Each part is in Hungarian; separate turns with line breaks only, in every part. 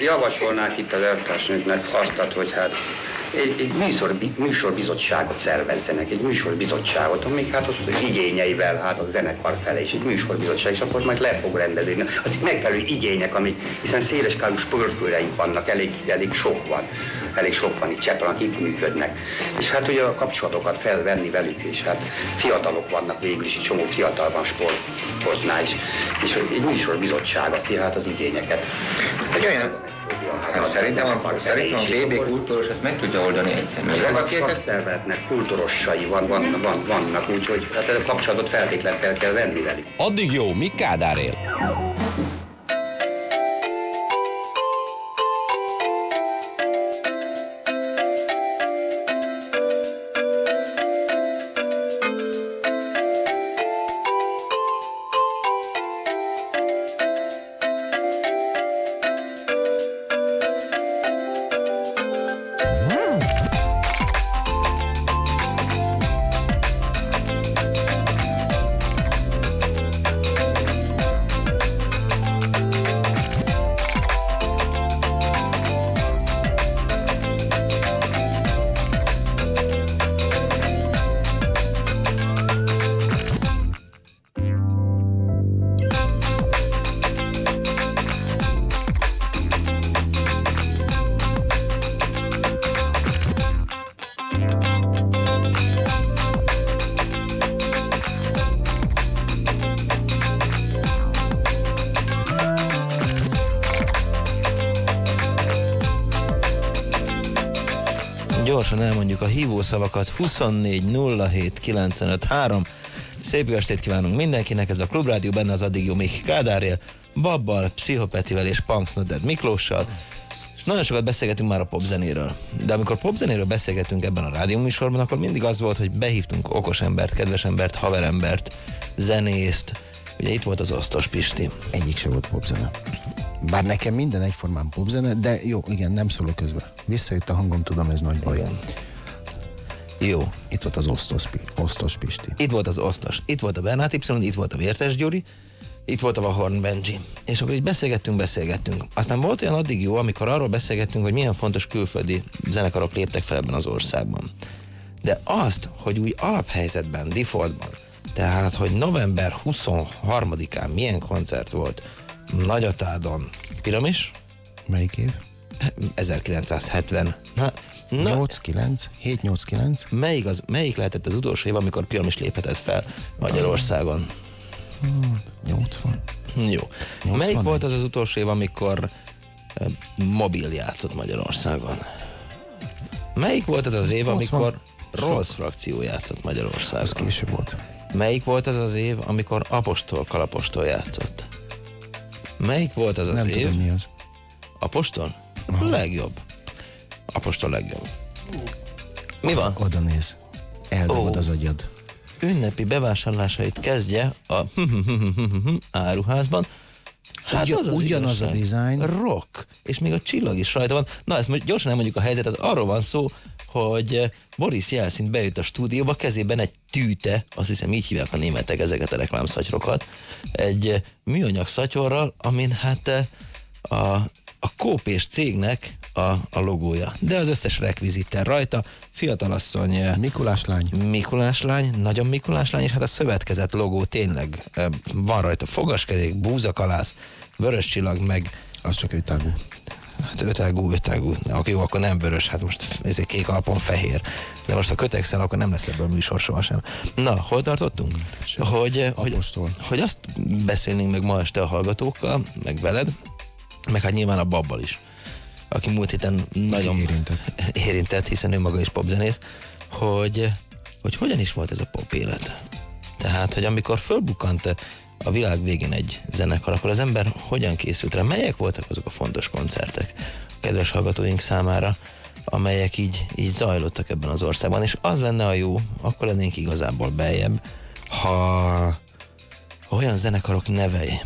javasolnák itt az eltársnőknek azt, hogy hát egy, egy műsor, műsorbizottságot szervezzenek, egy műsorbizottságot, amik hát az igényeivel, hát a zenekar fele is egy műsorbizottság, és akkor majd le fog rendezni. Az megfelelő igények, amik, hiszen széleskálú sportkőreink vannak, elég, elég sok van, elég sok van itt Csepelen, akik működnek. És hát ugye a kapcsolatokat felvenni velük, és hát fiatalok vannak végül is, egy csomó fiatal van sport, sportnál is, és egy műsorbizottságot, tehát az igényeket.
Egy Hát szerintem a, szerintem a BB kultúros ezt meg tudja oldani egy személy.
A szakszervezetnek kultúrossai van, van, van, vannak, úgyhogy hát a kapcsolatot feltétlenül fel kell venni velük.
Addig jó, mi Kádár él? Hívószavakat 24 07 95 3. Szép jó estét kívánunk mindenkinek, ez a Klubrádió, benne az addig jó még Kádárél, Babbal, Pszichopetivel és Punks Noded Miklóssal. És nagyon sokat beszélgetünk már a popzenéről. De amikor popzenéről beszélgetünk ebben a rádióműsorban, akkor mindig az volt, hogy behívtunk okos embert, kedves embert, haverembert, zenészt. Ugye itt volt az osztos Pisti.
Egyik se volt popzene. Bár nekem minden egyformán popzene, de jó, igen, nem szólok közben. Visszajött a hangom, tudom, ez nagy baj. Igen.
Jó.
Itt volt az osztos, osztos Pisti.
Itt volt az osztos. Itt volt a Bernát Y, itt volt a Vértes Gyuri, itt volt a Vahorn Benji. És akkor így beszélgettünk, beszélgettünk. Aztán volt olyan addig jó, amikor arról beszélgettünk, hogy milyen fontos külföldi zenekarok léptek fel ebben az országban. De azt, hogy úgy alaphelyzetben, defaultban, tehát, hogy november 23-án milyen koncert volt, Nagyatádon. Piramis?
Melyik év?
1970. Na,
na, 8-9? 7-8-9?
Melyik, az, melyik lehetett az utolsó év, amikor Piramis léphetett fel Magyarországon?
80.
Jó. 80 melyik volt az az utolsó év, amikor mobil játszott Magyarországon? Melyik volt az az év, 80. amikor Rolls frakció játszott Magyarországon? Az
később volt.
Melyik volt az az év, amikor Apostol Kalapostól játszott? Melyik volt az az
Nem
év?
tudom mi az.
Apostol? A legjobb. Apostol legjobb. Mi van?
Oda néz. Eldobod oh. az agyad.
Ünnepi bevásárlásait kezdje a áruházban.
Hát Ugyan, az az ugyanaz igazság. a design.
Rock. És még a csillag is rajta van. Na, ezt gyorsan elmondjuk a helyzetet. Arról van szó, hogy Boris Jelszint bejött a stúdióba, kezében egy tűte, azt hiszem így hívják a németek ezeket a reklámszatyrokat, egy műanyag szatyorral, amin hát eh, a, a kópés cégnek a, a logója. De az összes rekviziter rajta, fiatalasszony... Eh,
Mikulás lány.
Mikulás lány, nagyon Mikulás lány, és hát a szövetkezett logó tényleg eh, van rajta fogaskerék, búzakalász, vörös csillag, meg...
Az csak egy tágú.
Hát ötágú, ötágú. Oké, jó, akkor nem vörös, hát most ez egy kék alapon fehér. De most ha kötekszel, akkor nem lesz ebből műsor sohasem. Na, hol tartottunk? Hogy, hogy, hogy azt beszélnénk meg ma este a hallgatókkal, meg veled, meg hát nyilván a babbal is, aki múlt héten nagyon
érintett,
érintett hiszen ő maga is popzenész, hogy, hogy hogyan is volt ez a pop élet. Tehát, hogy amikor fölbukkant a világ végén egy zenekar, akkor az ember hogyan készült rá? Melyek voltak azok a fontos koncertek a kedves hallgatóink számára, amelyek így, így zajlottak ebben az országban, és az lenne a jó, akkor lennénk igazából beljebb, ha olyan zenekarok nevei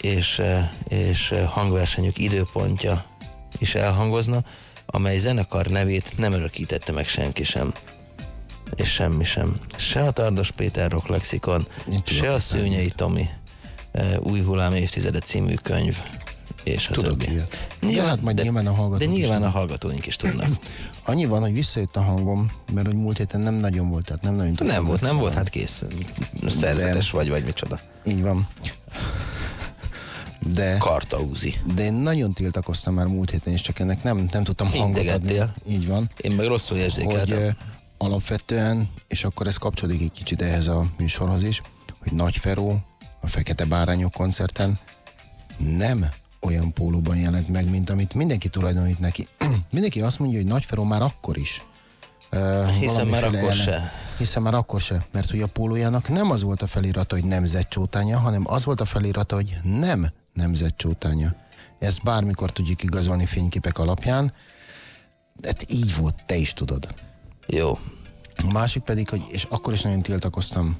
és, és hangversenyük időpontja is elhangozna, amely zenekar nevét nem örökítette meg senki sem és semmi sem. Se a Tardos Péter Rock Lexikon, se a Szőnyei Tomi új hullám évtizede című könyv és a
Tudok
többi.
ilyet. De hát majd nyilván a hallgatók
De
is
nyilván a
tudnak.
hallgatóink is tudnak.
Annyi van, hogy visszajött a hangom, mert hogy múlt héten nem nagyon volt, tehát nem nagyon tudtam
Nem volt, nem volt, hát kész. Szerzetes vagy, vagy micsoda.
Így van. De,
Kartauzi.
de én nagyon tiltakoztam már múlt héten, és csak ennek nem, nem tudtam hangot adni. Így van.
Én meg rosszul
hogy
érzékeltem.
ö, alapvetően, és akkor ez kapcsolódik egy kicsit ehhez a műsorhoz is, hogy Nagy Feró a Fekete Bárányok koncerten nem olyan pólóban jelent meg, mint amit mindenki tulajdonít neki. mindenki azt mondja, hogy Nagy Feró már akkor is. Uh,
Hiszen már akkor se.
Hiszen már akkor se, mert hogy a pólójának nem az volt a felirata, hogy nemzetcsótánya, hanem az volt a felirata, hogy nem nemzetcsótánya. Ezt bármikor tudjuk igazolni fényképek alapján. Hát így volt, te is tudod.
Jó.
A másik pedig, hogy és akkor is nagyon tiltakoztam.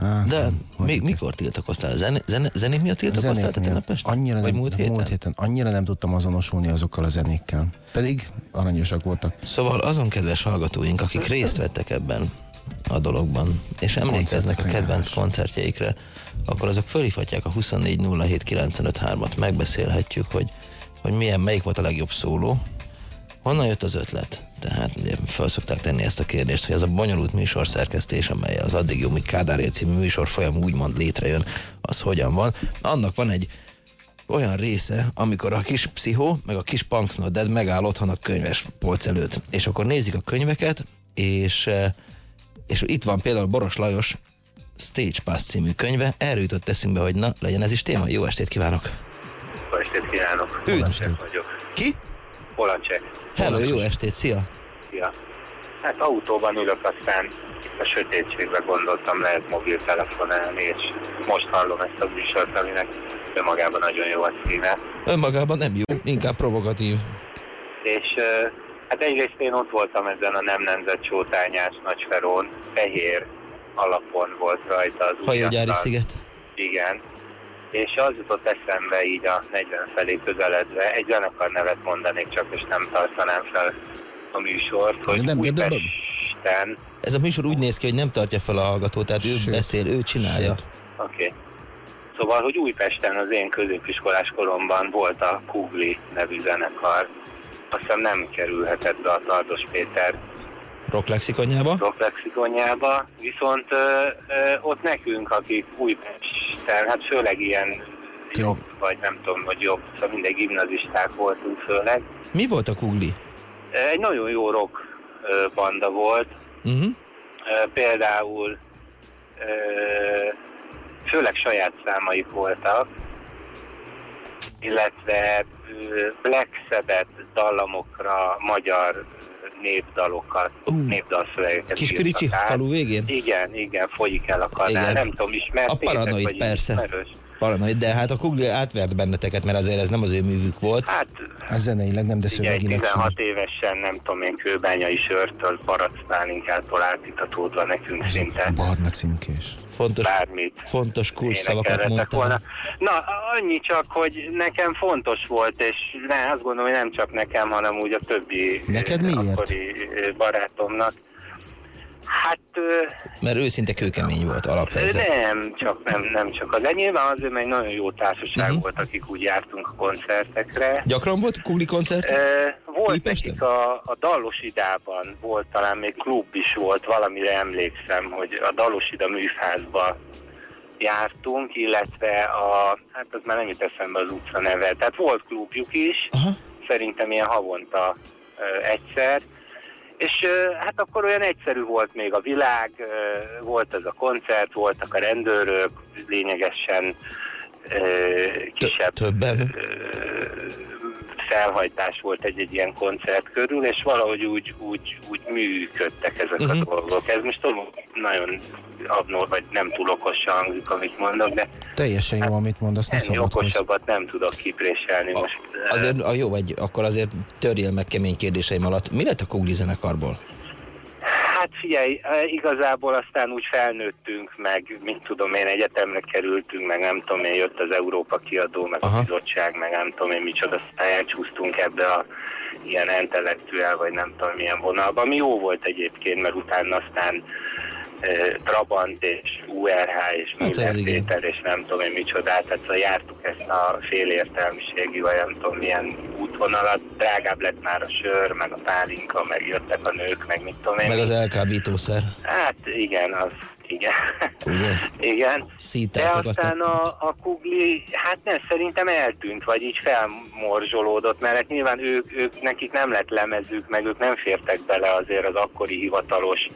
Á,
De
hogy
mi,
itt
mikor tiltakoztál? Zene, zene, zenék miatt tiltakoztál
zenék miatt
tegnap este?
annyira
Vagy
nem,
múlt héten?
múlt héten annyira nem tudtam azonosulni azokkal a zenékkel. Pedig aranyosak voltak.
Szóval azon kedves hallgatóink, akik részt vettek ebben a dologban, és emlékeznek a
Koncertekre
kedvenc koncertjeikre, akkor azok fölhívhatják a 2407953-at, megbeszélhetjük, hogy, hogy milyen, melyik volt a legjobb szóló, honnan jött az ötlet. Tehát fel szokták tenni ezt a kérdést, hogy ez a bonyolult műsor szerkesztés, amely az addig jó, míg Kádár című műsor folyam úgymond létrejön, az hogyan van. Annak van egy olyan része, amikor a kis pszichó, meg a kis punks not dead megáll otthon a könyves polc előtt, és akkor nézik a könyveket, és, eh, és itt van például Boros Lajos Stage Pass című könyve, erről jutott eszünkbe, hogy na, legyen ez is téma. Jó estét kívánok!
Jó estét kívánok!
Üdv!
Vagyok.
Ki?
Polacek.
Hello, jó estét, szia!
Szia. Hát autóban ülök, aztán a sötétségbe gondoltam lehet mobiltelefonálni, és most hallom ezt a műsort, aminek önmagában nagyon jó a címe.
Önmagában nem jó, inkább provokatív.
És ö, hát egyrészt én ott voltam ezen a nem nemzet csótányás Nagyferón, fehér alapon volt rajta az
Hajógyári sziget.
Igen. És az jutott eszembe így a 40 felé közeledve, egy zenekar nevet mondanék csak, és nem tartanám fel a műsort, hogy
De nem, de- de- de-
Újpesten,
Ez a műsor úgy néz ki, hogy nem tartja fel a hallgató, tehát ő
Sőt.
beszél, ő csinálja.
Oké. Okay. Szóval, hogy Újpesten az én középiskolás koromban volt a Kugli nevű zenekar. Azt hiszem nem kerülhetett be a Tardos Péter
Rock lexikonjába.
rocklexikonjába, viszont ö, ö, ott nekünk, akik Újpesten, hát főleg ilyen jobb, vagy nem tudom, hogy jobb, szóval mindegy gimnazisták voltunk főleg.
Mi volt a kugli?
Egy nagyon jó rock banda volt,
Uh-huh.
Ö, például ö, főleg saját számaik voltak, illetve Black Sabbath dallamokra magyar népdalokat,
Ú,
népdalszövegeket
Kis
írtak
Piricsi,
át.
falu végén?
Igen, igen, folyik el a kanál.
Igen.
Nem tudom, ismertétek?
A Paranoid, persze.
Ismerős?
Paranoid, de hát a kugli átvert benneteket, mert azért ez nem az ő művük volt.
Hát,
Ez zeneileg nem, de szövegileg sem.
16 évesen, nem tudom én, kőbányai sörtől, paracpálinkától átitatódva nekünk szinte
Barna címkés.
Fontos,
bármit
fontos kursszavakat
énekelhetek volna. Na, annyi csak, hogy nekem fontos volt, és ne, azt gondolom, hogy nem csak nekem, hanem úgy a többi
Neked
eh,
miért?
akkori eh, barátomnak. Hát
Mert őszinte kőkemény volt alaphelyzet.
nem csak, nem, nem csak az. De nyilván azért, mert egy nagyon jó társaság
Mhm.
volt, akik úgy jártunk a koncertekre.
Gyakran volt kugli koncert?
Eh, Volt
Újpesten?
nekik a, a Dalosidában, volt talán még klub is volt, valamire emlékszem, hogy a Dalosida műfázba jártunk, illetve a, hát az már nem jut eszembe az utca neve, tehát volt klubjuk is,
Aha.
szerintem ilyen havonta egyszer, és hát akkor olyan egyszerű volt még a világ, volt ez a koncert, voltak a rendőrök, lényegesen kisebb
Többen.
Felhajtás volt egy-egy ilyen koncert körül, és valahogy úgy, úgy, úgy működtek ezek
Mhm.
a dolgok. Ez most nagyon abnor, vagy nem túl okosan hangzik, amit mondok, de
Teljesen jó, amit mondasz, ne
ennél
szabadkozz.
okosabbat nem tudok kipréselni most.
Azért a jó vagy, akkor azért törjél meg kemény kérdéseim alatt. Mi lett a kugli zenekarból?
Hát figyelj, eh, igazából aztán úgy felnőttünk, meg mit tudom én, egyetemre kerültünk, meg nem tudom én, jött az Európa kiadó, meg
Aha.
a bizottság, meg nem tudom én, micsoda, aztán elcsúsztunk ebbe a ilyen intellektuál, vagy nem tudom milyen vonalba, ami jó volt egyébként, mert utána aztán Trabant és URH és
Hát
és nem tudom én micsodát, tehát szóval jártuk ezt a félértelmiségi, vagy nem tudom milyen útvonalat, drágább lett már a sör, meg a pálinka, meg jöttek a nők, meg mit tudom én.
Meg az elkábítószer,
Hát igen, az igen.
ugye?
igen. De
Szítátok azt
aztán
a...
a, kugli, hát nem, szerintem eltűnt, vagy így felmorzsolódott, mert hát nyilván ők, ők, nekik nem lett lemezük, meg ők nem fértek bele azért az akkori hivatalos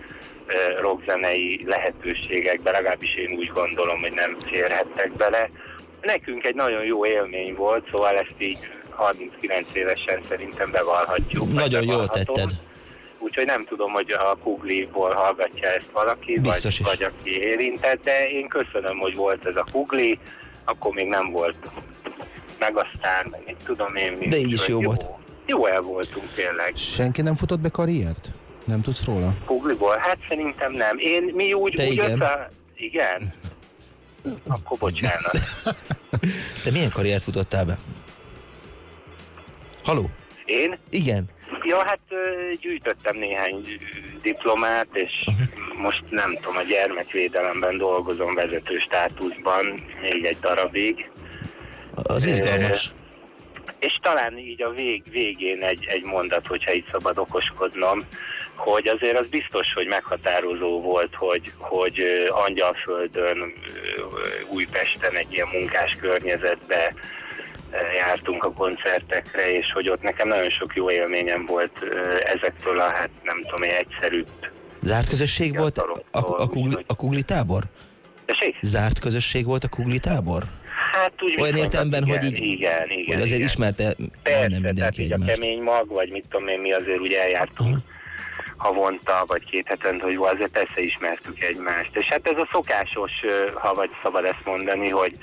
rockzenei lehetőségekbe, legalábbis én úgy gondolom, hogy nem férhettek bele. Nekünk egy nagyon jó élmény volt, szóval ezt így 39 évesen szerintem bevallhatjuk.
Nagyon jól tetted.
Úgyhogy nem tudom, hogy a Kugliból hallgatja ezt valaki,
Biztos
vagy,
is.
vagy aki érintett, de én köszönöm, hogy volt ez a Kugli, akkor még nem volt meg aztán, meg tudom én mi.
De így is
Úgyhogy
jó volt.
Jó el voltunk tényleg.
Senki nem futott be karriert? Nem tudsz róla?
Kugliból? Hát szerintem nem. Én, mi úgy,
Te
úgy
igen.
össze... Igen? Akkor bocsánat.
Te milyen karriert futottál be? Haló?
Én?
Igen.
Ja, hát gyűjtöttem néhány diplomát, és most nem tudom, a gyermekvédelemben dolgozom vezető státuszban még egy darabig.
Az izgalmas.
És talán így a vég, végén egy, egy mondat, hogyha itt szabad okoskodnom, hogy azért az biztos, hogy meghatározó volt, hogy, hogy Angyalföldön, Újpesten egy ilyen munkás környezetbe jártunk a koncertekre, és hogy ott nekem nagyon sok jó élményem volt ezektől a, hát nem tudom, én egyszerűbb.
Zárt közösség volt a, a, a, kugli, a kugli tábor?
Tessék?
Zárt közösség volt a kugli tábor?
Hát úgy
Olyan értelemben, hogy így-
Igen, igen.
Vagy azért
igen.
ismerte
Persze, tehát
mindenki
így a kemény mag, vagy mit tudom én, mi azért ugye eljártunk havonta, vagy két hetente, hogy azért persze ismertük egymást. És hát ez a szokásos, ha vagy szabad ezt mondani, hogy,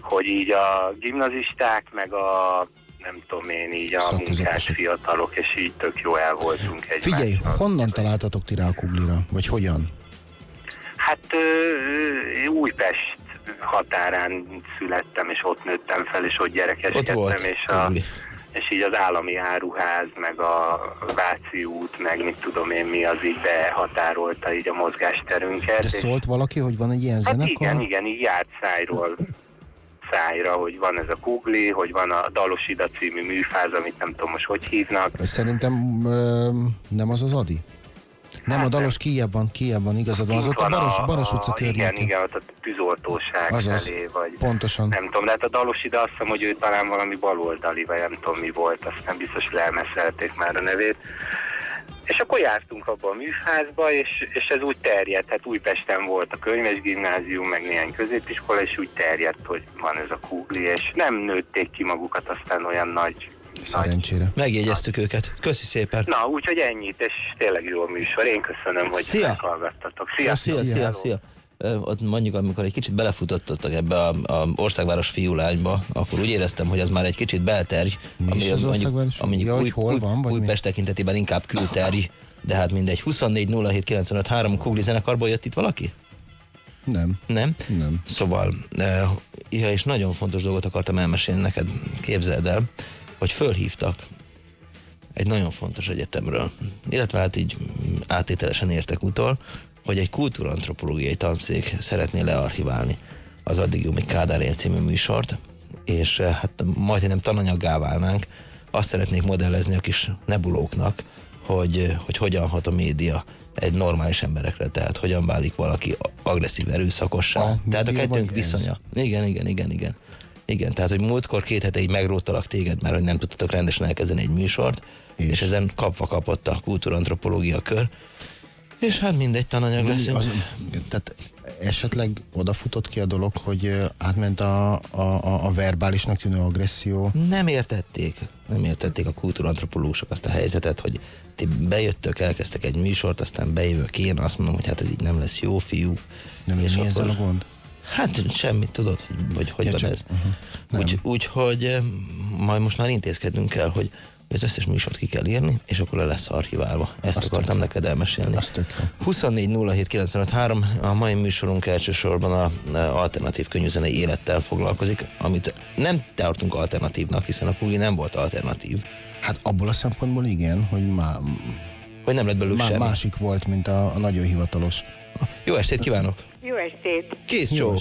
hogy így a gimnazisták, meg a nem tudom én, így a munkás fiatalok, és így tök jó el voltunk egymással.
Figyelj, honnan találtatok ti rá a kuglira? Vagy hogyan?
Hát ö, Újpest határán születtem, és ott nőttem fel, és ott
Ott
gyerekeskedtem,
volt
és, a,
kugli.
És így az állami áruház, meg a Váci út, meg mit tudom én mi, az így behatárolta így a mozgásterünket.
De
és-
szólt valaki, hogy van egy ilyen
Hát
zenekar?
igen, igen, így járt szájról szájra, hogy van ez a Kugli, hogy van a Dalosida című műfáz, amit nem tudom most hogy hívnak.
Szerintem nem az az Adi? Nem,
Hát
a dalos kijebban, kijebban, igazad van. Az ott a
van
Baros, Baros utca
Igen,
környékén.
igen, ott a tűzoltóság
Azaz.
felé, vagy
Pontosan.
nem tudom, de hát a Dalosida azt hiszem, hogy ő talán valami baloldali, vagy nem tudom mi volt, aztán biztos hogy elmeszelték már a nevét. És akkor jártunk abba a műfázba, és, és ez úgy terjedt, hát Újpesten volt a könyves gimnázium, meg néhány középiskola, és úgy terjedt, hogy van ez a kugli, és nem nőtték ki magukat aztán olyan nagy
Szerencsére.
Megjegyeztük őket. Köszi szépen.
Na, úgyhogy ennyit, és tényleg jó a műsor. Én köszönöm, hogy
Szia!
meghallgattatok. Szia!
Szia, szia, szia. szia. Ott mondjuk, amikor egy kicsit belefutottatok ebbe a, a országváros fiúlányba, akkor úgy éreztem, hogy az már egy kicsit belterj.
Mi is az országváros?
Ami
Ja, hogy
új,
hol
új,
van, vagy mi?
Újpest tekintetében inkább külterj, de hát mindegy. 24 07 95 3 Kugli zenekarból jött itt valaki?
Nem.
Nem?
Nem.
Szóval, ja, és nagyon fontos dolgot akartam elmesélni neked, képzeld el, hogy fölhívtak egy nagyon fontos egyetemről, illetve hát így átételesen értek utol, hogy egy kultúrantropológiai tanszék szeretné learchiválni az addig jó, még Kádár él című műsort, és eh, hát majdnem tananyaggá válnánk, azt szeretnék modellezni a kis nebulóknak, hogy, eh, hogy hogyan hat a média egy normális emberekre, tehát hogyan válik valaki agresszív erőszakossá.
A
tehát a kettőnk viszonya. Igen, igen, igen, igen. Igen, tehát, hogy múltkor két hete így megróttalak téged, mert hogy nem tudtatok rendesen elkezdeni egy műsort, és,
És?
ezen kapva kapott a kultúrantropológia kör. És hát mindegy tananyag lesz.
Az, tehát esetleg odafutott ki a dolog, hogy átment a, a, a, a verbálisnak tűnő agresszió.
Nem értették, nem értették a kultúrantropológusok azt a helyzetet, hogy ti bejöttök, elkezdtek egy műsort, aztán bejövök én, azt mondom, hogy hát ez így nem lesz jó, fiú.
Nem
És
mi
akkor-
ezzel a gond?
Hát semmit tudod, hogy hogy, hogy
Ja,
van
csak-
ez.
nem.
Úgy, úgyhogy eh, majd most már intézkednünk kell, hogy az összes műsort ki kell írni, és akkor le lesz archiválva. Ezt
Azt
akartam
tök
neked elmesélni.
Azt tök jó.
24 07 95 3, a mai műsorunk elsősorban a, a alternatív könnyűzenei élettel foglalkozik, amit nem tartunk alternatívnak, hiszen a Kugi nem volt alternatív.
Hát abból a szempontból igen, hogy má,
Hogy nem lett belőle
má,
semmi.
másik volt, mint a, a nagyon hivatalos
Jó estét kívánok!
Jó estét!
Kész csók!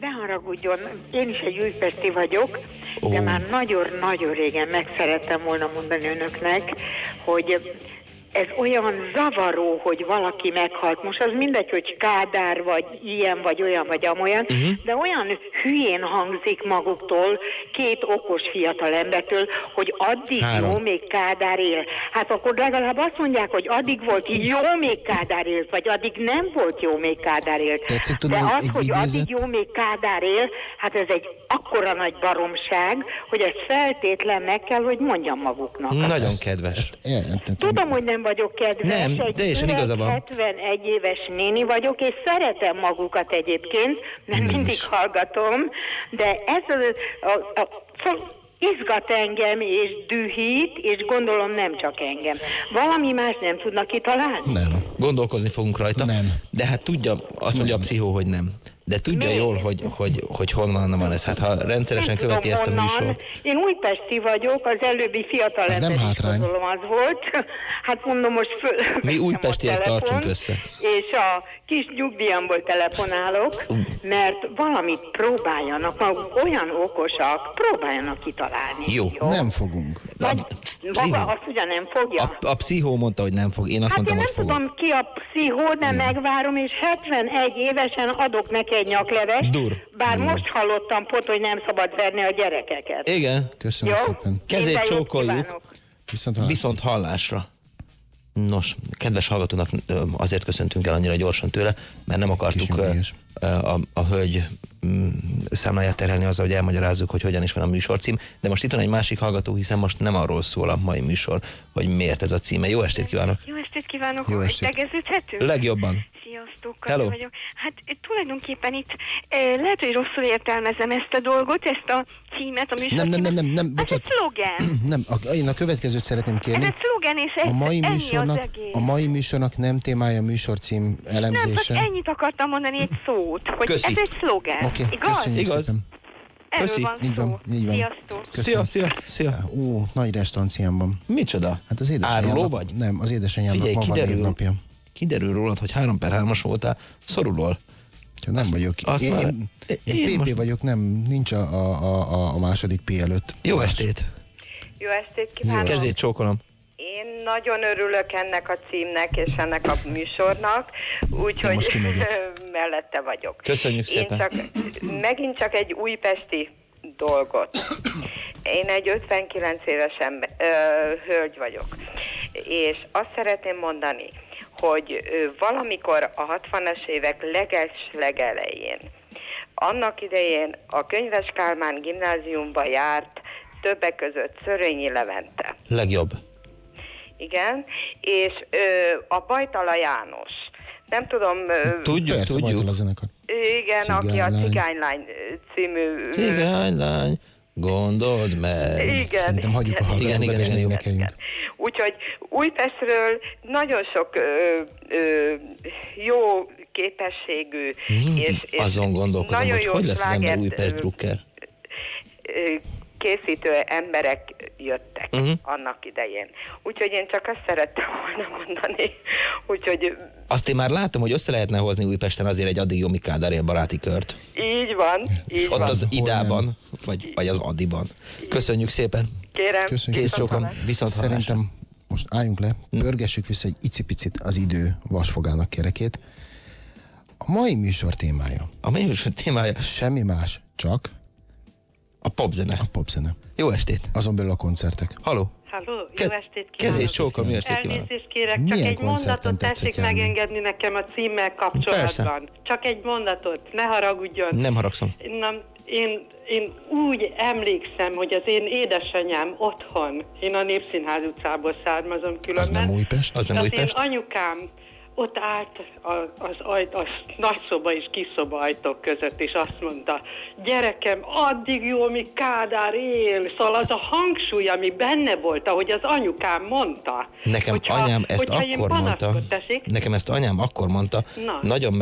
Ne haragudjon, én is egy újpesti vagyok, de
Ó.
már nagyon-nagyon régen meg szerettem volna mondani önöknek, hogy ez olyan zavaró, hogy valaki meghalt. Most az mindegy, hogy Kádár, vagy ilyen, vagy olyan, vagy amolyan, uh-huh. de olyan hülyén hangzik maguktól, két okos fiatal embertől, hogy addig
Három.
jó, még Kádár él. Hát akkor legalább azt mondják, hogy addig volt jó, még Kádár élt, vagy addig nem volt jó, még Kádár élt.
Tetszik tudni
De az, hogy
idézet?
addig jó, még Kádár él, hát ez egy akkora nagy baromság, hogy ezt feltétlen meg kell, hogy mondjam maguknak.
Nagyon kedves.
Tudom, hogy nem vagyok kedves,
Nem,
egy
teljesen igaza van.
71 éves néni vagyok, és szeretem magukat egyébként, nem
Mi
mindig
is.
hallgatom, de ez a, a, a, a izgat engem, és dühít, és gondolom nem csak engem. Valami más nem tudnak kitalálni?
Nem.
Gondolkozni fogunk rajta.
Nem.
De hát tudja, azt mondja a pszichó, hogy nem. De tudja
Miért?
jól, hogy, hogy, hogy honnan van ez. Hát ha rendszeresen
Nem
követi
tudom
ezt a
honnan.
műsort.
Én újpesti vagyok, az előbbi fiatal
Ez nem hátrány.
gondolom az volt. Hát mondom, most föl...
Mi újpestiek
a telefon,
tartsunk össze.
És a kis nyugdíjamból telefonálok, mert valamit próbáljanak, maguk olyan okosak, próbáljanak kitalálni.
Jó.
Nem fogunk.
Vagy maga azt ugye nem fogja?
A, a pszichó mondta, hogy nem fog. Én azt
Hát én
mondtam,
nem
hogy fogok.
tudom ki a pszichó, de megvárom, és 71 évesen adok neki egy nyaklevest,
Dur.
bár most hallottam pot, hogy nem szabad verni a gyerekeket.
Igen.
Köszönöm
Jó?
szépen.
Kezét csókoljuk.
Viszont hallásra.
Viszont hallásra. Nos, kedves hallgatónak azért köszöntünk el annyira gyorsan tőle, mert nem akartuk ö, a, a hölgy mm, számláját terhelni azzal, hogy elmagyarázzuk, hogy hogyan is van a műsorcím. De most itt van egy másik hallgató, hiszen most nem arról szól a mai műsor, hogy miért ez a címe. Jó estét kívánok!
Jó estét kívánok!
Jó estét.
Tegeződhetünk? Sziasztok,
Hello.
Vagyok. Hát eh, tulajdonképpen itt eh, lehet, hogy rosszul értelmezem ezt a dolgot, ezt a címet, a műsor
Nem, nem, nem, nem, nem,
Ez egy
bocsánat.
szlogen.
Nem, a, én a következőt szeretném
Ez
kérni.
egy szlogen, és ez,
A mai,
ennyi az
műsornak,
egész.
a mai műsornak nem témája a műsorcím
Nem, csak
elemzése.
ennyit akartam mondani, egy szót, hogy
Köszi.
ez egy szlogen.
Oké,
Igaz?
köszönjük
Igaz.
szépen.
Erről
Köszi.
van
Így van,
szó.
így van.
Sziasztok.
Szia, szia, szia.
Ó, nagy restanciámban.
Micsoda?
Hát az
Áruló
édesanyámnak...
vagy?
Nem, az édesanyámnak
Figyelj,
ma van
kiderül. Kiderül rólad, hogy 3 per 3-as voltál, szorulol.
Ja, nem vagyok.
azt
én,
már-
én,
én
én PP
most-
vagyok, nem, nincs a, a, a, a második P előtt.
Jó
Más.
estét!
Jó estét
Jó
kívánok!
Kezét csókolom.
Én nagyon örülök ennek a címnek és ennek a műsornak, úgyhogy mellette vagyok.
Köszönjük
Én
szépen.
csak, megint csak egy újpesti dolgot. Én egy 59 éves ember, ö, hölgy vagyok, és azt szeretném mondani, hogy valamikor a 60-as évek leges legelején, annak idején a Könyves Kálmán gimnáziumba járt többek között Szörényi Levente.
Legjobb.
Igen, és ö, a Bajtala János. Nem tudom, ö,
Tudjuk,
Persze,
tudjuk.
Bajtala zenekar.
igen, aki a
Cigánylány.
Cigánylány ö, című...
Cigánylány, gondold meg.
Igen.
Szerintem hagyjuk a
Igen,
hallgatókat,
igen,
és
igen, igen.
énekeljünk.
Úgyhogy Újpestről nagyon sok ö, ö, jó képességű
Mindig azon gondolkozom,
nagyon
hogy
jó
hogy lesz az ember Újpest drukker.
Készítő emberek jöttek uh-huh. annak idején. Úgyhogy én csak azt szerettem volna mondani, úgyhogy
Azt én már látom, hogy össze lehetne hozni Újpesten azért egy addig Jomi Kádár baráti kört.
így van, így
Ott
van.
az Idában, vagy, vagy az Adiban. Köszönjük szépen.
Kérem,
Köszönjük.
Kész sokan. Viszont.
Szerintem most álljunk le, pörgessük vissza egy icipicit az idő vasfogának kerekét. A mai műsor témája
A műsor témája
semmi más, csak
a popzene.
a popzene.
Jó estét.
Azon belül a koncertek.
Haló.
Halló, jó
Ke-
estét kívánok!
Kezét csókolom, jó estét kívánok.
Elnézést kérek, csak
Milyen
egy mondatot tessék
járni?
megengedni nekem a címmel kapcsolatban. Csak egy mondatot, ne haragudjon.
Nem haragszom.
Na, én, én úgy emlékszem, hogy az én édesanyám otthon, én a Népszínház utcából származom
Az
különben.
nem Újpest?
Az nem
az
Újpest?
én anyukám ott állt az, ajt, az nagyszoba és kiszoba ajtók között, és azt mondta, gyerekem, addig jó, míg Kádár él. Szóval az a hangsúly, ami benne volt, ahogy az anyukám mondta.
Nekem anyám ezt
hogyha
akkor mondta.
Tessék?
Nekem ezt anyám akkor mondta.
Na.
Nagyon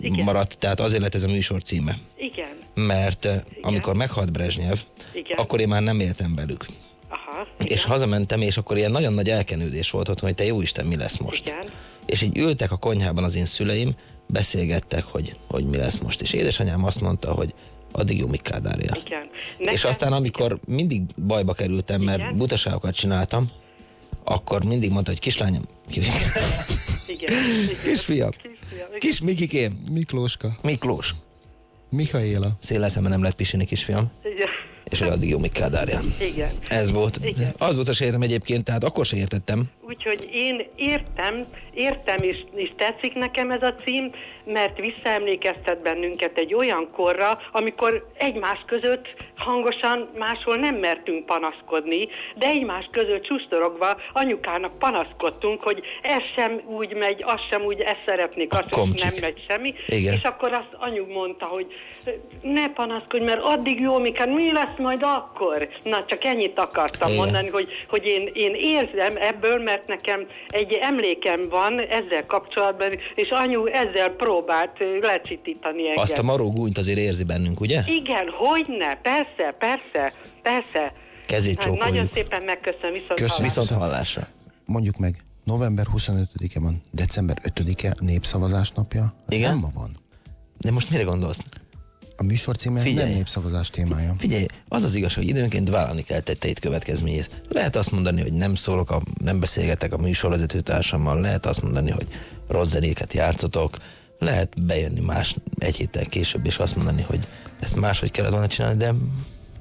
megmaradt, tehát azért lett ez a műsor címe.
Igen.
Mert eh, amikor meghalt Brezsnyev,
Igen.
akkor én már nem éltem velük.
Aha.
És hazamentem, és akkor ilyen nagyon nagy elkenődés volt otthon, hogy te jó Isten, mi lesz most.
Igen.
És így ültek a konyhában az én szüleim, beszélgettek, hogy, hogy mi lesz most. És édesanyám azt mondta, hogy addig jó, míg Kádár él.
Igen.
És aztán, amikor mindig bajba kerültem, mert
Igen.
butaságokat csináltam, akkor mindig mondta, hogy kislányom, ki-
Igen. igen.
kisfiam,
Kisfiam,
kis Mikikém,
Miklóska,
Miklós,
Michaela.
széllel szemben nem lehet pisini, kisfiam,
Igen.
és hogy addig jó, míg Kádár él.
Igen.
Ez volt.
Igen.
Az volt a sérem egyébként, tehát akkor se értettem.
Úgyhogy én értem, értem és, és tetszik nekem ez a cím, mert visszaemlékeztet bennünket egy olyan korra, amikor egymás között hangosan máshol nem mertünk panaszkodni, de egymás között sustorogva anyukának panaszkodtunk, hogy ez sem úgy megy, az sem úgy, ezt szeretnék, azt sem nem megy semmi.
Igen.
És akkor azt anyu mondta, hogy ne panaszkodj, mert addig jó, mikor mi lesz majd akkor? Na, csak ennyit akartam
Igen.
mondani, hogy, hogy én, én érzem ebből, mert nekem egy emlékem van ezzel kapcsolatban, és anyu ezzel próbált lecsitítani engem.
Azt a maró gúnyt azért érzi bennünk, ugye?
Igen, hogyne, persze, persze, persze.
Kezét
Hát, nagyon szépen megköszönöm, viszont
Köszönöm.
Viszont hallásra.
Mondjuk meg, november 25-e van, december 5-e a népszavazás napja.
Igen?
Nem ma van.
De most mire gondolsz?
A műsor címe
Figyelj.
nem népszavazás témája.
Figyelj, az az igazság, hogy időnként vállalni kell tetteit következményét. Lehet azt mondani, hogy nem szólok, a, nem beszélgetek a műsorvezető társammal, lehet azt mondani, hogy rossz zenéket játszotok, lehet bejönni más egy héttel később, és azt mondani, hogy ezt máshogy kellett volna csinálni, de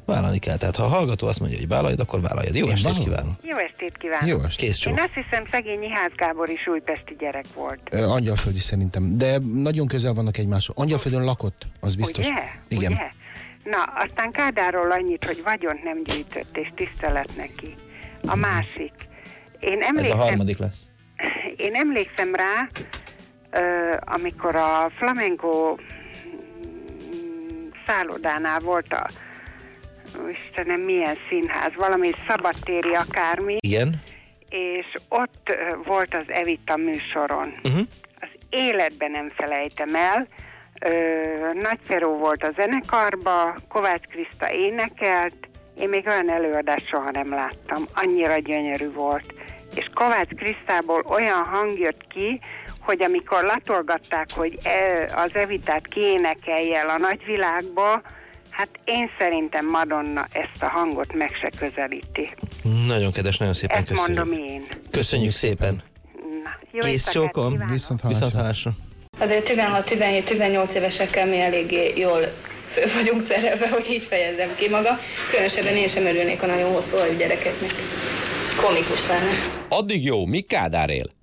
vállalni kell. Tehát ha a hallgató azt mondja, hogy vállaljad, akkor vállaljad. Jó
Én
estét kívánok!
Jó estét kívánok!
Jó est.
Kész csók.
Én azt hiszem, szegény Ház Gábor is újpesti gyerek volt.
Ö, Angyalföldi szerintem, de nagyon közel vannak egymáshoz. Angyalföldön lakott, az biztos.
Ugye?
Igen.
Ugye? Na, aztán Kádáról annyit, hogy vagyont nem gyűjtött, és tisztelet neki. A másik. Én
Ez
emlékszem,
a harmadik lesz.
én emlékszem rá, ö, amikor a flamenco mm, szállodánál volt a Istenem, milyen színház, valami szabadtéri akármi,
Igen.
és ott volt az Evita műsoron.
Uh-huh.
Az életben nem felejtem el. Ö, volt a zenekarba, Kovács Kriszta énekelt, én még olyan előadást soha nem láttam, annyira gyönyörű volt. És Kovács Krisztából olyan hang jött ki, hogy amikor latolgatták, hogy e, az Evitát kiénekelje el a nagyvilágba, hát én szerintem Madonna ezt a hangot meg se közelíti.
Nagyon kedves, nagyon szépen
Ezt
köszönjük.
mondom én.
Köszönjük szépen.
Na, jó
Kész csókom.
Viszont
Viszont
hallásra.
Azért 16-17-18 évesekkel mi eléggé jól föl vagyunk szerelve, hogy így fejezzem ki maga. Különösebben én sem örülnék a nagyon hosszú gyerekeknek. Komikus lenne.
Addig jó, míg Kádár él.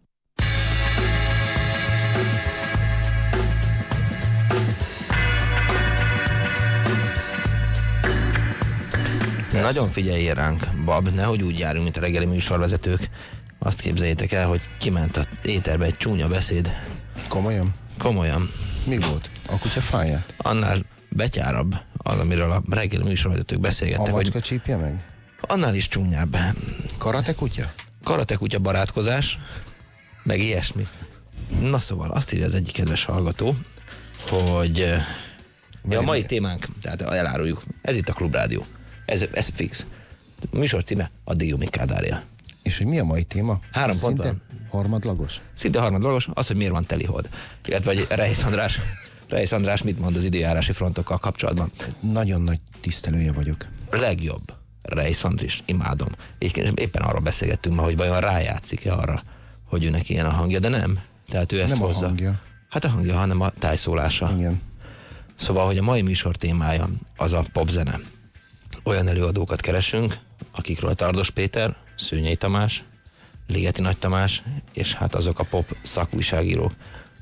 Nagyon figyeljél ránk, Bab, nehogy úgy járjunk, mint a reggeli műsorvezetők. Azt képzeljétek el, hogy kiment a éterbe egy csúnya beszéd.
Komolyan?
Komolyan.
Mi volt? A kutya fáját?
Annál betyárabb az, amiről a reggeli műsorvezetők
A
beszélgettek, hogy
macska csípje meg?
annál is csúnyább.
Karate kutya?
Karate kutya barátkozás, meg ilyesmi. Na szóval, azt írja az egyik kedves hallgató, hogy eh, ja, a mai témánk, tehát eláruljuk, ez itt a Klubrádió. Ez, ez fix. A műsor címe, Kádár él.
És hogy mi a mai téma?
Három pont van.
Harmadlagos?
Szinte harmadlagos, az, hogy miért van telihold. Illetve, hogy Reis András, Reis András mit mond az időjárási frontokkal kapcsolatban.
Nagyon nagy tisztelője vagyok.
Legjobb. Reis Andris, imádom. Éppen, éppen arról beszélgettünk ma, hogy vajon rájátszik-e arra, hogy őnek ilyen a hangja, de nem. Tehát ő ezt
Nem a
hozza.
hangja.
Hát a hangja, hanem a tájszólása.
Igen.
Szóval, hogy a mai műsor témája az a popzene. Olyan előadókat keresünk, akikről Tardos Péter, Szőnyei Tamás, Ligeti Nagy Tamás, és hát azok a pop szakújságírók,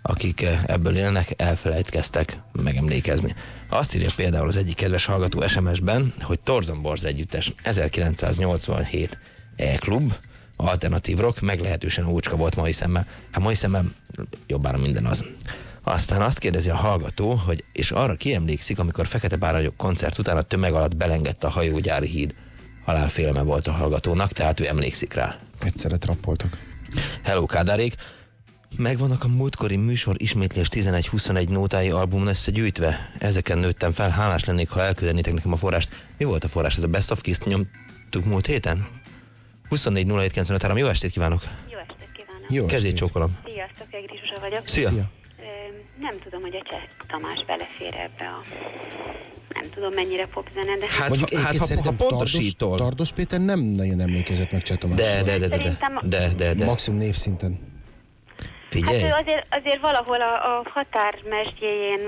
akik eh, ebből élnek, elfelejtkeztek megemlékezni. Azt írja például az egyik kedves hallgató SMS-ben, hogy Torzon Borz együttes 1987 E-klub, alternatív rock, meglehetősen ócska volt mai szemmel. Hát mai szemmel jobbára minden az. Aztán azt kérdezi a hallgató, hogy és arra kiemlékszik, amikor Fekete Bárányok koncert után a tömeg alatt belengedte a hajógyári híd. Halálfélme volt a hallgatónak, tehát ő emlékszik rá.
Egyszerre trappoltak.
Hello, Kádárék! Megvannak a múltkori műsor ismétlés 11-21 nótái album összegyűjtve. Ezeken nőttem fel, hálás lennék, ha elküldenétek nekem a forrást. Mi volt a forrás? Ez a Best of Kiss-t nyomtuk múlt héten? 24 07 95 Jó estét kívánok!
Jó estét kívánok!
Jó
Kezét
estét.
csókolom.
Sziasztok, Egri Zsuzsa vagyok.
Szia.
Szia.
Nem tudom, hogy a Cseh Tamás belefér ebbe a... Nem tudom, mennyire popzene, de
Hát,
Mondjuk
hát ha, ha pontosítol.
Tardos, Tardos Péter nem nagyon emlékezett meg Cseh Tamásról.
De, de, de, de, de, de, de, de.
Maximum névszinten.
Figyelj.
Hát ő azért, azért valahol a, a határmesdjéjén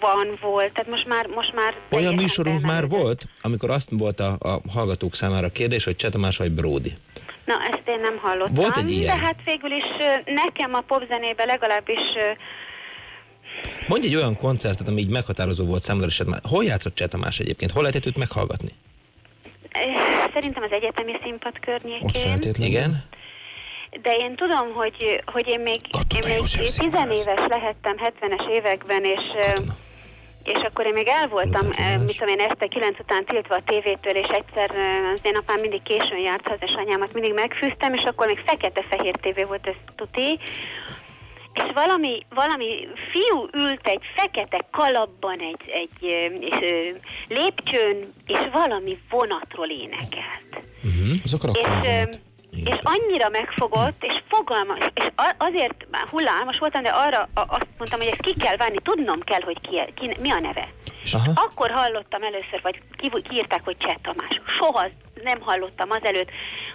van volt, tehát most már, most már
Olyan műsorunk már volt, amikor azt volt a, a hallgatók számára a kérdés, hogy Cseh Tamás vagy Brody.
Na, ezt én nem hallottam.
Volt egy ilyen.
De hát végül is nekem a popzenében legalábbis
Mondj egy olyan koncertet, ami így meghatározó volt számodra, és hát hol játszott Cseh Tamás egyébként? Hol lehetett őt meghallgatni?
ö, szerintem az egyetemi színpad környékén.
Ott feltétlenül.
Igen?
De én tudom, hogy, hogy én még,
Katona
én még tizenéves lehettem 70-es években, és, ö, és akkor én még el voltam,
András.
mit tudom én, este 9 után tiltva a tévétől, és egyszer az én apám mindig későn járt haza, és anyámat mindig megfűztem, és akkor még fekete-fehér tévé volt, ez tuti. És valami, valami fiú ült egy fekete kalapban egy, egy ö, lépcsőn, és valami vonatról énekelt.
Azok
És,
valamit.
és annyira megfogott, és fogalma, és azért már hullámos voltam, de arra azt mondtam, hogy ezt ki kell várni, tudnom kell, hogy ki, ki, mi a neve.
Aha.
akkor hallottam először, vagy ki, kiírták, hogy Cseh Tamás. Soha nem hallottam azelőtt.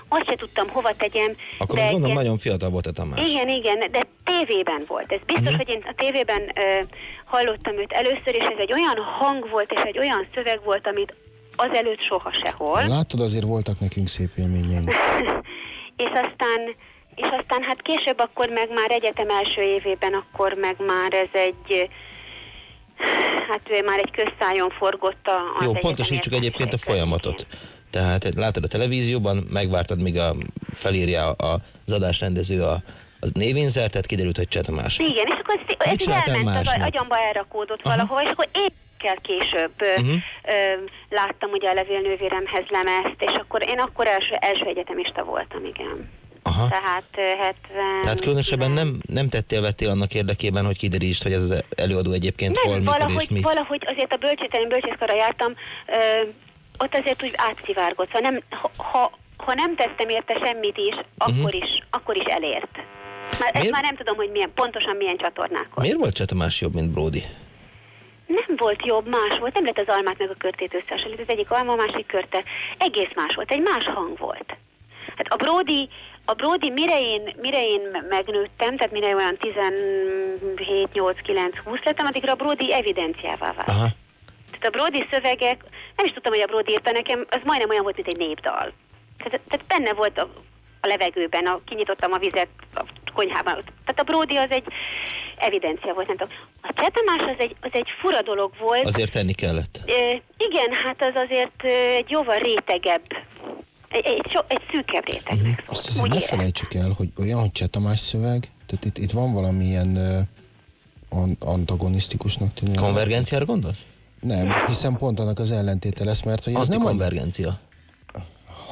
Azt se tudtam, hova tegyem.
Akkor
de
gondolom
ilyen-
nagyon fiatal volt a Tamás.
igen, igen, de tévében volt. Ez biztos,
Mhm.
hogy én a tévében ö, hallottam őt először, és ez egy olyan hang volt, és egy olyan szöveg volt, amit azelőtt soha sehol.
Láttad, azért voltak nekünk szép élményeink.
és aztán és aztán hát később akkor meg már egyetem első évében akkor meg már ez egy hát már egy közszájon forgott a, az
Jó, pontosítsuk egyébként a folyamatot. Tehát látod a televízióban, megvártad, míg a, felírja az adásrendező a, a névinzertet, kiderült, hogy Cseh Tamás.
Igen, és akkor ez, ez elment, az agyamba elrakódott valahova, és akkor én kell később
Mhm.
ö, láttam ugye a levélnővéremhez lemezt, és akkor én akkor első, első egyetemista voltam, igen.
Aha.
Tehát ö, 70...
Tehát különösebben nem, nem tettél, vettél annak érdekében, hogy kiderítsd, hogy ez az előadó egyébként
Nem,
hol, mikor
valahogy,
és mit.
valahogy azért a bölcsőtelen bölcsészkarra jártam, ö, ott azért úgy átszivárgott. Szóval nem, ha, ha, ha nem tettem érte semmit is, akkor is, akkor is elért. Már, ezt már nem tudom, hogy milyen, pontosan milyen csatornákon.
Miért volt Cseh Tamás jobb, mint Brody?
Nem volt jobb, más volt. Nem lehet az almát meg a körtét összehasonlítani. Az egyik alma, a másik körte. Egész más volt. Egy más hang volt. Hát a Brody, a Brody mire én, mire én megnőttem, tehát mire olyan 17, 8, 9, 20 lettem, addigra a Brody evidenciává vált.
Aha.
Tehát a Brody szövegek, nem is tudtam, hogy a Brody írta nekem, az majdnem olyan volt, mint egy népdal. Tehát, tehát benne volt a, a levegőben, a, kinyitottam a vizet a konyhában. Tehát a Brody az egy evidencia volt, nem tudom. A Cseh Tamás az egy, az egy fura dolog volt.
Azért tenni kellett.
Ö, igen, hát az azért egy jóval rétegebb, egy, egy, so, egy szűkebb rétegnek szólt.
Azt azért
Úgy
ne felejtsük el, hogy olyan, hogy Cseh Tamás szöveg, tehát itt, itt van valamilyen uh, an- antagonisztikusnak tűnő.
Konvergenciára gondolsz?
Nem, hiszen pont annak az ellentéte lesz, mert hogy ez nem,
Antikonvergencia.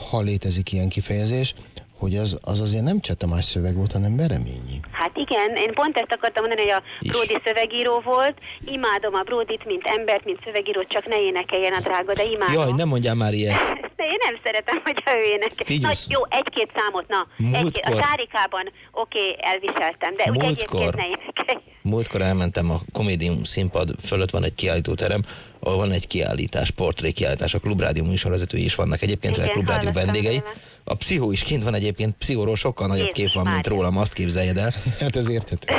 ha létezik ilyen kifejezés, hogy az, az azért nem Cseh Tamás szöveg volt, hanem Bereményi.
Hát igen, én pont ezt akartam mondani, hogy a
Is.
Brody szövegíró volt. Imádom a Brodit, mint embert, mint szövegírót, csak ne énekeljen a drága, de imádom.
Jaj, nem mondjál már ilyet.
De én nem szeretem, hogy ő énekel.
Figyelsz.
Na, jó, egy-két számot, na. Egy,
Múltkor-
a Tárikában oké, elviseltem, de
Múltkor-
egyébként ne énekelj.
Múltkor elmentem a Komédium színpad fölött van egy kiállítóterem, ahol van egy kiállítás, portrékiállítás, a Klubrádió műsorvezetői is vannak egyébként, vagy a
Igen,
Klubrádió vendégei.
róla.
A pszichó is kint van egyébként, pszichóról sokkal nagyobb
Jézus
kép van, mint rólam, azt képzeljed el.
Hát ez érthető.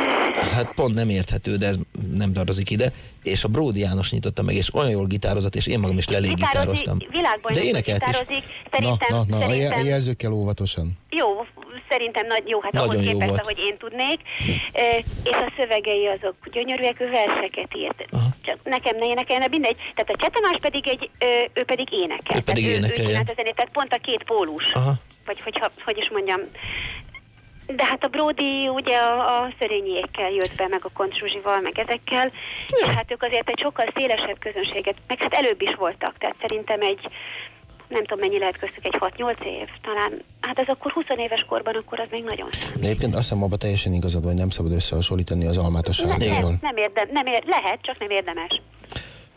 Hát pont nem érthető, de ez nem tartozik ide. És a Bródi János nyitotta meg, és olyan jól gitározott, és én magam is lelégitároztam. De énekelt is.
gitározik.
Na,
Szerintem,
na, na, a je-
szerintem,
a jelzőkkel óvatosan.
Jó, szerintem nagy, jó, hát
Nagyon
ahhoz
jó
képest,
volt.
ahogy én tudnék. E, és a szövegei azok gyönyörűek, ő verseket írt.
Aha.
Csak nekem ne énekelne, mindegy. Tehát a Csetamás pedig egy, ő pedig énekel.
Ő pedig
tehát
énekel,
Ő, ő zenét, tehát pont a két pólus.
Aha.
Vagy hogyha, hogy is mondjam. De hát a Brody ugye a, a szörényiekkel jött be, meg a Kontruzsival, meg ezekkel, és hát ők azért egy sokkal szélesebb közönséget, meg hát előbb is voltak, tehát szerintem egy, nem tudom mennyi lehet köztük, egy 6-8 év talán. Hát ez akkor 20 éves korban, akkor az még nagyon számít.
De egyébként azt hiszem abban teljesen igazad, vagy nem szabad összehasonlítani az almát a
Nem, nem,
sárgával.
nem, érdem, nem ér, lehet, csak nem érdemes.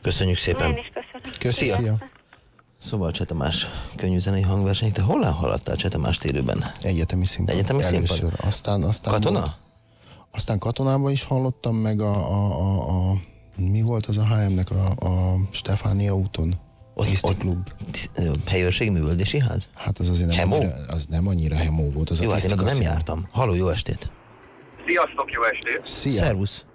Köszönjük szépen.
Én is köszönöm.
Szia.
Köszi, szia.
Szóval Cseh Tamás könnyű hangverseny. Te hol hallottál Cseh Tamást élőben?
Egyetemi színpad.
Egyetemi
Először.
színpad?
Aztán, aztán
Katona?
Volt, aztán katonában is hallottam, meg a, a, a, a mi volt az a HM-nek a, a Stefánia úton?
Ott,
Tiszti
ott
klub.
helyőrség művöldési ház?
Hát az azért nem
Hemó?
annyira, az nem annyira hemó volt. Az
Jó,
a
hát én oda nem jártam. Halló, jó estét!
Sziasztok, jó estét!
Szia!
Szervusz!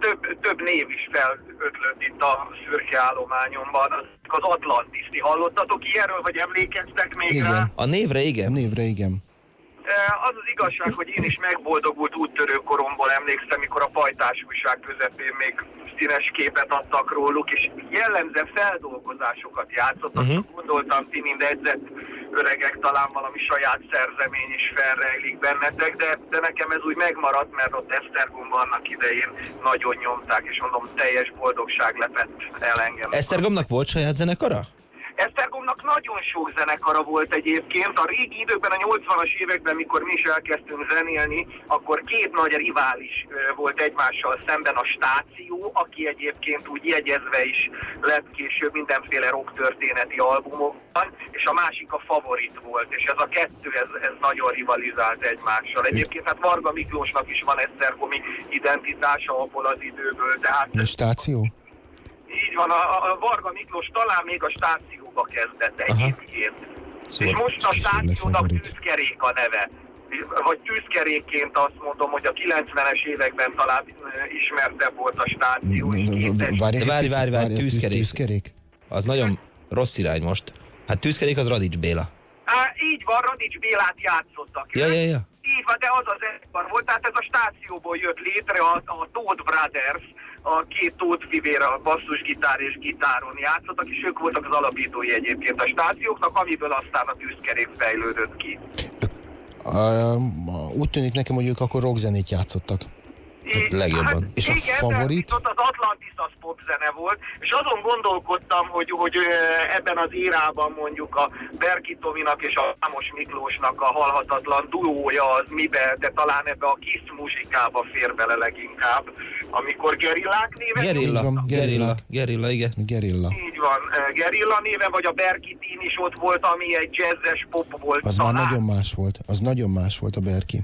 Több, több név is felötlött itt a szürke állományomban. Az Atlantiszi. Hallottatok ilyenről, vagy emlékeztek még rá?
Igen.
A névre igen?
A névre igen.
Az az igazság, hogy én is megboldogult úttörő koromból emlékszem, mikor a pajtás újság közepén még színes képet adtak róluk, és jellemzően feldolgozásokat játszottak. Uh-huh. Gondoltam, ti mind edzett öregek, talán valami saját szerzemény is felrejlik bennetek, de, de nekem ez úgy megmaradt, mert ott Esztergomban annak idején nagyon nyomták, és mondom, teljes boldogság lepett el engem.
Esztergomnak volt saját zenekara?
Esztergomnak nagyon sok zenekara volt egyébként. A régi időkben, a 80-as években, mikor mi is elkezdtünk zenélni, akkor két nagy rivális volt egymással szemben a stáció, aki egyébként úgy jegyezve is lett később mindenféle rock történeti albumokban, és a másik a favorit volt, és ez a kettő, ez, ez nagyon rivalizált egymással. Egyébként hát Varga Miklósnak is van esztergomi identitása abból az időből, tehát
A stáció?
így van, a, a Varga Miklós talán még a stációba kezdett egyébként.
Szóval
És most a stációnak tűzkerék a neve. Vagy tűzkerékként azt mondom, hogy a 90-es években talán ismertebb volt a stáció.
Várj,
várj, várj, várj, tűzkerék.
tűzkerék.
Az nagyon rossz irány most. Hát tűzkerék az Radics Béla.
Á, így van, Radics Bélát játszottak.
Ja, ja, ja.
Így van, de az az zenekar volt, tehát ez a stációból jött létre a, a Todd Brothers, a két Todd fivér, a basszusgitár és gitáron játszottak, és ők voltak az alapítói egyébként a stációknak, amiből aztán a tűzkerék fejlődött ki.
Uh, úgy tűnik nekem, hogy ők akkor rockzenét játszottak.
Így-
legjobban.
Hát,
És a
igen,
favorit?
viszont az Atlantis az popzene volt, és azon gondolkodtam, hogy, hogy ebben az írában mondjuk a Berki Tominak és a Ámos Miklósnak a halhatatlan duója az mibe, de talán ebbe a kis muzsikába fér bele leginkább, amikor gerillák néven
Gerilla,
van,
gerilla,
gerilla.
igen.
Gerilla.
így van, Gerilla néven, vagy a Berki Team is ott volt, ami egy jazzes pop volt
Az
talán.
már nagyon más volt. Az nagyon más volt a Berki.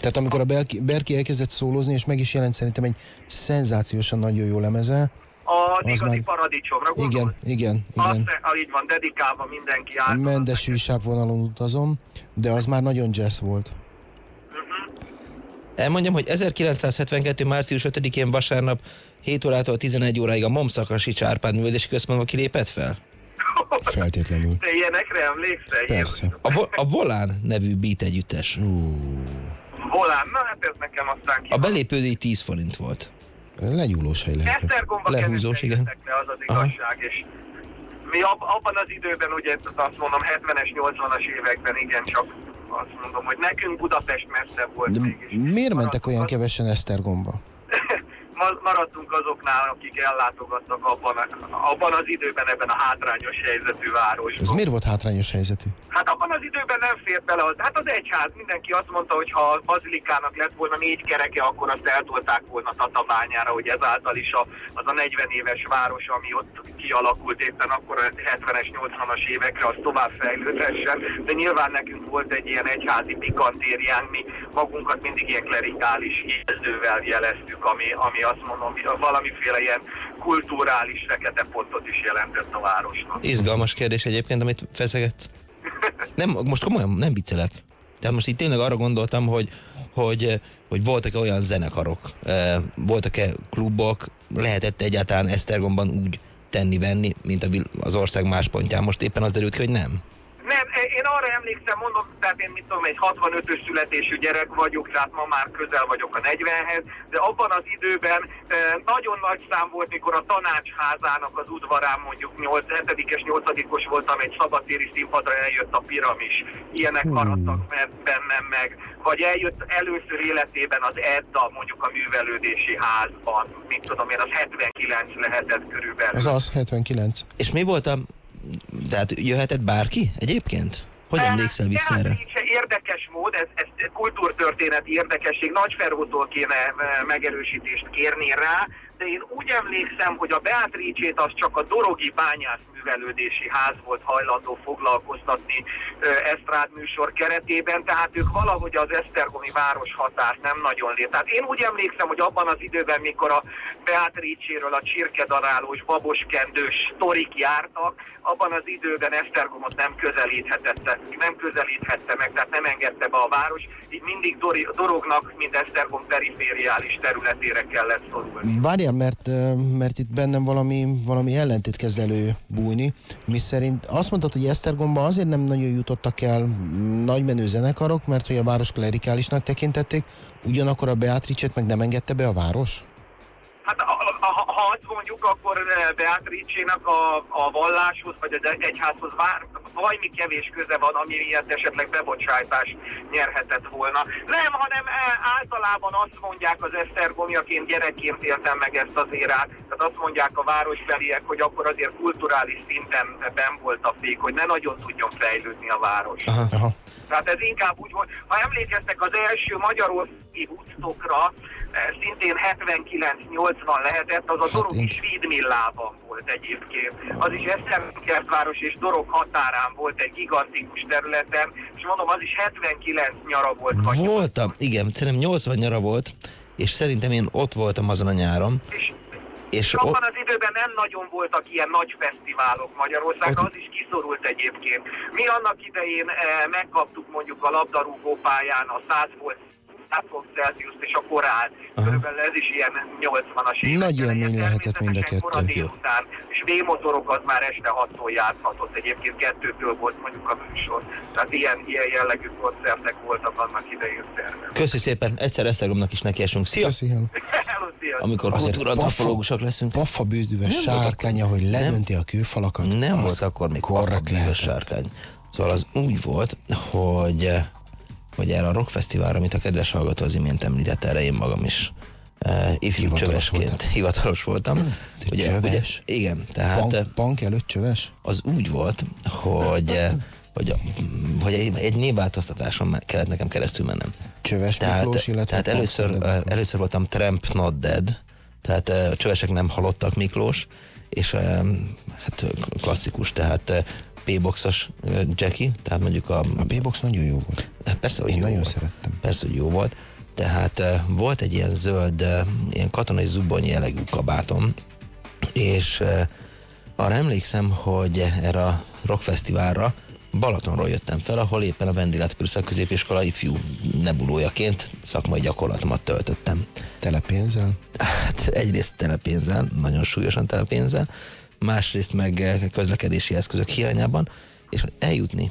Tehát amikor a Berki, Berki elkezdett szólózni, és meg is jelent szerintem egy szenzációsan nagyon jó lemeze.
Az,
az
igazi
már-
paradicsomra gondolsz?
Igen, igen,
Azt,
igen.
ah, így van, dedikálva mindenki
A
által.
Mendesi sávvonalon utazom, de az már nagyon jazz volt.
Elmondjam, hogy 1972. március 5-én vasárnap 7 órától 11 óráig a Momszakasi Csárpád Művelési Központba kilépett fel?
Feltétlenül.
Te ilyenekre emlékszel?
Persze.
A, vo- a Volán nevű beat együttes.
Volán, na hát ez nekem aztán ki.
A belépődíj 10 forint volt.
Lenyúlós hely lehetett.
Esztergomba
Lehúzós, igen.
le, az az igazság, és mi ab, abban az időben, ugye azt mondom, 70-es, 80-as években igen, csak azt mondom, hogy nekünk Budapest messze volt
De
mégis.
miért mentek olyan kevesen Esztergomba?
Ma- maradtunk azoknál, akik ellátogattak abban, a, abban az időben ebben a hátrányos helyzetű városban.
Ez miért volt hátrányos helyzetű?
Hát abban az időben nem fért bele az. Hát az egyház, mindenki azt mondta, hogy ha a bazilikának lett volna négy kereke, akkor azt eltolták volna Tatabányára, hogy ezáltal is a, az a 40 éves város, ami ott kialakult éppen akkor a 70-es, 80-as évekre, az tovább fejlődhessen. De nyilván nekünk volt egy ilyen egyházi pikantériánk, mi magunkat mindig ilyen klerikális jelzővel jeleztük, ami, ami azt mondom, valamiféle ilyen kulturális fekete pontot is jelentett a városnak.
Izgalmas kérdés egyébként, amit feszegetsz. Nem, most komolyan nem viccelek. Tehát most itt tényleg arra gondoltam, hogy, hogy, hogy voltak-e olyan zenekarok, eh, voltak-e klubok, lehetett egyáltalán Esztergomban úgy tenni-venni, mint az ország más pontján. Most éppen az derült ki, hogy nem.
Én arra emlékszem, mondom, tehát én mit tudom, egy 65-ös születésű gyerek vagyok, tehát ma már közel vagyok a 40-hez, de abban az időben e, nagyon nagy szám volt, mikor a tanácsházának az udvarán mondjuk 8, 7-es, 8-os voltam, egy szabadtéri színpadra eljött a piramis. Ilyenek
Hmm.
maradtak me- bennem meg. Vagy eljött először életében az Edda, mondjuk a művelődési házban. Mit tudom én, az 79 lehetett körülbelül.
Az az, 79.
És mi volt a... Tehát jöhetett bárki egyébként? Hogy emlékszel vissza erre?
érdekes mód, ez, ez kultúrtörténeti érdekesség, Nagy Ferhótól kéne megerősítést kérni rá, de én úgy emlékszem, hogy a Beatrice-ét az csak a Dorogi bányász művelődési ház volt hajlandó foglalkoztatni Esztrád műsor keretében, tehát ők valahogy az Esztergomi város határt nem nagyon lép. Tehát én úgy emlékszem, hogy abban az időben, mikor a Beatrice-ről a csirkedarálós, baboskendős sztorik jártak, abban az időben Esztergomot nem közelíthette, nem közelíthette meg, tehát nem engedte be a város, így mindig dori, dorognak, mint Esztergom perifériális területére kellett szorulni.
Várjál, mert, mert itt bennem valami, valami ellentét kezd bújni, mi szerint azt mondtad, hogy Esztergomba azért nem nagyon jutottak el nagymenő zenekarok, mert hogy a város klerikálisnak tekintették, ugyanakkor a Beatrice-t meg nem engedte be a város?
Hát ha, azt mondjuk, akkor eh, Beatrice-nak a, a valláshoz, vagy az egyházhoz vár, valami kevés köze van, ami miatt esetleg bebocsájtást nyerhetett volna. Nem, hanem eh, általában azt mondják az esztergomiaként, gyerekként éltem meg ezt az érát, tehát azt mondják a városbeliek, hogy akkor azért kulturális szinten ben volt a fék, hogy ne nagyon tudjon fejlődni a város.
Aha. Aha.
Tehát ez inkább úgy volt, ha emlékeztek az első magyarországi Woodstockra, eh, szintén 79-80 lehetett, az a Dorogi Svédmillában volt egyébként. Az is Eszterkertváros és Dorog határán volt egy gigantikus területen, és mondom, az is 79 nyara volt. vagy
Voltam, igen, szerintem 80 nyara volt, és szerintem én ott voltam azon a nyáron. És, és
Abban az időben nem nagyon voltak ilyen nagy fesztiválok Magyarországon, az is kiszorult egyébként. Mi annak idején eh, megkaptuk mondjuk a labdarúgó pályán a 100 volt 100 fok Celsius és a korál. Körülbelül ez is ilyen 80-as évek.
Nagy élmény lehetett mind a kettő.
délután, és V-motorok az már este 6-tól játszhatott, egyébként kettőtől volt mondjuk a műsor. Tehát ilyen, ilyen jellegű koncertek voltak annak idején szervezve.
Köszi szépen, egyszer Esztergomnak is nekiesünk. Szia!
Köszi, hello.
Hello, sziasztok.
Amikor
Azért
kultúrantropológusok leszünk.
Paffa bődüves
Nem volt
sárkánya, hogy ledönti a kőfalakat.
Nem volt akkor még
korrekt
korrekt
lehetett.
sárkány. Szóval az úgy volt, hogy, hogy erre a rockfesztiválra, amit a kedves hallgató az imént említett, erre én magam is uh, ifjú
Hivatalos
csövesként
voltál.
hivatalos voltam.
Te csöves?
Ugye, igen, tehát
Punk,
eh,
punk előtt csöves?
az úgy volt, hogy, eh, hogy, hogy egy, egy névváltoztatáson kellett nekem keresztül mennem.
Csöves
Tehát,
Miklós, illetve
tehát először, eh, először voltam Tramp Not Dead, tehát eh, a csövesek nem halottak Miklós, és hát klasszikus, tehát P-boxos eh, Jackie, tehát mondjuk a...
A B-box nagyon jó volt.
Persze, hogy
Én
jó
nagyon
volt.
szerettem.
Persze, hogy jó volt. Tehát eh, volt egy ilyen zöld, ilyen katonai zubony jellegű kabátom, és arra emlékszem, hogy erre a rockfesztiválra Balatonról jöttem fel, ahol éppen a Vendéglátókörszak középiskola ifjú nebulójaként szakmai gyakorlatomat töltöttem.
Telepénzzel?
Hát egyrészt telepénzzel, nagyon súlyosan telepénzzel, másrészt meg eh, közlekedési eszközök hiányában, és eljutni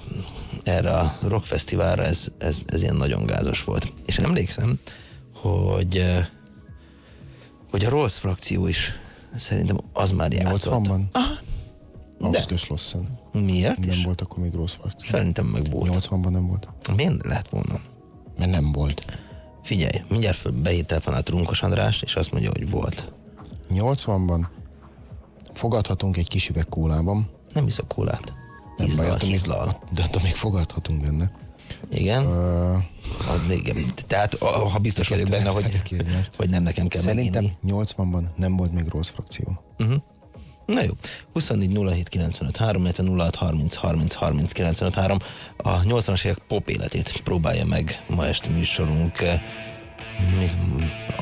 erre a rockfesztiválra, ez, ez, ez ilyen nagyon gázos volt. És emlékszem, hogy, eh, hogy a Rolls frakció is szerintem az már játszott.
80-ban?
De.
Auszköslossen.
Miért
Nem
is?
volt akkor még rossz frakció.
Szerintem meg volt.
80-ban nem volt.
Miért lehet volna?
Mert nem volt.
Figyelj, mindjárt föl behív telefonált Runkos Andrást, és azt mondja, hogy volt.
80-ban fogadhatunk egy kis üveg kólában.
Nem iszok kólát.
Nem baj,
Hizlal,
attól még, de attól még fogadhatunk benne.
Igen?
Uh,
Az, igen. Tehát ha biztos vagyok benne, hogy, hogy nem nekem kell
Szerintem
meginni.
80-ban nem volt még rossz frakció.
Uh-huh. Na jó. 24 07 95 3, illetve 06 30 30 30 95 3. A 80-as évek pop életét próbálja meg ma este műsorunk eh,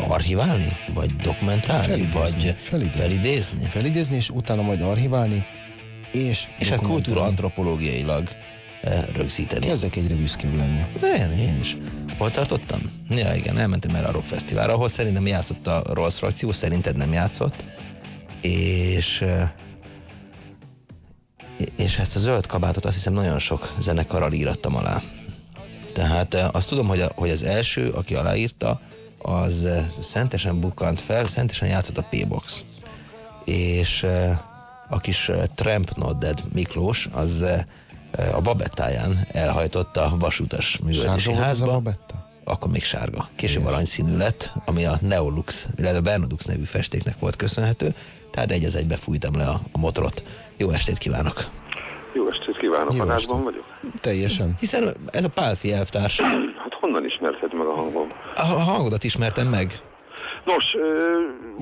archiválni? Vagy dokumentálni?
Felidézni,
Vagy
felidézni.
felidézni?
Felidézni, és utána majd archiválni, és
És hát kultúra antropológiailag eh, rögzíteni.
Kezdek egyre büszkébb lenni.
De én, is. Hol tartottam? Ja, igen, elmentem erre a Rock Fesztiválra, ahol szerintem játszott a Rolls frakció, szerinted nem játszott. És eh, és ezt a zöld kabátot azt hiszem nagyon sok zenekarral írattam alá. Tehát eh, azt tudom, hogy, a, hogy az első, aki aláírta, az eh, szentesen bukkant fel, szentesen játszott a P-box. És eh, a kis Tramp Not Dead Miklós, az a babettáján elhajtott a vasutas
volt ez a
házba.
babetta?
Akkor még sárga. Később aranyszínű lett, ami a Neolux, illetve a Bernodux nevű festéknek volt köszönhető. Tehát egy az egybe fújtam le a, a motorot. Jó estét kívánok!
Jó estét kívánok,
Jó
adásban
estét.
vagyok.
Teljesen.
Hiszen ez a Pálfi elvtárs.
Hát honnan ismerted meg a hangom?
A hangodat ismertem meg.
Nos,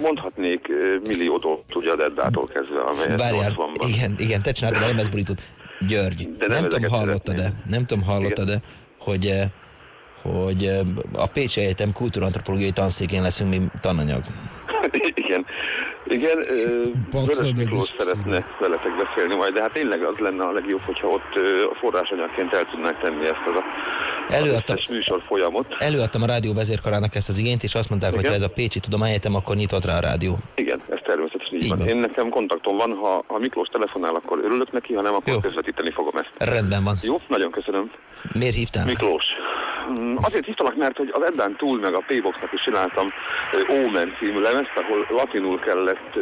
mondhatnék millió dolgot ugye a Deddától kezdve, amelyet
Várjál,
80-ban.
igen, igen, te csináltad a lemezborítót. György,
De nem
nem, tudom,
ezeket
hallottad-e, nem tudom, hallottad-e, hogy, eh, hogy eh, a Pécsi Egyetem kultúrantropológiai tanszékén leszünk mi tananyag.
Igen. Igen, Vörös Miklós szeretne veletek beszélni majd, de hát tényleg az lenne a legjobb, hogyha ott a forrásanyagként el tudnák tenni ezt az a
Előadtam,
műsor folyamot.
előadtam a rádió vezérkarának ezt az igényt, és azt mondták, hogy ha ez a Pécsi Tudományegyetem, akkor nyitott rá a rádió.
Igen, ez természetesen így,
Így
van.
van.
Én nekem kontaktom van, ha, ha Miklós telefonál, akkor örülök neki, ha nem, akkor
Jó.
közvetíteni fogom ezt.
Rendben van.
Jó, nagyon köszönöm.
Miért hívtál?
Miklós. Azért hívtalak, mert hogy az Eddán túl meg a P-Boxnak is csináltam Omen című lemezt, ahol latinul kellett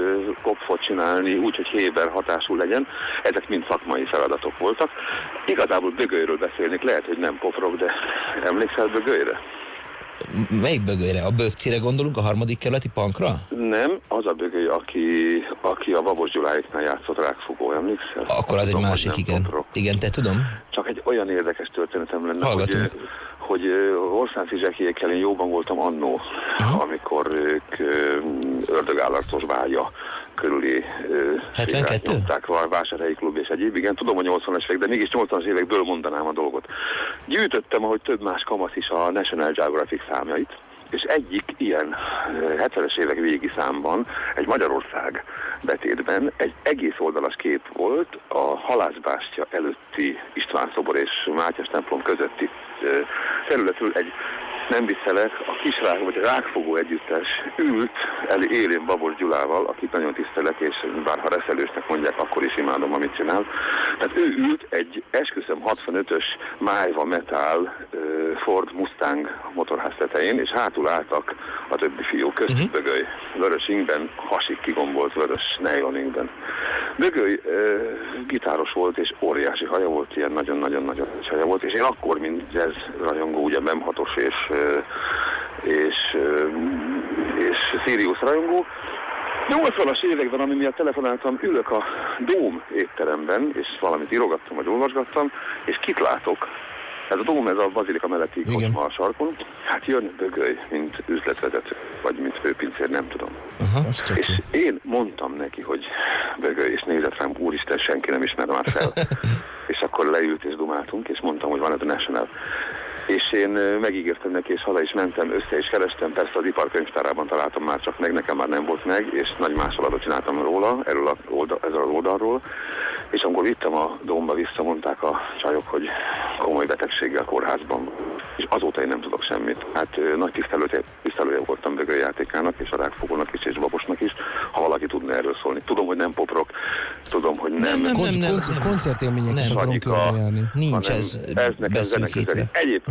kopfot csinálni, úgyhogy Héber hatású legyen. Ezek mind szakmai feladatok voltak. Igazából Bögölyről beszélnék, lehet, hogy nem poprok, de emlékszel Bögölyre?
M- Melyik bögőre? A bögcire gondolunk, a harmadik kerületi punkra?
Nem, az a Bögöly, aki, aki a Babos Gyuláiknál játszott rákfogó, emlékszel?
Akkor az egy
Tudom, hogy
másik, igen.
poprok.
Igen, te tudom.
Csak egy olyan érdekes történetem lenne, hogy,
Hallgatunk.
ö, hogy Orszánci Zsekiékkel én jóban voltam annó, amikor ők ö, ördögállarcos vágya körüli ö,
72?
sétát nyomták, Vá- Vásárhelyi Klub és egyéb. Igen, tudom, hogy 80-as évek, de mégis 80-as évekből mondanám a dolgot. Gyűjtöttem, ahogy több más kamasz is a National Geographic számjait, és egyik ilyen ö, 70-es évek végi számban, egy Magyarország betétben egy egész oldalas kép volt a halászbástya előtti István szobor és Mátyás templom közötti ö, területről egy nem viccelek, a kisrák vagy rákfogó együttes ült el élén Babos Gyulával, akit nagyon tisztelek, és bár ha reszelősnek mondják, akkor is imádom, amit csinál. Tehát ő ült egy esküszöm 65-ös Májva Metal ö, Ford Mustang motorház tetején, és hátul álltak a többi fiú köztük uh-huh. Bögöly, vörös ingben, hasig kigombolt vörös nylon ingben. Bögöly ö, gitáros volt, és óriási haja volt, ilyen nagyon-nagyon-nagyon nagy haja volt, és én akkor, mint jazz rajongó, ugye memhatos és, ö, és, ö, és Sirius rajongó, 80-as években, ami miatt telefonáltam, ülök a Dóm étteremben, és valamit írogattam, vagy olvasgattam, és kit látok? Ez a Dóm, ez a Bazilika melletti kocsma a sarkon. Hát jön Bögöly, mint üzletvezető, vagy mint főpincér, nem tudom.
Tök
És én mondtam neki, hogy Bögöly, és nézett rám, úristen, senki nem ismer már fel. és akkor leült és dumáltunk, és mondtam, hogy van ez a National. És én megígértem neki, és haza is mentem, össze is kerestem, persze az iparkönyvtárában találtam már csak meg, nekem már nem volt meg, és nagy másolatot csináltam róla, erről a oldal, ezzel az oldalról, és amikor vittem a domba vissza, mondták a csajok, hogy komoly betegséggel kórházban. És azóta én nem tudok semmit. Hát nagy tisztelője, tisztelője voltam Bögöly játékának, és a rákfogónak is, és babosnak is, ha valaki tudna erről szólni. Tudom, hogy nem poprok, tudom, hogy nem,
nem,
Kon-
nem,
konc-
nem.
koncertélményeket
Nem.
akarom körbejárni.
Nincs
hanem
ez
ez nekem
beszűkítve.
zeneközeli.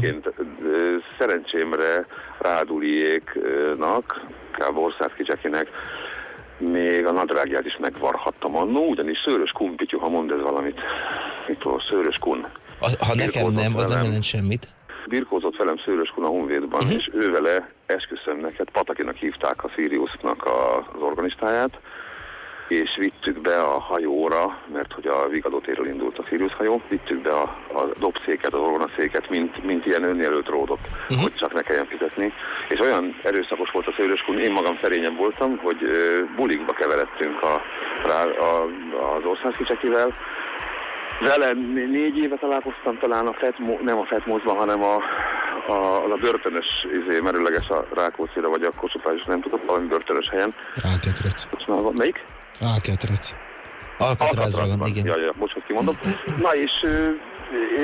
Egyébként szerencsémre Ráduliéknak, Káborszárki Jackinek még a nadrágját is megvarhattam annó, ugyanis Szőrös Kun, Pityu, ha mond ez valamit. Miklós, Szőrös Kun.
A- Ha nekem nem, az nem jelent semmit.
Birkózott velem Szőrös Kun a Honvédban, uh-huh. és ő vele esküszöm neked, Patakinak hívták a Siriusnak az organistáját, és vittük be a hajóra, mert hogy a Vigadó indult a Sirius hajó, vittük be a, a dobszéket, az orgonaszéket, mint, mint ilyen önjelölt ródot, uh-huh. hogy csak ne kelljen fizetni. És olyan erőszakos volt a szőröskun, én magam szerényen voltam, hogy ö, bulikba keveredtünk a, rá, a, az országkicsekivel, vele né- négy éve találkoztam talán a Fetmo, nem a Fetmozban, hanem a, a, a börtönös izé, merőleges a Rákóczira, vagy a Kossuth, és nem tudok, valami börtönös helyen. Van- Melyik?
Álketrec.
Alcatraz ragad,
van.
igen.
Ja, ja, most, hogy kimondom. Na és,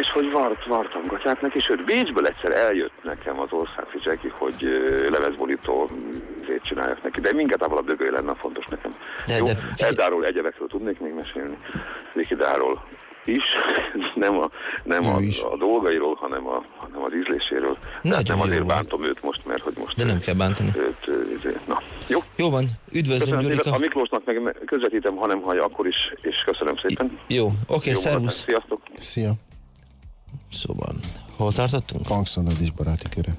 és hogy vart, vartam gatyát neki, sőt Bécsből egyszer eljött nekem az országfi Jackie, hogy lemezborító zét csináljak neki, de minket a dögöly lenne fontos nekem.
De-
Jó,
de
Eddáról, egyebekről tudnék még mesélni. Likidáról is, nem, a, nem a,
is.
a dolgairól, hanem, a, hanem az ízléséről.
Nagyon
nem azért
volt.
bántom őt most, mert hogy most
De nem kell bántani.
őt, izé, na, jó.
Jó van,
szépen.
Gyurika.
A Miklósnak meg közvetítem, ha nem akkor is, és köszönöm szépen.
Jó, oké,
Jó munkát.
szervusz.
Sziasztok.
Szia.
Szóval, hol tartottunk?
Punkszonod is baráti köre.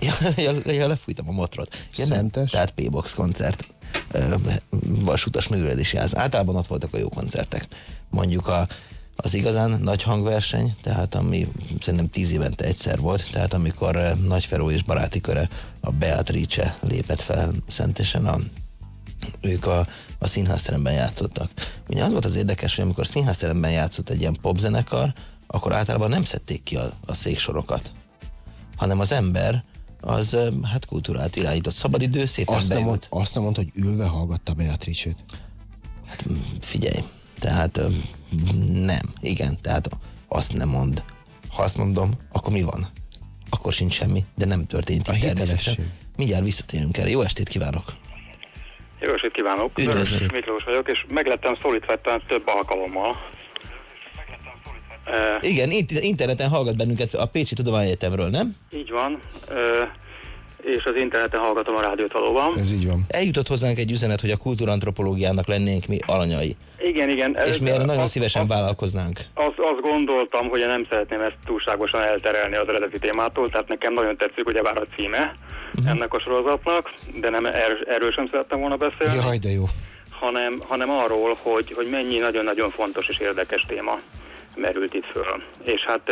Ja, ja, ja lefújtam a motrot. Ja, nem,
Szentes?
tehát P-Box koncert. Vasutas műveledési ház. Általában ott voltak a jó koncertek. Mondjuk a, az igazán nagy hangverseny, tehát ami szerintem tíz évente egyszer volt, tehát amikor Nagyferó és baráti köre, a Beatrice lépett fel Szentesen, a, ők a, a színházteremben játszottak. Ugye az volt az érdekes, hogy amikor színházteremben játszott egy ilyen popzenekar, akkor általában nem szedték ki a, a széksorokat, hanem az ember az hát kultúrát irányított szabadidő, szépen
Azt nem, mond, azt nem mondta, hogy ülve hallgatta Beatrice-t.
Hát figyelj, tehát nem, igen, tehát azt nem mond. Ha azt mondom, akkor mi van? Akkor sincs semmi, de nem történt.
A hitelesség.
Mindjárt visszatérünk erre. Jó estét kívánok!
Jó estét kívánok!
Üdvözlök.
Miklós vagyok, és meglettem szólítva több alkalommal.
Igen, int- interneten hallgat bennünket a Pécsi Tudományegyetemről, nem?
így van. És az interneten hallgatom a rádiót valóban.
Ez így van.
Eljutott hozzánk egy üzenet, hogy a kultúrantropológiának lennénk mi alanyai.
Igen, igen.
És mi erre nagyon
azt,
szívesen vállalkoznánk.
azt, azt gondoltam, hogy én nem szeretném ezt túlságosan elterelni az eredeti témától, tehát nekem nagyon tetszik, hogy a címe
Mhm.
ennek a sorozatnak, de nem er, erről sem szerettem volna beszélni.
Jaj, de jó.
hanem, hanem arról, hogy, hogy mennyi nagyon-nagyon fontos és érdekes téma merült itt föl. És hát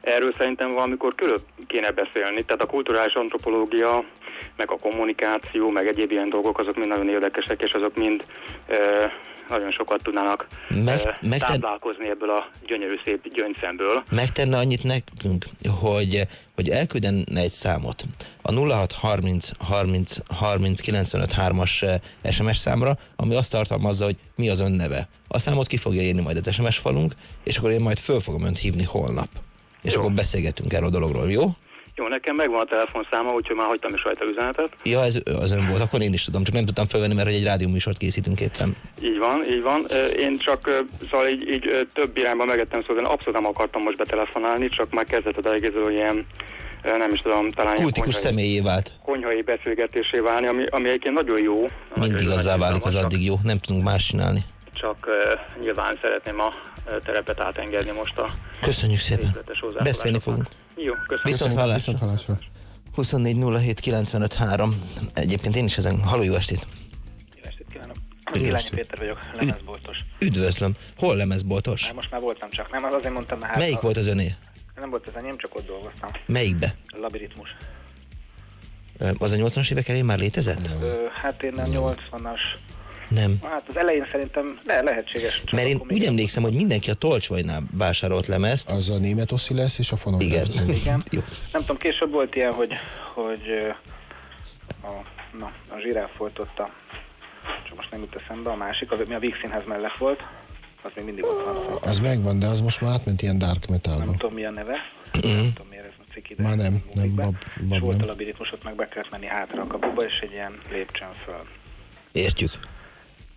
erről szerintem valamikor külön kéne beszélni, tehát a kulturális antropológia, meg a kommunikáció, meg egyéb ilyen dolgok, azok mind nagyon érdekesek, és azok mind nagyon sokat tudnának
Meg-
eh,
megten-
táplálkozni ebből a gyönyörű szép gyöngyszemből.
megtenne annyit nekünk, hogy, hogy elküldene egy számot a 0630 30 30 95 3-as SMS számra, ami azt tartalmazza, hogy mi az ön neve. A számot ki fogja írni majd az SMS falunk, és akkor én majd föl fogom önt hívni holnap. És
Jó.
akkor beszélgetünk erről a dologról, jó?
Jó, nekem megvan a telefonszáma, úgyhogy már hagytam is rajta üzenetet.
Ja, ez az ön volt, akkor én is tudom, csak nem tudtam felvenni, mert egy rádióműsort készítünk éppen.
Így van, így van. Én csak szóval így, így több irányba megettem szóval én abszolút nem akartam most betelefonálni, csak már kezdett az egészről ilyen, nem is tudom, talán
Kultikus
konyhai,
személyé vált.
konyhai beszélgetésé válni, ami, ami egyébként nagyon jó.
Mindig azzá válik az addig jó, nem tudunk más csinálni.
Csak ö, nyilván szeretném a ö, terepet átengedni most a
Köszönjük szépen. Beszélni fogunk.
Jó, köszönöm.
Viszont hallásra.
Viszont hallásra.
24 07 95 3. Egyébként én is ezen. Halló, jó estét!
Gilányi Péter vagyok, lemezboltos.
Üdvözlöm. Hol lemezboltos?
Hát most már voltam csak, nem, az azért mondtam, mert hát
Melyik
a-
volt az öné?
Nem volt az enyém, csak ott dolgoztam.
Melyikbe?
Labiritmus.
Az a 80-as évek elején már létezett?
Ö, hát én a 80-as,
Nem.
hát az elején szerintem le, lehetséges. Csak
Mert én úgy emlékszem, hogy mindenki a Tolcsvajnál vásárolt lemezt.
Az a német oszi lesz, és a fonom
Igen.
Igen.
Jó.
Nem tudom, később volt ilyen, hogy, hogy a, na, a zsiráf volt ott a, csak most nem jut eszembe, a másik, az, mi a Vígszínház mellett volt, az még mindig ott van.
Az megvan, de az most már átment ilyen dark metalba.
Nem tudom, mi a neve. Nem tudom, miért ez a ciki, de
Már nem, nem, bab,
és
bab
volt a
nem.
labiritmusot, meg be kellett menni hátra a kapuba, és egy ilyen lépcsőn föl.
Értjük.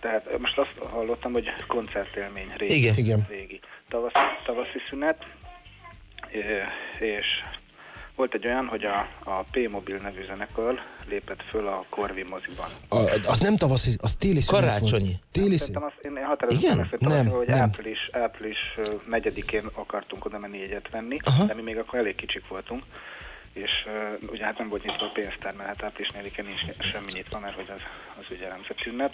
Tehát most azt hallottam, hogy koncertélmény régi.
Igen.
Igen.
régi. Tavaszi, tavaszi szünet, és volt egy olyan, hogy a, a P-Mobil nevű zenekar lépett föl a Corvi moziban.
A, az nem tavaszi, az téli szünet volt.
Karácsonyi.
Téli szünet.
Szerintem azt én határozottan megszoktam,
Nem,
hogy
nem.
április, április ö, 4-én akartunk oda menni jegyet venni,
Aha.
de mi még akkor elég kicsik voltunk, és uh, ugye hát nem volt nyitva a pénztár, mert hát április 4-én nincs semmi nyitva, mert hogy az, az ugye rendszerszünet,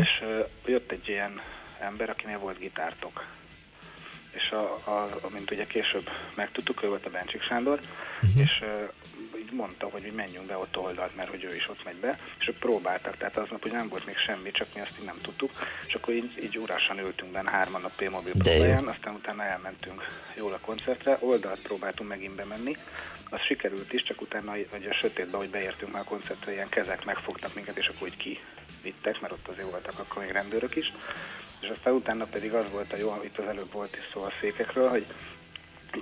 és uh, jött egy ilyen ember, akinél volt gitártok. És a, a, amint ugye később megtudtuk, ő volt a Bencsik Sándor, uh-huh. és így mondta, hogy mi menjünk be ott oldalt, mert hogy ő is ott megy be, és ők próbáltak, tehát aznap ugye nem volt még semmi, csak mi azt így nem tudtuk, és akkor így, így urasan ültünk benne hárman a P-mobil próbáján, aztán utána elmentünk jól a koncertre, oldalt próbáltunk megint bemenni, az sikerült is, csak utána hogy a sötétbe, hogy beértünk már a koncertre, ilyen kezek megfogtak minket, és akkor úgy kivittek, mert ott azért voltak akkor még rendőrök is, és aztán utána pedig az volt a jó, itt az előbb volt is szó a székekről, hogy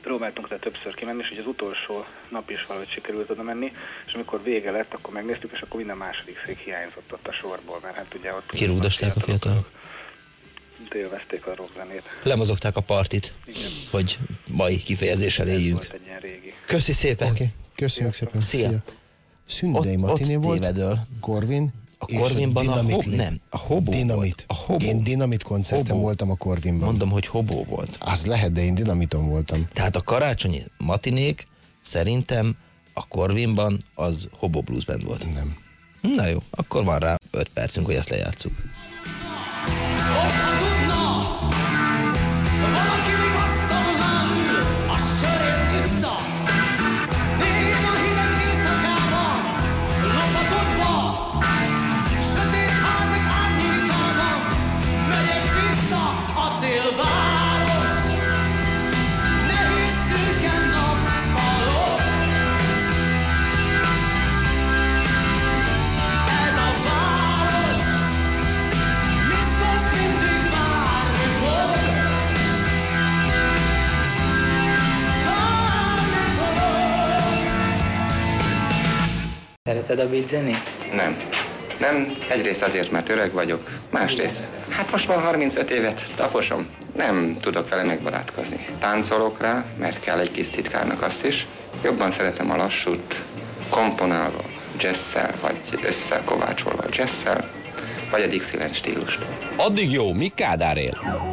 próbáltunk oda többször kimenni, és hogy az utolsó nap is valahogy sikerült oda menni, és amikor vége lett, akkor megnéztük, és akkor minden második szék hiányzott ott a sorból, mert hát ugye ott
Kirúgdosták a fiatalok.
élvezték a rockzenét.
Lemozogták a partit, hogy mai kifejezéssel éljünk.
Volt egy ilyen régi.
Köszi szépen.
Oké, köszönjük szépen.
Szia.
Szündei
Ott-
Matiné volt,
tévedől.
Corvin,
A Corvinban a
Dinamit
hob-
lép-
nem, a hobó
Dinamit.
volt. A hobó.
Én Dinamit koncerten
Hobó.
voltam a Corvinban.
Mondom, hogy hobó volt.
Az lehet, de én Dinamiton voltam.
Tehát a karácsonyi matinék szerintem a Corvinban az Hobo Blues Band volt.
Nem.
Na jó, akkor van rá 5 percünk, hogy ezt lejátszuk.
Valaki Szereted a beat zenét?
Nem. Nem, egyrészt azért, mert öreg vagyok, másrészt, hát most már 35 évet taposom, nem tudok vele megbarátkozni. Táncolok rá, mert kell egy kis titkárnak azt is, jobban szeretem a lassút, komponálva, jazzszel, vagy összekovácsolva jazzszel, vagy a Dixieland stílust.
Addig jó, mi Kádár él?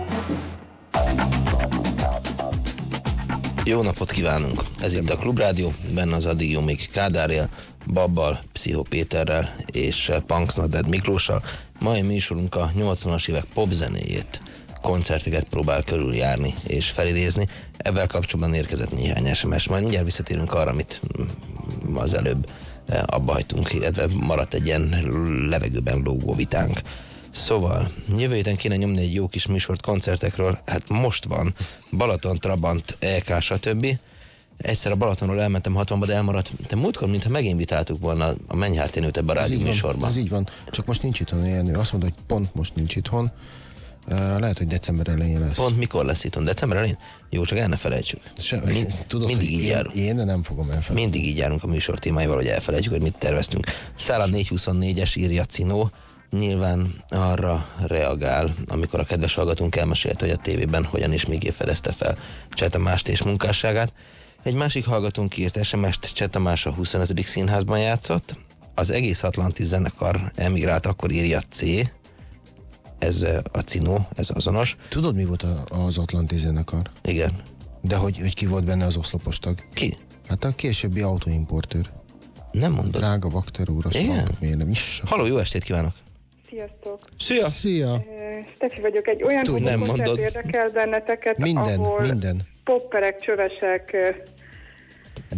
Jó napot kívánunk! Ez itt a Klubrádió, benne az addig jó még Kádár él, Babbal, Pszicho Péterrel és Punksnaded Miklóssal. Mai műsorunk a 80-as évek popzenéjét, koncerteket próbál körüljárni és felidézni. Ebben kapcsolatban érkezett néhány SMS. Majd mindjárt visszatérünk arra, amit mm, az előbb eh, abba hagytunk, illetve maradt egy ilyen levegőben lógó vitánk. Szóval, jövő héten kéne nyomni egy jó kis műsort koncertekről, hát most van, Balaton, Trabant, EK, stb. Egyszer a Balatonról elmentem 60-ba, de elmaradt. Te múltkor, mintha meginvitáltuk volna a Mennyhárténőt ebbe a rádió műsorban.
ez így van, csak most nincs itthon ilyen Azt mondta, hogy pont most nincs itthon. Uh, lehet, hogy december elején lesz.
Pont mikor lesz itthon? December elején? Jó, csak el ne felejtsük.
Se,
Mind-
tudod,
mindig így
én,
járunk.
én nem fogom elfelejteni.
Mindig így járunk a műsor témáival, hogy elfelejtjük, hogy mit terveztünk. Szálad 424-es írja Cinó, nyilván arra reagál, amikor a kedves hallgatónk elmesélte, hogy a tévében hogyan és még fedezte fel Cseh Tamást és munkásságát. Egy másik hallgatónk írt SMS-t, Cseh Tamás a 25. színházban játszott, az egész Atlantis zenekar emigrált, akkor írja C, ez eh, a Cinó, ez azonos.
Tudod, mi volt a, az Atlanti zenekar?
Igen.
De hogy, hogy ki volt benne az oszlopos tag?
Ki?
Hát a későbbi autóimportőr.
Nem mondod.
Drága Vakter úr, azt
Igen?
miért nem is.
Halló, jó estét kívánok!
Sziasztok!
Szia!
Szia!
Stefi vagyok, egy olyan
Tudj, nem mondod.
érdekel benneteket,
Minden,
ahol
minden.
popperek, csövesek,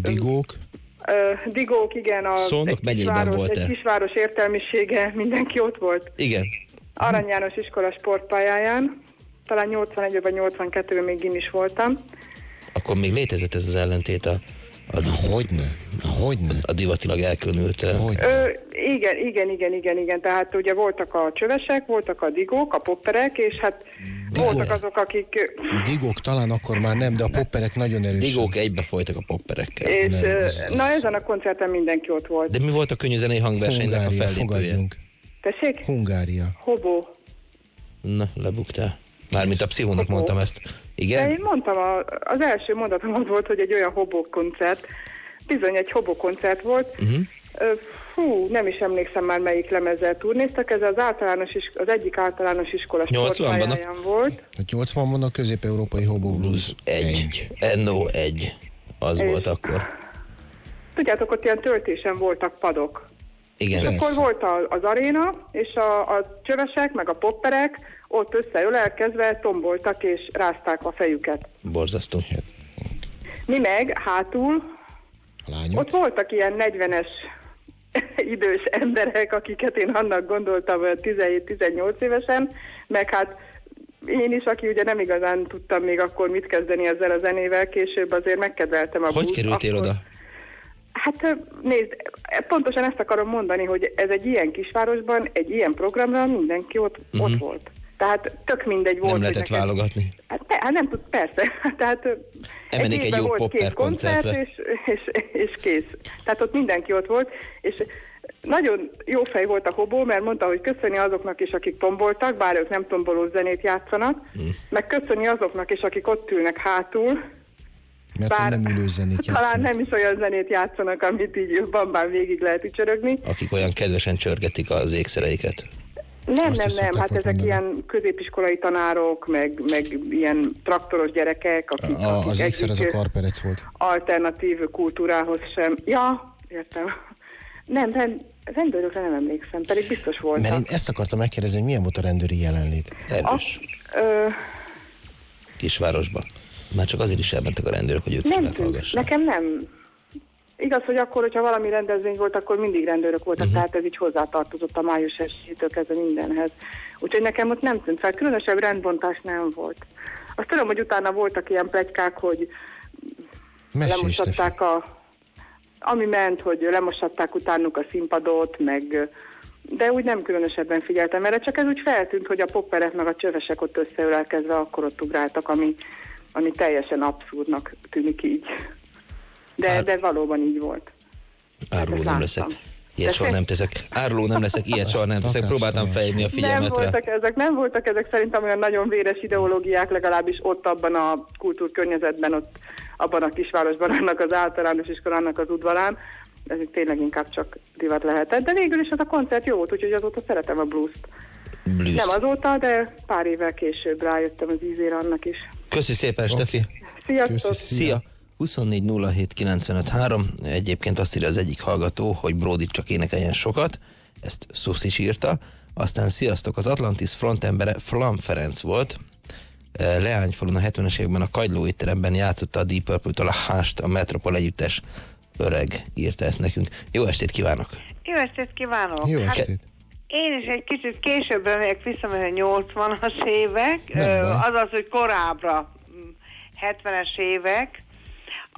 Digók.
ö, digók, igen, a,
Szolnok
egy, kisváros,
volt-e?
egy kisváros értelmisége, mindenki ott volt.
Igen.
Arany János iskola sportpályáján, talán 81 vagy 82 még én is voltam.
Akkor még létezett ez az ellentét a, a,
hogyne, hogyne.
a divatilag elkülönült.
Ö, igen, igen, igen, igen, igen. Tehát ugye voltak a csövesek, voltak a digók, a popperek, és hát voltak azok, akik...
Digók talán akkor már nem, de a popperek nagyon erősen.
Digók egybe folytak a popperekkel.
És, ö, na ezen a koncerten mindenki ott volt.
De mi volt a könnyű zenei hangversenynek a
Hungária,
fellépője?
fogadjunk.
Tessék?
Hungária.
Hobó.
Na, lebuktál. Mármint a pszichónak mondtam ezt.
De
Igen?
én mondtam, a, az első mondatom az volt, hogy egy olyan hobó koncert. Bizony egy hobó koncert volt.
Uh-huh.
Fú, nem is emlékszem már melyik lemezzel turnéztak. Ez az, általános is, az egyik általános iskola
80-ban a-
sportpályáján volt.
A 80-ban a közép-európai Hobo Blues.
Egy. NO egy. Az
És-
volt akkor.
Tudjátok, ott ilyen töltésen voltak padok.
Igen.
És akkor volt a, az aréna, és a, a csövesek, meg a popperek ott összeölelkezve tomboltak és rázták a fejüket.
Borzasztó.
Mi meg hátul, ott voltak ilyen 40-es idős emberek, akiket én annak gondoltam olyan 17-18 évesen, meg hát én is, aki ugye nem igazán tudtam még akkor mit kezdeni ezzel a zenével, később azért megkedveltem a
Hogy
blues,
kerültél
akkor...
oda?
Hát nézd, pontosan ezt akarom mondani, hogy ez egy ilyen kisvárosban, egy ilyen programra mindenki ott, uh-huh. ott volt. Tehát tök mindegy volt.
Nem lehetett
neked-
válogatni.
Hát, ne, hát nem tud, persze. Tehát ö,
Emenik egy
évben
jó
volt két koncert, és, és, és kész. Tehát ott mindenki ott volt, és nagyon jó fej volt a hobó, mert mondta, hogy köszöni azoknak is, akik tomboltak, bár ők nem tomboló zenét játszanak,
Mm.
meg köszöni azoknak is, akik ott ülnek hátul,
Mert
Bár-
nem ülő zenét
talán
játszanak.
nem is olyan zenét játszanak, amit így bambán végig lehet ücsörögni.
Akik olyan kedvesen csörgetik az ékszereiket.
Nem, nem,
is
nem, hát ezek
mondani.
ilyen középiskolai tanárok, meg, meg ilyen traktoros gyerekek, akik,
A,
akik
az a karperec volt.
alternatív kultúrához sem. Ja, értem. Nem, nem, rendőrökre nem emlékszem, pedig biztos voltak.
Mert én ezt akartam megkérdezni, hogy milyen volt a rendőri jelenlét.
Erős.
Ö,
Kisvárosban. Már csak azért is elmentek a rendőrök, hogy ők is
nem tűnt,
meghallgassák.
nekem nem. Igaz, hogy akkor, hogyha valami rendezvény volt, akkor mindig rendőrök voltak, uh-huh. tehát ez így hozzátartozott a május esítől kezdve mindenhez. Úgyhogy nekem ott nem tűnt fel, különösebb rendbontás nem volt. Azt tudom, hogy utána voltak ilyen plegykák, hogy
Mesélj,
lemosatták a... Ami ment, hogy lemosatták utánuk a színpadot, meg... De úgy nem különösebben figyeltem erre, csak ez úgy feltűnt, hogy a popperek meg a csövesek ott összeölelkezve akkor ott ugráltak, ami, ami teljesen abszurdnak tűnik így. De, de valóban így volt.
Áruló nem leszek. Ilyet soha nem teszek. Áruló nem leszek, ilyet soha nem teszek. Próbáltam felhívni a
Nem
figyelmet rá.
voltak ezek, nem voltak ezek szerintem olyan nagyon véres ideológiák, legalábbis ott abban a kultúrkörnyezetben, ott abban a kisvárosban, annak az általános iskolának az udvarán. Ez tényleg inkább csak divat lehetett, de végül is az a koncert jó volt, úgyhogy azóta szeretem a blues-t.
Blues.
Nem azóta, de pár évvel később rájöttem az ízére annak is.
Köszi szépen, Stefi.
Sziasztok!
Szia! 24 07 95 3. Egyébként azt írja az egyik hallgató, hogy Brody csak énekeljen sokat, ezt Szusz is írta. Aztán sziasztok, az Atlantis frontembere Flam Ferenc volt. Eh, Leányfalun a 70-es években a Kagyló étteremben játszotta a Deep Purple-től a Hást, a Metropol együttes öreg írta ezt nekünk. Jó estét kívánok!
Jó estét kívánok!
Jó
Hát
estét.
én is egy kicsit később megyek vissza, mert a 80-as évek,
Nem
ö, azaz, hogy korábbra, mm, 70-es évek.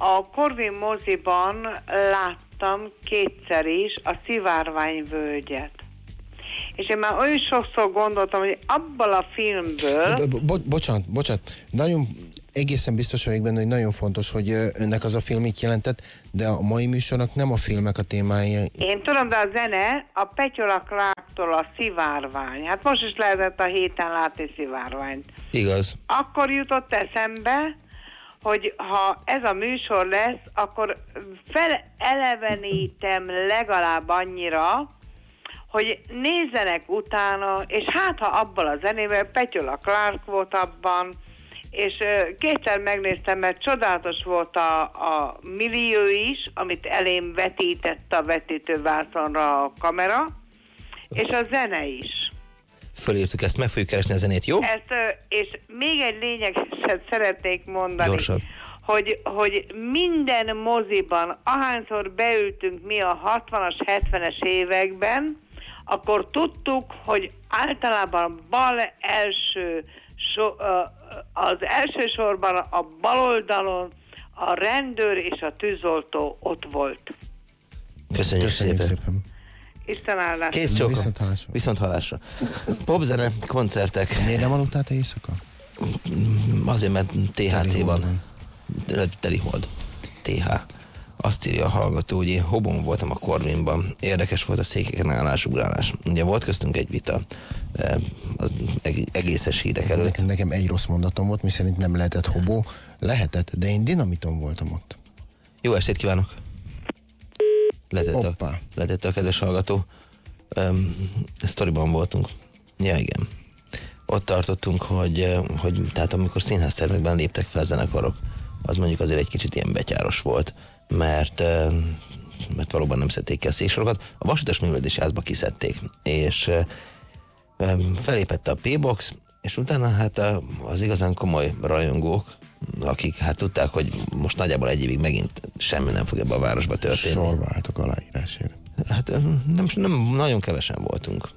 A Corvin moziban láttam kétszer is a Szivárványvölgyet. És én már olyan sokszor gondoltam, hogy abból a filmből...
Bo- bo- bocsánat, bocsánat. Nagyon egészen biztos vagyok benne, hogy nagyon fontos, hogy önnek az a film mit jelentett, de a mai műsornak nem a filmek a témája.
Én tudom, de a zene a Petyola Clarktól a szivárvány. Hát most is lehetett a héten látni szivárványt.
Igaz.
Akkor jutott eszembe, hogy ha ez a műsor lesz, akkor felelevenítem legalább annyira, hogy nézzenek utána, és hát ha abban a zenében, Petyola Clark volt abban, és kétszer megnéztem, mert csodálatos volt a, a millió is, amit elém vetített a vetítővászonra a kamera, és a zene is.
Fölírtuk ezt, meg fogjuk keresni a zenét, jó?
Ezt, ö, és még egy lényeget szeretnék mondani,
Gyorsan.
hogy, hogy minden moziban, ahányszor beültünk mi a 60-as, 70-es években, akkor tudtuk, hogy általában bal első, so, az első sorban a bal oldalon a rendőr és a tűzoltó ott volt.
Köszönjük,
Köszönjük
szépen.
szépen.
Isten állás.
Kész csókom.
Viszont hallásra.
Viszont hallásra. Popzene, koncertek.
Miért nem aludtál te éjszaka?
Azért, mert THC-ban. Teli hold. TH. Azt írja a hallgató, hogy én hobon voltam a Corvinban. Érdekes volt a székeken állásugrálás. Ugye volt köztünk egy vita az eg- egészes hírek előtt.
Nekem, nekem egy rossz mondatom volt, miszerint nem lehetett hobó. Lehetett, de én dinamiton voltam ott.
Jó estét kívánok! Letette a, letette a kedves hallgató. Um, sztoriban voltunk. Ja, igen. Ott tartottunk, hogy, hogy tehát amikor színháztermekben léptek fel zenekarok, az mondjuk azért egy kicsit ilyen betyáros volt, mert mert valóban nem szedték ki a széksorokat. A vasutas művelési házba kiszedték, és eh, em, felépett a P-box, és utána hát a- az igazán komoly rajongók, akik hát tudták, hogy most nagyjából egy évig megint semmi nem fog ebbe a városba történni.
Sorba álltok aláírásért.
Hát nem, nem, nagyon kevesen voltunk.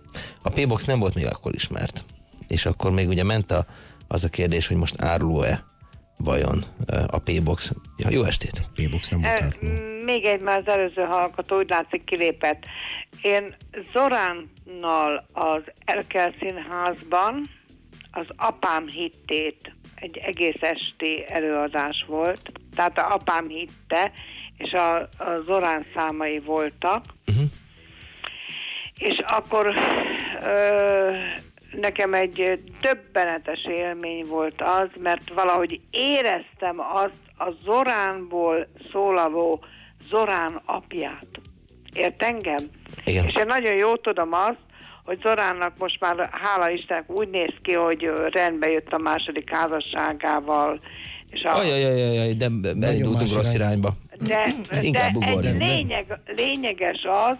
A P-box nem volt még akkor ismert. És akkor még ugye ment a, az a kérdés, hogy most áruló-e vajon a P-box. Ja, jó estét!
P-box nem
Eh, m- Még egy már az előző hallgató úgy látszik kilépett. Én Zoránnal az Erkel Színházban az apám hittét egy egész esti előadás volt. Tehát a apám hitte, és a, a Zorán számai voltak. És akkor ö, nekem egy döbbenetes élmény volt az, mert valahogy éreztem azt a Zoránból szólaló Zorán apját. Ért engem?
Igen.
És én nagyon jól tudom azt, hogy Zoránnak most már, hála Istennek, úgy néz ki, hogy rendbe jött a második házasságával, és a,
Ajajajajaj, de elindultunk
más
rossz
irány.
irányba.
de,
Inkább
de egy lényeg, lényeges az,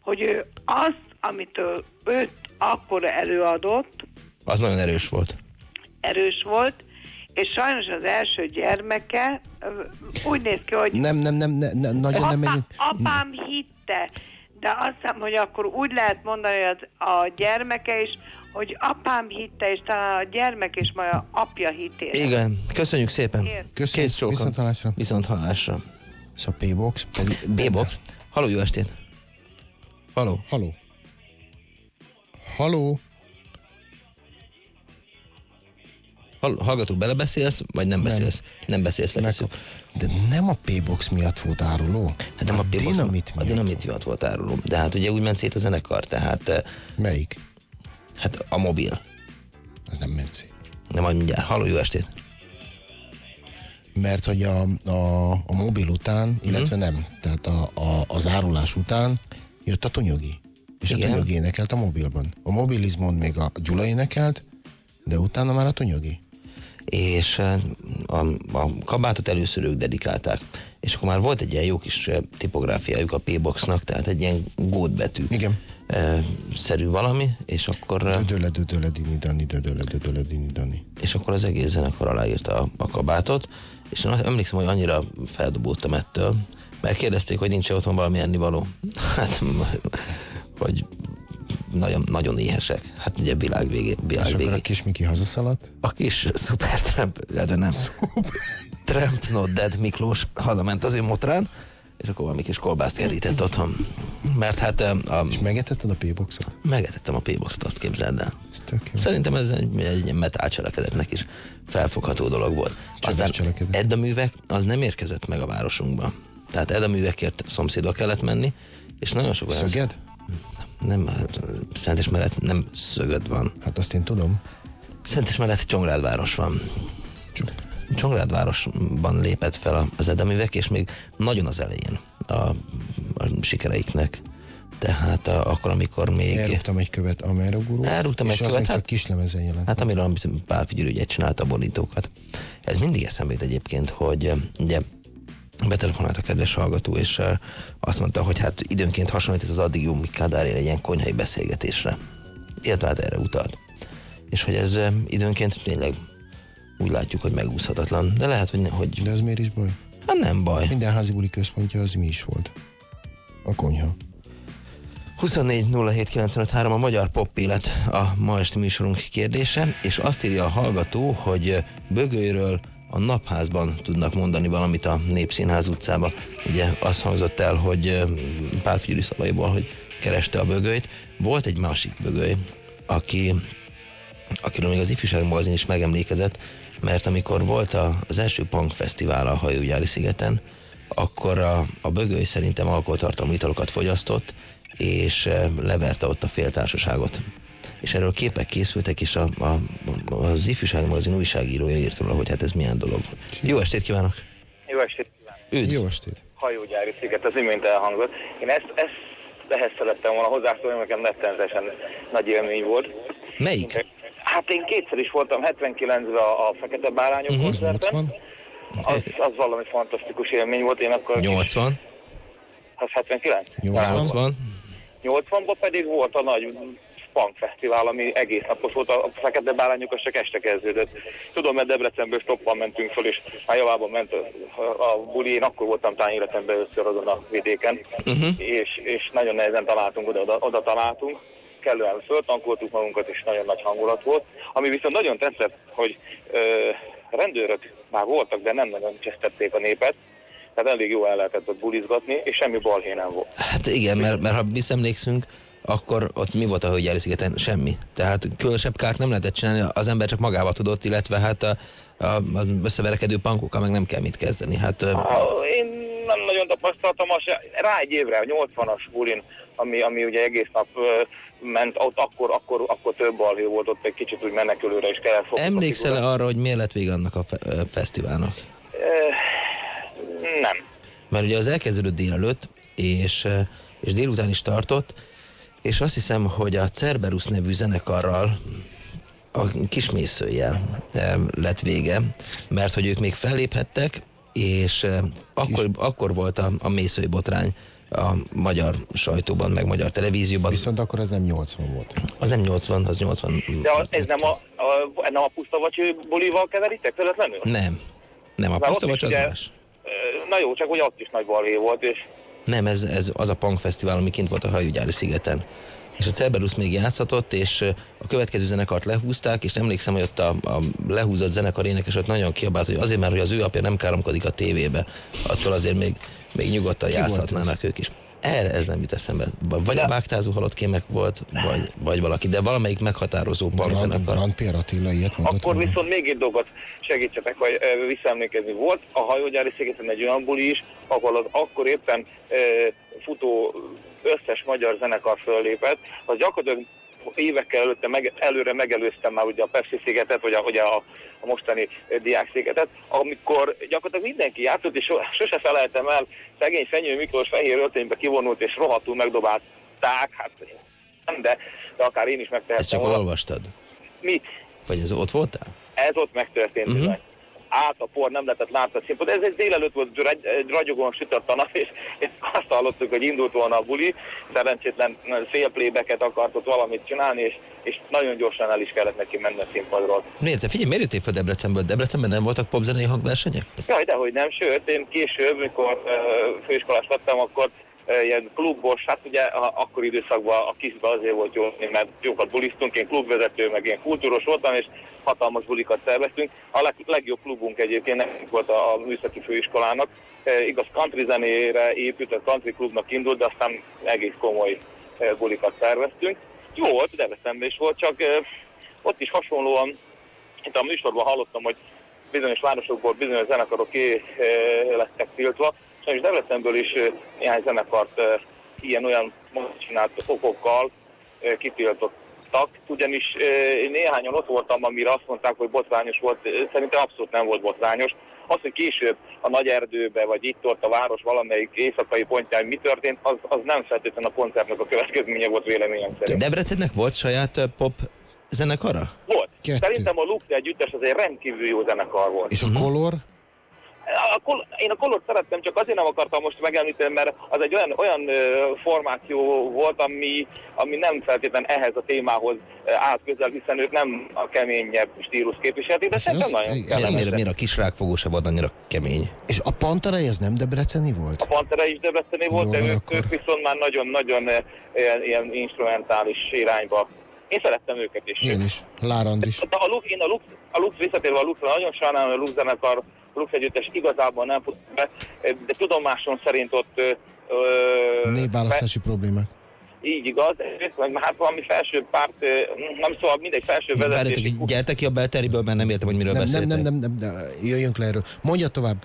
hogy ő azt, amit ő, őt akkor előadott,
Az nagyon erős volt.
erős volt, és sajnos az első gyermeke úgy néz ki, hogy
Nem, nem, nem, ne, ne, nagyon nem
apá,
megyünk.
apám hitte, de azt hiszem, hogy akkor úgy lehet mondani, hogy az, a gyermeke is, hogy apám hitte, és talán a gyermek is majd a apja hitére.
Igen, köszönjük szépen.
Köszönjük, viszont hallásra.
Viszont hallásra.
Szóval P-box. pedig-
B-box. Haló, jó estét. Haló.
Haló. Haló.
Hall- Hallgató, belebeszélsz, vagy nem beszélsz? Nem beszélsz,
Meg,
lehiszük.
De nem a P-box miatt volt áruló.
Hát nem a, a
dinamit
A dinamit miatt volt áruló. De hát ugye úgy ment szét a zenekar, tehát... eh,
Melyik?
Hát a mobil.
Ez nem ment szét.
Nem, majd mindjárt. Halló, jó estét.
Mert hogy a, a, a mobil után,
Mhm.
illetve nem, tehát a, a, az árulás után jött a Tonyogi. És
Igen.
a Tonyogi énekelt a mobilban. A mobilizmon még a Gyula énekelt, de utána már a Tonyogi.
És a, a kabátot először ők dedikálták. És akkor már volt egy ilyen jó kis tipográfiájuk a P-boxnak, tehát egy ilyen gótbetű
Igen.
szerű valami, és akkor, eh,
Dödöle, dödöle, dini, dani, dödöle, dödöle, dini, dani.
és akkor az egész zenekar aláírta a, a kabátot, és én emlékszem, hogy annyira feldobultam ettől, mert kérdezték, hogy nincs otthon valami ennivaló. Hát, hogy nagyon, nagyon éhesek. Hát ugye világ végé, világ
És akkor
végé.
a kis Miki hazaszaladt?
A kis szupertramp, de nem. Tramp Not Dead Miklós hazament az ő motrán, és akkor valami kis kolbászt kerített otthon. Mert hát... A,
és megetetted a P-boxot?
Megetettem a P-boxot, azt képzeld el.
Ez tök jó.
Szerintem ez egy, egy ilyen metál cselekedetnek is felfogható dolog volt. Aztán Edda művek az nem érkezett meg a városunkba. Tehát Edda művekért szomszédba kellett menni, és nagyon sok olyan...
Szöged?
Nem, hát Szentes mellett nem szögöd van.
Hát azt én tudom.
Szentes mellett Csongrádváros van. Csongrádvárosban lépett fel az edeművek, és még nagyon az elején a, a sikereiknek. Tehát a, akkor, amikor még...
Elrúgtam egy követ Amero Guru,
Elrúgtam
és
egy
az
követ,
még csak
hát-
kislemezen jelent.
Hát amiről amit Pál Figyelő csinálta a borítókat. Ez mindig eszembe jut egyébként, hogy ugye betelefonált a kedves hallgató, és azt mondta, hogy hát időnként hasonlít ez az addig jó Mik Kádár egy ilyen konyhai beszélgetésre. Illetve hát erre utalt. És hogy ez időnként tényleg úgy látjuk, hogy megúszhatatlan. De lehet, hogy, ne, hogy
De ez miért is baj?
Hát nem baj.
Minden házi buli központja az mi is volt. A konyha.
24 a magyar pop élet a ma esti műsorunk kérdése, és azt írja a hallgató, hogy Bögőről a napházban tudnak mondani valamit a Népszínház utcába. Ugye azt hangzott el, hogy Pál Figyuri szavaiból, hogy kereste a bögölyt. Volt egy másik bögöly, aki, akiről még az ifjúság magazin is megemlékezett, mert amikor volt a, az első punk fesztivál a Hajógyári szigeten, akkor a, a bögöly szerintem alkoholtartalmú italokat fogyasztott, és leverte ott a féltársaságot. És erről képek készültek, és a, a, az ifjúság magazin újságírója írt róla, hogy hát ez milyen dolog. Jó estét kívánok!
Jó estét kívánok!
Üdv!
Jó estét!
Hajógyári sziget, az imént elhangzott. Én ezt, ezt ehhez szerettem volna hozzászólni, nekem rettenetesen nagy élmény volt.
Melyik?
Hát én kétszer is voltam, 79-ben a, a Fekete Bárányok uh-huh. koncerten. Az, az valami fantasztikus élmény volt, én akkor...
80.
Az 79?
80.
80-ban pedig volt a nagy punk fesztivál, ami egész napos volt, a Fekete Bárányok az csak este kezdődött. Tudom, mert Debrecenből stoppan mentünk föl, és már javában ment a, a buli, én akkor voltam talán életemben először azon a vidéken, uh-huh. és, és nagyon nehezen találtunk oda, oda, oda találtunk kellően föltankoltuk magunkat, és nagyon nagy hangulat volt. Ami viszont nagyon tetszett, hogy ö, rendőrök már voltak, de nem nagyon csesztették a népet, tehát elég jó el lehetett ott bulizgatni, és semmi balhé nem volt.
Hát igen, mert, mert ha visszemlékszünk, akkor ott mi volt a Hölgyári szigeten? Semmi. Tehát különösebb kárt nem lehetett csinálni, az ember csak magába tudott, illetve hát a, a, a összeverekedő pankokkal meg nem kell mit kezdeni. Hát,
Ah, Én nem nagyon tapasztaltam, azt se- rá egy évre, a 80-as bulin, ami, ami ugye egész nap ment, ott akkor, akkor, akkor több balhé volt, ott egy kicsit úgy menekülőre is kellett fogni.
emlékszel-e arra, hogy miért lett vége annak a fe- fesztiválnak?
Nem.
Mert ugye az elkezdődött délelőtt, és, és délután is tartott, és azt hiszem, hogy a Cerberus nevű zenekarral a kismészőjel eh, lett vége, mert hogy ők még felléphettek, és eh, akkor, akkor volt a, a mészői botrány a magyar sajtóban, meg magyar televízióban.
Viszont akkor ez nem 80 volt.
Az nem 80, az 80.
De az- ez nem a, a, nem a puszta vagy bulival keveritek közvetlenül?
Nem. Nem, a
Mert ott
puszta
is
vagy az
ugye-
más.
Ö, Na jó, csak ugye ott is nagy balhé volt, és
Nem, ez, ez az a punk fesztivál, ami kint volt a hajógyári szigeten. És a Cerberus még játszhatott, és a következő zenekart lehúzták, és emlékszem, hogy ott a, a lehúzott zenekar énekes ott nagyon kiabált, hogy azért, mert hogy az ő apja nem káromkodik a tévébe, attól azért még, még nyugodtan
Ki
játszhatnának ők is. Erre ez nem jut eszembe. Vagy a vágtázó halott kémek volt, vagy, vagy valaki, de valamelyik meghatározó punkzenekar.
Grand Pierre Attila ilyet mondott.
Akkor viszont még egy dolgot segítsetek, vagy ö, visszaemlékezni. Volt a hajógyári szigeten egy olyan buli is, ahol az akkor éppen ö, futó összes magyar zenekar föllépett, az gyakorlatilag évekkel előtte meg, előre megelőztem már ugye a Pepsi szigetet, vagy a, ugye a, a mostani ö, diák szigetet, amikor gyakorlatilag mindenki játszott, és so- sose felejtem el, szegény Fenyő Miklós fehér öltönybe kivonult, és rohadtul megdobálták, hát nem, de, de akár én is megtehettem
Ezt csak
volna.
olvastad?
Mit?
Vagy ez ott voltál?
Ez ott megtörtént
Mhm.
bizony. Át a por, nem lehetett látni a színpad. Ez egy délelőtt volt, ragy, egy ragyogóan sütött a nap, és, és azt hallottuk, hogy indult volna a buli. Szerencsétlen félplébeket akart ott valamit csinálni, és, és nagyon gyorsan el is kellett neki menni a színpadról.
Miért? Te figyelj, miért jöttél fel Debrecenből? Debrecenben nem voltak popzenei hangversenyek?
Jaj, dehogy nem, sőt, én később, mikor uh, főiskolás lettem, akkor ilyen klubos, hát ugye akkor időszakban a kisbe azért volt jó, mert jókat bulisztunk, én klubvezető, meg én kultúros voltam, és hatalmas bulikat szerveztünk. A leg, legjobb klubunk egyébként nekünk volt a, a műszaki főiskolának. Uh, igaz, country zenére épült, a country klubnak indult, de aztán egész komoly uh, bulikat szerveztünk. Jó volt, Debrecenben is volt, csak uh, ott is hasonlóan, itt a műsorban hallottam, hogy bizonyos városokból bizonyos zenekarok ki eh, lettek tiltva. Sajnos Debrecenből is néhány zenekart ilyen-olyan csinált okokkal kitiltottak, ugyanis néhányan ott voltam, amire azt mondták, hogy botrányos volt, szerintem abszolút nem volt botrányos. Az, hogy később a nagy erdőbe, vagy itt-ott a város valamelyik éjszakai pontján mi történt, az, az nem feltétlenül a koncertnek a következménye volt véleményem szerint.
Debrecennek volt saját pop zenekara?
Volt. Szerintem a Lux együttes az egy rendkívül jó zenekar volt.
És a Color?
A kol- én a kolort szerettem, csak azért nem akartam most megemlíteni, mert az egy olyan, olyan formáció volt, ami, ami nem feltétlenül ehhez a témához állt közel, hiszen ők nem a keményebb stílus képviselték, de szerintem nagyon kellemes.
miért, miért a kis rákfogó se volt annyira kemény?
És a Pantarai ez nem debreceni volt?
A Pantera is Debreceni volt,
Jó
de ők, ők viszont már nagyon-nagyon ilyen, ilyen instrumentális irányba. Én szerettem őket is.
Én is. Lár Andris.
De a Lux, én a Lux, a Lux visszatérve a Luxra, nagyon sajnálom, hogy a Lux zenekar, Lux együttes igazából nem fut be, de tudomásom szerint ott ö,
Névválasztási problémák.
így igaz, meg hát valami felső párt, nem szóval mindegy felső
Várjátok,
vezetés.
hogy gyertek ki a belteriből, mert nem értem, hogy miről
Nem, nem,
beszéltek.
nem, nem, nem, nem, jöjjünk le erről. Mondja tovább.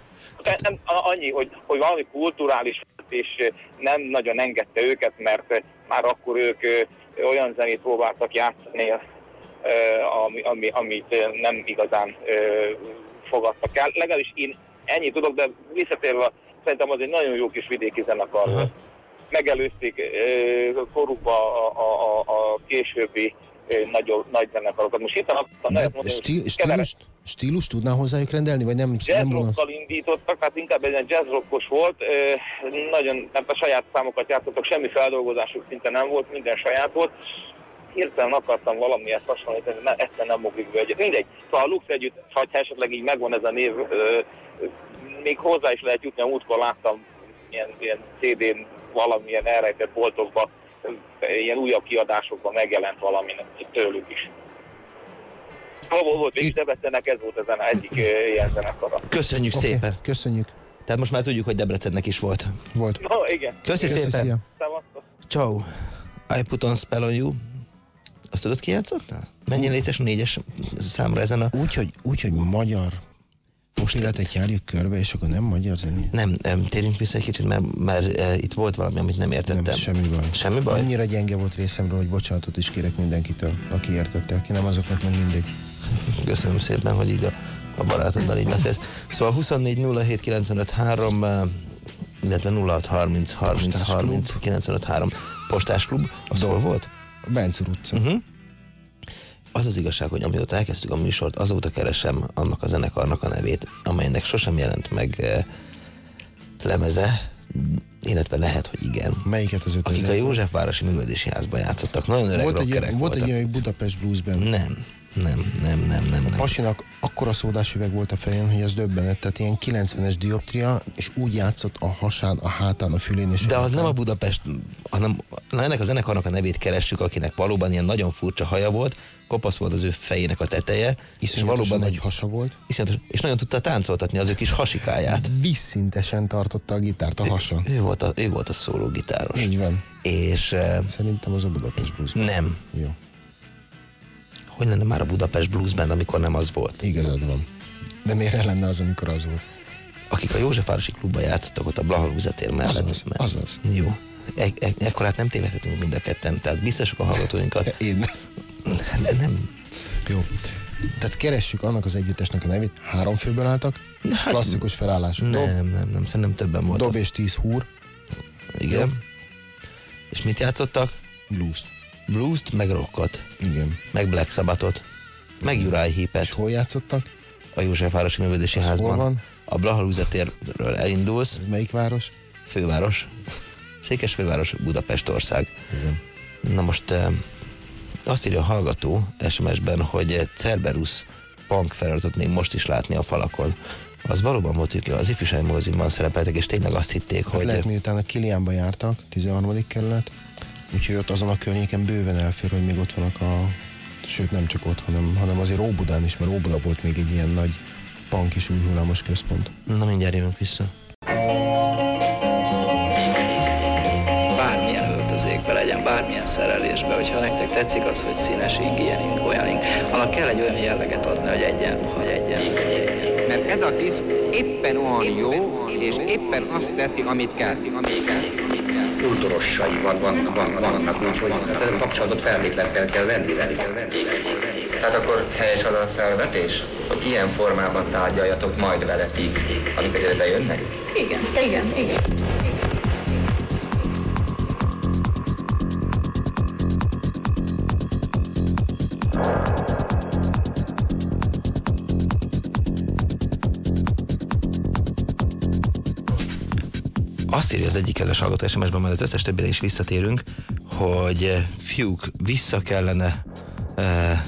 Nem, nem, annyi, hogy, hogy valami kulturális és nem nagyon engedte őket, mert már akkor ők olyan zenét próbáltak játszani, ami, ami, amit nem igazán fogadtak el. Legalábbis én ennyit tudok, de visszatérve szerintem az egy nagyon jó kis vidéki zenekar volt. Megelőzték korukba a, a, a, a későbbi nagyobb, nagy zenekarokat. Most mondani,
Stíl,
hogy
stílus, stílus tudná hozzájuk rendelni, vagy nem, nem vonat?
jazzrockkal indítottak, hát inkább egy ilyen jazzrockos volt, nagyon, nem a saját számokat játszottak, semmi feldolgozásuk szinte nem volt, minden saját volt. Hirtelen akartam valamihez hasonlítani, ne, ezt nem moglik be egyet. Mindegy, szóval a Lux együtt, ha esetleg így megvan ez a név, ö, ö, még hozzá is lehet jutni, a múltkor láttam ilyen, ilyen CD-n valamilyen elrejtett boltokban, ö, ilyen újabb kiadásokban megjelent valami tőlük is. Hol volt végig Debrecennek ez volt a zene, egyik ö, ilyen zenekara.
Köszönjük
Oké,
szépen.
Köszönjük.
Tehát most már tudjuk, hogy Debrecennek is volt.
Volt.
No, igen.
Köszi
Köszi,
szépen.
szia.
Ciao. I put on spell on you. Azt tudod, ki játszottál? Mennyi léces négyes számra ezen a...
Úgy, hogy, úgy, hogy magyar életet járjuk körbe, és akkor nem magyar zené?
Nem, nem, térjünk vissza egy kicsit, mert, mert e, itt volt valami, amit nem értettem.
Nem, semmi baj.
Semmi baj?
Annyira gyenge volt részemről, hogy bocsánatot is kérek mindenkitől, aki értette, aki nem azoknak meg mindegy.
Köszönöm szépen, hogy így a, a barátoddal így beszélsz. Szóval 24 07 95 3, eh, illetve 06 30 30
Postás
30 95 3 postás klub. Az hol volt?
Bencur utca.
Uh-huh. Az az igazság, hogy amióta elkezdtük a műsort, azóta keresem annak a zenekarnak a nevét, amelynek sosem jelent meg eh, lemeze, illetve lehet, hogy igen.
Melyiket az öt
Akik a Józsefvárosi Művelési Házban játszottak. Nagyon öreg
Volt egy, ilyen- volt egy ilyen Budapest Blues Band.
Nem. Nem, nem, nem, nem. nem.
A pasinak akkora szódásüveg volt a fején, hogy az döbbenet, tehát ilyen 90-es dioptria, és úgy játszott a hasán, a hátán, a fülén és
De az nem a Budapest, hanem na ennek a zenekarnak a nevét keressük, akinek valóban ilyen nagyon furcsa haja volt, kopasz volt az ő fejének a teteje, és valóban
nagy hasa volt.
Iszonyatos, és nagyon tudta táncoltatni az ő kis hasikáját.
Vízszintesen tartotta a gitárt a hasa.
Ő, ő, volt, a, ő volt a szóló gitáros.
Így van.
És... Uh,
Szerintem az a Budapest Blues.
Nem.
Jó.
Hogy lenne már a Budapest Blues Band, amikor nem az volt?
Igazad van. De miért lenne az, amikor az volt?
Akik a Józsefvárosi klubban játszottak ott a Blaha tér mellett.
Azaz,
mert,
azaz.
Jó. E, e, ekkorát nem tévedhetünk mind a ketten, tehát biztosok a hallgatóinkat.
Én nem.
De nem.
Jó. Tehát keressük annak az együttesnek a nevét. Három főből álltak. Hát, Klasszikus felállás.
Nem,
Dob,
nem, nem, szerintem többen voltak.
dob és tíz húr.
Igen.
Jó.
És mit játszottak?
Blues-t.
Blues-t, meg rockot.
Igen.
Meg Black Sabbathot. Meg Uriah Heepet. És
hol játszottak?
A Józsefvárosi Művelődési
Az
Házban.
hol van?
A Blaha térről elindulsz.
Ez melyik város?
Főváros. Székes főváros, Budapest ország.
Igen.
Na most eh, azt írja a hallgató SMS-ben, hogy Cerberus punk feliratot még most is látni a falakon. Az valóban volt, hogy az ifjúsági magazinban szerepeltek, és tényleg azt hitték,
Hát
hogy...
lehet, miután a Kiliánba jártak, 13. kerület, úgyhogy ott azon a környéken bőven elfér, hogy még ott vannak a... Sőt, nem csak ott, hanem, hanem azért Óbudán is, mert Óbuda volt még egy ilyen nagy punk és új hullámos központ.
Na mindjárt jövünk vissza.
bármilyen öltözékbe legyen, bármilyen szerelésbe, hogyha nektek tetszik az, hogy színes ing, ilyen ing, olyan ing, annak kell egy olyan jelleget adni, hogy egyenruha, hogy egyenruha, hogy egyenruha.
Mert ez a tiszt éppen olyan jó, és éppen azt teszi, amit kell, amit kell.
Kultúrossai van, van, van, vannak, úgyhogy hát a kapcsolatot feltétlenül kell venni velük.
Tehát akkor helyes az a felvetés, hogy ilyen formában tárgyaljatok majd veletik, amikor ide bejönnek?
Igen, igen, igen.
Azt írja az egyik kedves hallgató SMS-ben, majd az összes többire is visszatérünk, hogy eh, fiúk, vissza kellene eh,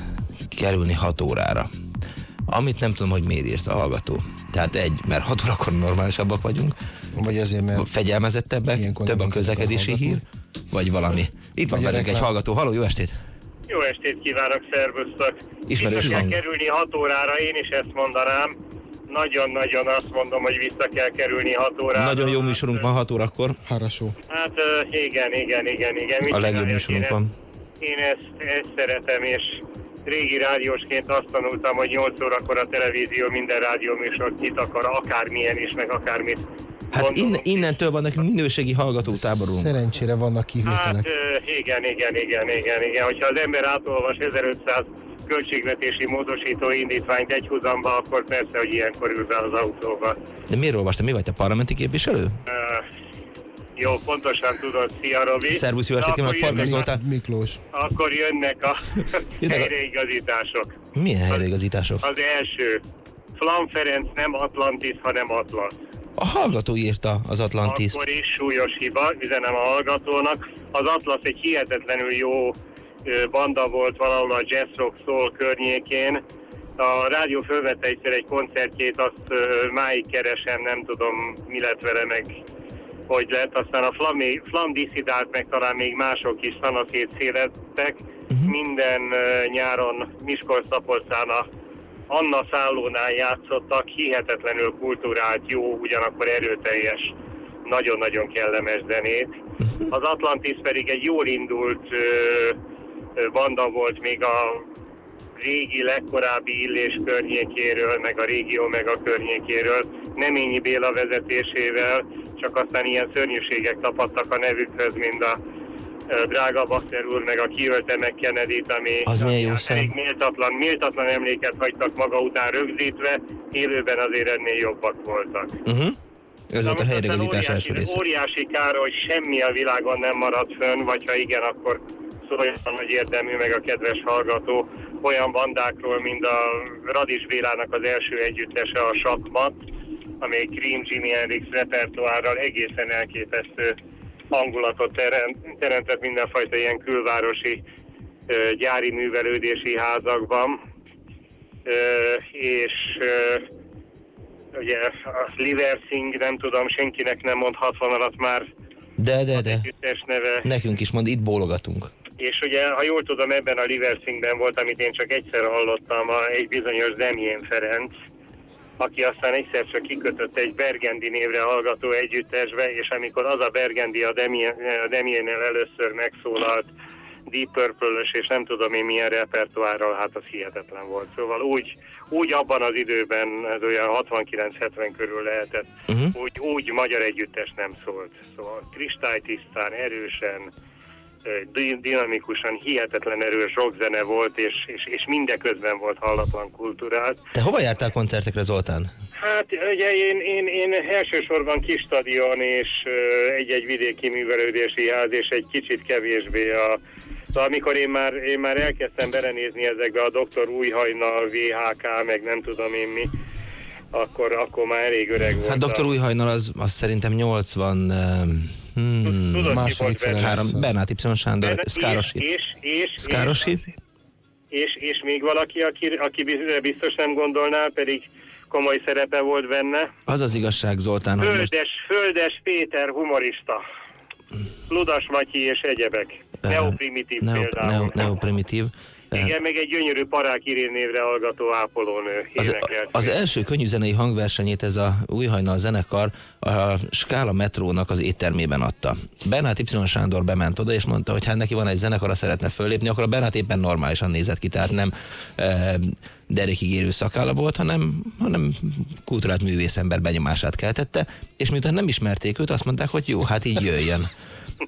kerülni 6 órára. Amit nem tudom, hogy miért írt a hallgató. Tehát egy, mert 6 órakor normálisabbak vagyunk,
vagy azért, mert
fegyelmezettebbek, több a közlekedési hír, vagy valami. Itt van
Vagy
velünk egy hallgató. Halló, jó estét!
Jó estét kívánok, szervusztok!
Ismerős
Vissza kell kerülni 6 órára, én is ezt mondanám. Nagyon-nagyon azt mondom, hogy vissza kell kerülni 6 órára.
Nagyon jó műsorunk van 6 órakor.
Harasó.
Hát igen, igen, igen, igen. Mit
A legjobb műsorunk
én
van.
Ezt, én ezt, ezt szeretem, és régi rádiósként azt tanultam, hogy 8 órakor a televízió minden rádióműsort kit akar, akármilyen is, meg akármit.
Hát innen, innentől van nekünk minőségi hallgatótáborunk.
Szerencsére vannak
Hát
kivételek.
ö, igen, igen, igen, igen, igen. Hogyha az ember átolvas 1500 költségvetési módosító indítványt egy huzamba, akkor persze, hogy ilyenkor ül be az autóba.
De miért olvastam? Mi vagy te parlamenti képviselő?
Ö, jó, pontosan tudod, szia Robi.
Szervusz, jó estét, Farkas
a-
Zoltán.
Miklós.
Akkor jönnek a
a-
helyreigazítások.
Milyen helyreigazítások?
Az első. Flam Ferenc nem Atlantis, hanem Atlas.
A hallgató írta az Atlantis.
Akkor is súlyos hiba, üzenem a hallgatónak. Az Atlas egy hihetetlenül jó banda volt valahol a jazz rock soul környékén. A rádió fölvette egyszer egy koncertjét, azt máig keresem, nem tudom mi lett vele meg hogy lett. Aztán a Flami, Flam diszidált meg talán még mások is szanaszét szélettek. Uh-huh. Minden nyáron Miskolc-Szapolcán a Anna szállónál játszottak, hihetetlenül kulturált, jó, ugyanakkor erőteljes, nagyon-nagyon kellemes zenét. Az Atlantis pedig egy jól indult banda volt még a régi, legkorábbi illés környékéről, meg a régió, meg a környékéről, Neményi Béla vezetésével, csak aztán ilyen szörnyűségek tapadtak a nevükhöz, mint a drága Basser úr, meg a kiölte meg Kennedy-t, ami
Az milyen jó szám.
elég méltatlan, méltatlan emléket hagytak maga után rögzítve, élőben azért ennél jobbak voltak.
Uh-huh. Ez volt a
most
helyreigazítás első része.
óriási kár, hogy semmi a világon nem maradt fönn, vagy ha igen, akkor szóljon nagy érdemű meg a kedves hallgató olyan bandákról, mint a Radis Bélának az első együttese a Sakmat, amely Cream Jimi Hendrix repertoárral egészen elképesztő hangulatot terem- teremtett mindenfajta ilyen külvárosi gyári művelődési házakban. És ugye a Liversing, nem tudom, senkinek nem mond 60 alatt már
De, de, de.
neve.
Nekünk is mond, itt bólogatunk.
És ugye, ha jól tudom, ebben a Liversingben volt, amit én csak egyszer hallottam, a, egy bizonyos Demjén Ferenc, aki aztán egyszer csak kikötött egy Bergendi névre hallgató együttesbe, és amikor az a Bergendi a Demjén- a Demjénél először megszólalt, Deep purple és nem tudom én milyen repertoárral, hát az hihetetlen volt. Szóval úgy, úgy abban az időben, ez olyan 69-70 körül lehetett, uh-huh. úgy, úgy magyar együttes nem szólt. Szóval kristálytisztán, erősen, dinamikusan, hihetetlen erős rockzene volt, és, és, és mindeközben volt hallatlan kultúrált.
Te hova jártál koncertekre, Zoltán?
Hát ugye én, én, én elsősorban kis stadion és egy-egy vidéki művelődési ház, és egy kicsit kevésbé a Szóval amikor én már, én már elkezdtem belenézni ezekbe a doktor Újhajnal, VHK, meg nem tudom én mi, akkor, akkor már elég öreg volt.
Hát Dr. Újhajnal az, az szerintem 80... Hmm,
Tudod, Második volt benne?
három. Bernát Y. Sándor,
Benne-
Szkárosi.
És, és, és,
Szkárosi?
és, és még valaki, aki, aki biztos nem gondolná, pedig komoly szerepe volt benne.
Az az igazság, Zoltán, hogy most
Földes, Földes Péter humorista. Ludas Matyi és egyebek. Neoprimitív
neo,
például.
neo, neoprimitív.
Igen, meg egy gyönyörű Parák Irén névre hallgató ápolónő
Az,
énekelt.
az első könnyűzenei hangversenyét ez a Újhajnal zenekar a Skála metrónak az éttermében adta. Bernát Y. Sándor bement oda, és mondta, hogy hát neki van egy zenekara, szeretne föllépni, akkor a Bernát éppen normálisan nézett ki, tehát nem e, derékig érő szakála volt, hanem, hanem kultúrát művészember benyomását keltette, és miután nem ismerték őt, azt mondták, hogy jó, hát így jöjjön.